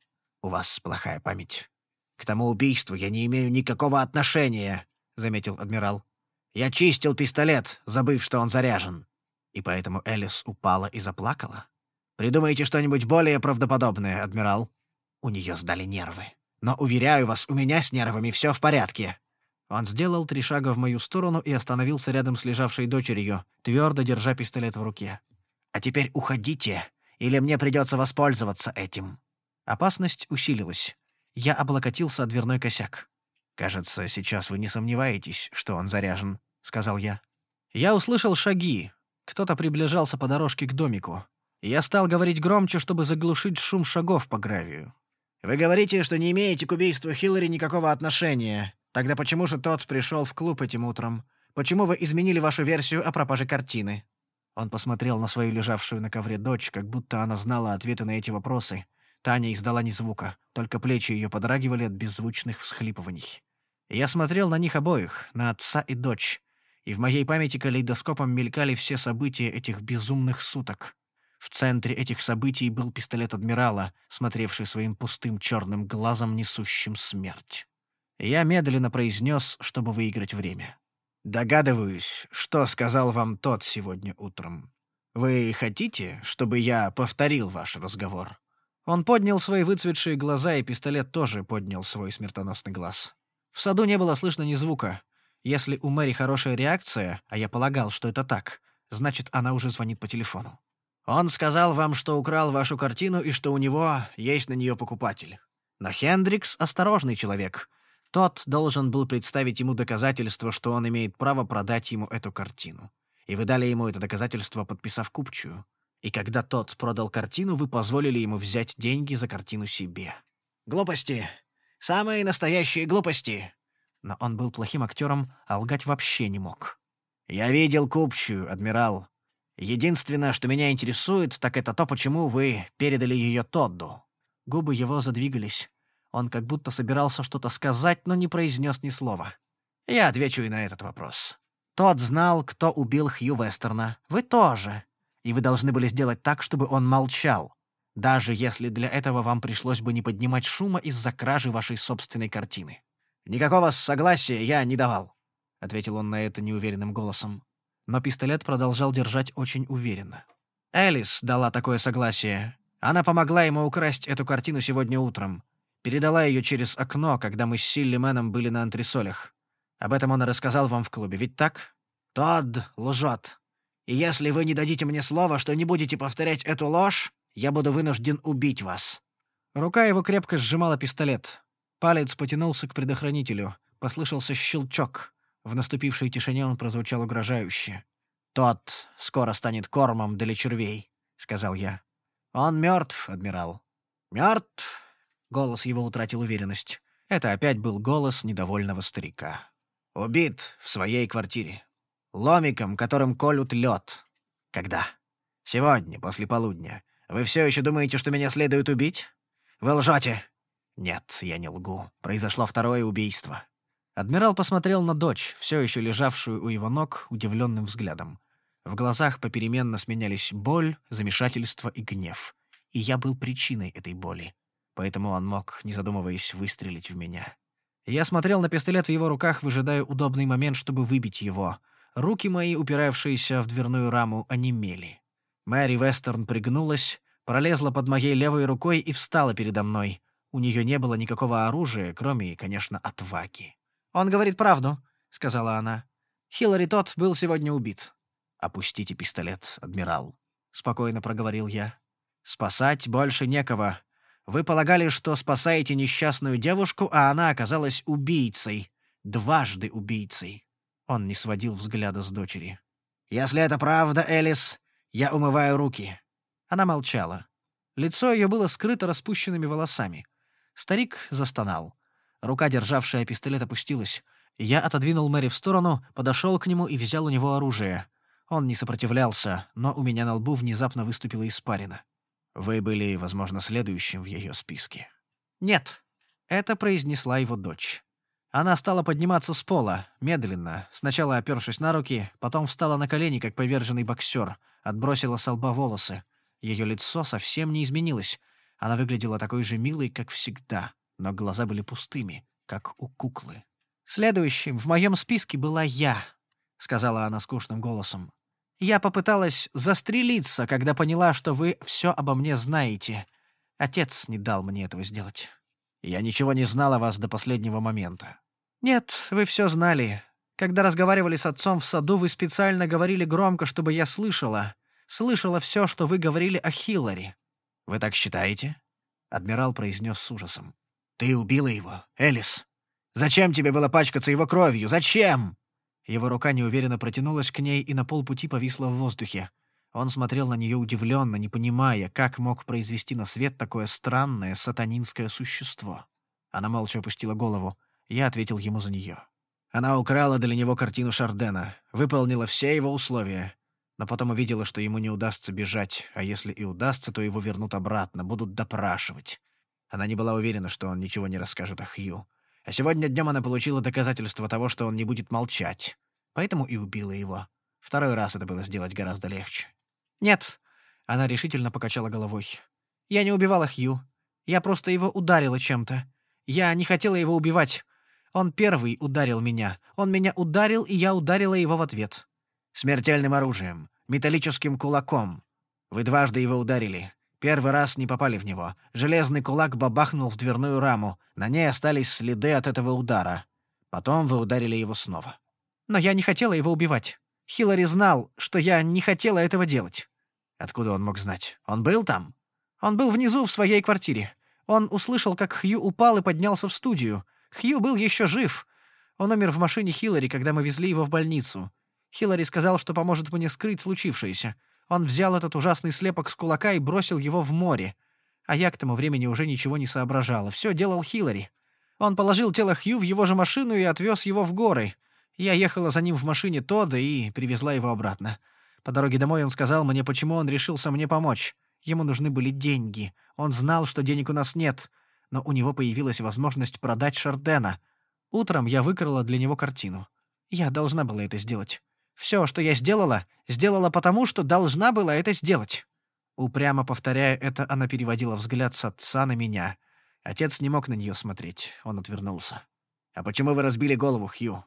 У вас плохая память. К тому убийству я не имею никакого отношения, — заметил адмирал. Я чистил пистолет, забыв, что он заряжен. И поэтому Элис упала и заплакала. Придумайте что-нибудь более правдоподобное, адмирал. У нее сдали нервы. Но, уверяю вас, у меня с нервами все в порядке. Он сделал три шага в мою сторону и остановился рядом с лежавшей дочерью, твердо держа пистолет в руке. «А теперь уходите или мне придется воспользоваться этим». Опасность усилилась. Я облокотился о дверной косяк. «Кажется, сейчас вы не сомневаетесь, что он заряжен», — сказал я. Я услышал шаги. Кто-то приближался по дорожке к домику. Я стал говорить громче, чтобы заглушить шум шагов по гравию. «Вы говорите, что не имеете к убийству Хиллари никакого отношения. Тогда почему же тот пришел в клуб этим утром? Почему вы изменили вашу версию о пропаже картины?» Он посмотрел на свою лежавшую на ковре дочь, как будто она знала ответы на эти вопросы. Таня издала ни звука, только плечи ее подрагивали от беззвучных всхлипываний. Я смотрел на них обоих, на отца и дочь, и в моей памяти калейдоскопом мелькали все события этих безумных суток. В центре этих событий был пистолет адмирала, смотревший своим пустым черным глазом, несущим смерть. Я медленно произнес, чтобы выиграть время. Догадываюсь, что сказал вам тот сегодня утром. Вы хотите, чтобы я повторил ваш разговор?» Он поднял свои выцветшие глаза, и пистолет тоже поднял свой смертоносный глаз. В саду не было слышно ни звука. Если у Мэри хорошая реакция, а я полагал, что это так, значит, она уже звонит по телефону. Он сказал вам, что украл вашу картину и что у него есть на нее покупатель. Но Хендрикс — осторожный человек. Тот должен был представить ему доказательство, что он имеет право продать ему эту картину. И вы дали ему это доказательство, подписав купчую. И когда тот продал картину, вы позволили ему взять деньги за картину себе. Глупости. Самые настоящие глупости. Но он был плохим актером, а лгать вообще не мог. Я видел купчую, адмирал. Единственное, что меня интересует, так это то, почему вы передали ее Тодду. Губы его задвигались. Он как будто собирался что-то сказать, но не произнес ни слова. Я отвечу и на этот вопрос. Тот знал, кто убил Хью Вестерна. Вы тоже. И вы должны были сделать так, чтобы он молчал. Даже если для этого вам пришлось бы не поднимать шума из-за кражи вашей собственной картины. «Никакого согласия я не давал», — ответил он на это неуверенным голосом. Но пистолет продолжал держать очень уверенно. Элис дала такое согласие. Она помогла ему украсть эту картину сегодня утром. Передала ее через окно, когда мы с Силли Мэном были на антресолях. Об этом он и рассказал вам в клубе, ведь так? Тодд лжет. И если вы не дадите мне слова, что не будете повторять эту ложь, я буду вынужден убить вас». Рука его крепко сжимала пистолет. Палец потянулся к предохранителю. Послышался щелчок. В наступившей тишине он прозвучал угрожающе. «Тот скоро станет кормом для червей», — сказал я. «Он мертв, адмирал». «Мертв?» Голос его утратил уверенность. Это опять был голос недовольного старика. «Убит в своей квартире. Ломиком, которым колют лед. Когда? Сегодня, после полудня. Вы все еще думаете, что меня следует убить? Вы лжете!» «Нет, я не лгу. Произошло второе убийство». Адмирал посмотрел на дочь, все еще лежавшую у его ног, удивленным взглядом. В глазах попеременно сменялись боль, замешательство и гнев. И я был причиной этой боли. Поэтому он мог, не задумываясь, выстрелить в меня. Я смотрел на пистолет в его руках, выжидая удобный момент, чтобы выбить его. Руки мои, упиравшиеся в дверную раму, онемели. Мэри Вестерн пригнулась, пролезла под моей левой рукой и встала передо мной. У нее не было никакого оружия, кроме, конечно, отваги. «Он говорит правду», — сказала она. «Хиллари тот был сегодня убит». «Опустите пистолет, адмирал», — спокойно проговорил я. «Спасать больше некого. Вы полагали, что спасаете несчастную девушку, а она оказалась убийцей. Дважды убийцей». Он не сводил взгляда с дочери. «Если это правда, Элис, я умываю руки». Она молчала. Лицо ее было скрыто распущенными волосами. Старик застонал. Рука, державшая пистолет, опустилась. Я отодвинул Мэри в сторону, подошел к нему и взял у него оружие. Он не сопротивлялся, но у меня на лбу внезапно выступила испарина. «Вы были, возможно, следующим в ее списке». «Нет», — это произнесла его дочь. Она стала подниматься с пола, медленно, сначала опершись на руки, потом встала на колени, как поверженный боксер, отбросила с лба волосы. Ее лицо совсем не изменилось. Она выглядела такой же милой, как всегда но глаза были пустыми, как у куклы. «Следующим в моем списке была я», — сказала она скучным голосом. «Я попыталась застрелиться, когда поняла, что вы все обо мне знаете. Отец не дал мне этого сделать. Я ничего не знал о вас до последнего момента». «Нет, вы все знали. Когда разговаривали с отцом в саду, вы специально говорили громко, чтобы я слышала. Слышала все, что вы говорили о Хиллари». «Вы так считаете?» — адмирал произнес с ужасом. «Ты убила его, Элис. Зачем тебе было пачкаться его кровью? Зачем?» Его рука неуверенно протянулась к ней и на полпути повисла в воздухе. Он смотрел на нее удивленно, не понимая, как мог произвести на свет такое странное сатанинское существо. Она молча опустила голову. Я ответил ему за нее. Она украла для него картину Шардена, выполнила все его условия, но потом увидела, что ему не удастся бежать, а если и удастся, то его вернут обратно, будут допрашивать. Она не была уверена, что он ничего не расскажет о Хью. А сегодня днем она получила доказательство того, что он не будет молчать. Поэтому и убила его. Второй раз это было сделать гораздо легче. «Нет», — она решительно покачала головой. «Я не убивала Хью. Я просто его ударила чем-то. Я не хотела его убивать. Он первый ударил меня. Он меня ударил, и я ударила его в ответ». «Смертельным оружием. Металлическим кулаком. Вы дважды его ударили. Первый раз не попали в него. Железный кулак бабахнул в дверную раму. На ней остались следы от этого удара. Потом вы ударили его снова. Но я не хотела его убивать. Хиллари знал, что я не хотела этого делать. Откуда он мог знать? Он был там? Он был внизу в своей квартире. Он услышал, как Хью упал и поднялся в студию. Хью был еще жив. Он умер в машине Хиллари, когда мы везли его в больницу. Хиллари сказал, что поможет мне скрыть случившееся. Он взял этот ужасный слепок с кулака и бросил его в море. А я к тому времени уже ничего не соображала. Все делал Хиллари. Он положил тело Хью в его же машину и отвез его в горы. Я ехала за ним в машине Тодда и привезла его обратно. По дороге домой он сказал мне, почему он решился мне помочь. Ему нужны были деньги. Он знал, что денег у нас нет. Но у него появилась возможность продать Шардена. Утром я выкрала для него картину. Я должна была это сделать. Все, что я сделала, сделала потому, что должна была это сделать». Упрямо повторяя это, она переводила взгляд с отца на меня. Отец не мог на нее смотреть, он отвернулся. «А почему вы разбили голову, Хью?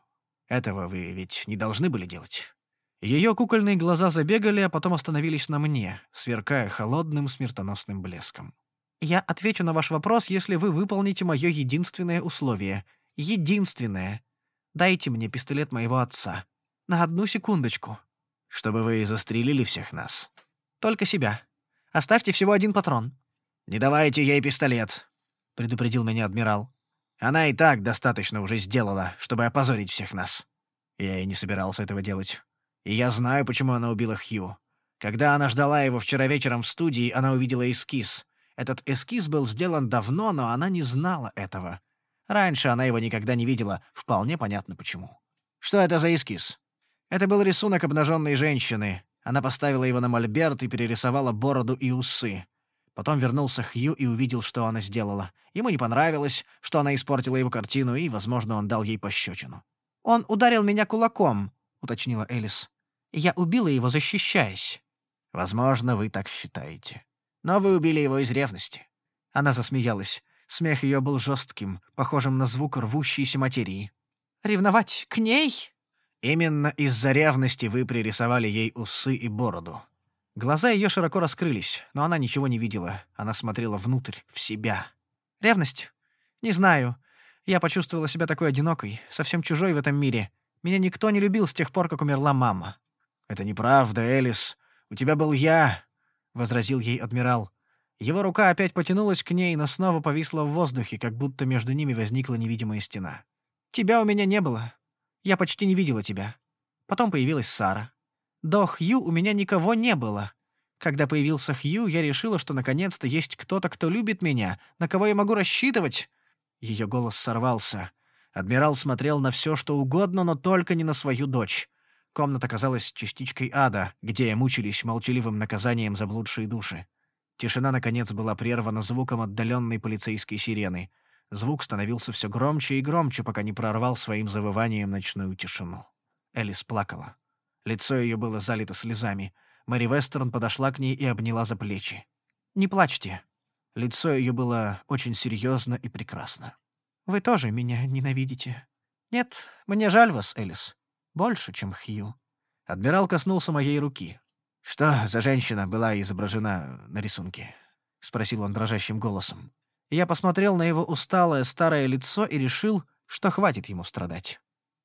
Этого вы ведь не должны были делать?» Ее кукольные глаза забегали, а потом остановились на мне, сверкая холодным смертоносным блеском. «Я отвечу на ваш вопрос, если вы выполните мое единственное условие. Единственное. Дайте мне пистолет моего отца. На одну секундочку. Чтобы вы застрелили всех нас. Только себя. Оставьте всего один патрон. Не давайте ей пистолет, предупредил меня адмирал. Она и так достаточно уже сделала, чтобы опозорить всех нас. Я и не собирался этого делать. И я знаю, почему она убила Хью. Когда она ждала его вчера вечером в студии, она увидела эскиз. Этот эскиз был сделан давно, но она не знала этого. Раньше она его никогда не видела, вполне понятно почему. «Что это за эскиз?» Это был рисунок обнаженной женщины. Она поставила его на мольберт и перерисовала бороду и усы. Потом вернулся Хью и увидел, что она сделала. Ему не понравилось, что она испортила его картину, и, возможно, он дал ей пощечину. «Он ударил меня кулаком», — уточнила Элис. «Я убила его, защищаясь». «Возможно, вы так считаете. Но вы убили его из ревности». Она засмеялась. Смех ее был жестким, похожим на звук рвущейся материи. «Ревновать к ней?» «Именно из-за ревности вы пририсовали ей усы и бороду». Глаза ее широко раскрылись, но она ничего не видела. Она смотрела внутрь, в себя. «Ревность? Не знаю. Я почувствовала себя такой одинокой, совсем чужой в этом мире. Меня никто не любил с тех пор, как умерла мама». «Это неправда, Элис. У тебя был я», — возразил ей адмирал. Его рука опять потянулась к ней, но снова повисла в воздухе, как будто между ними возникла невидимая стена. «Тебя у меня не было. Я почти не видела тебя. Потом появилась Сара. До Хью у меня никого не было. Когда появился Хью, я решила, что наконец-то есть кто-то, кто любит меня, на кого я могу рассчитывать». Ее голос сорвался. Адмирал смотрел на все, что угодно, но только не на свою дочь. Комната казалась частичкой ада, где мучились молчаливым наказанием заблудшие души. Тишина, наконец, была прервана звуком отдаленной полицейской сирены. Звук становился все громче и громче, пока не прорвал своим завыванием ночную тишину. Элис плакала. Лицо ее было залито слезами. Мэри Вестерн подошла к ней и обняла за плечи. «Не плачьте». Лицо ее было очень серьезно и прекрасно. «Вы тоже меня ненавидите?» «Нет, мне жаль вас, Элис. Больше, чем Хью». Адмирал коснулся моей руки. «Что за женщина была изображена на рисунке?» — спросил он дрожащим голосом. Я посмотрел на его усталое старое лицо и решил, что хватит ему страдать.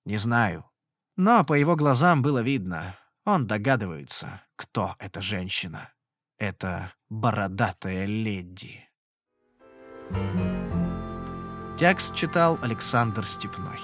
«Не знаю». Но по его глазам было видно. Он догадывается, кто эта женщина. Это бородатая леди. Текст читал Александр Степной.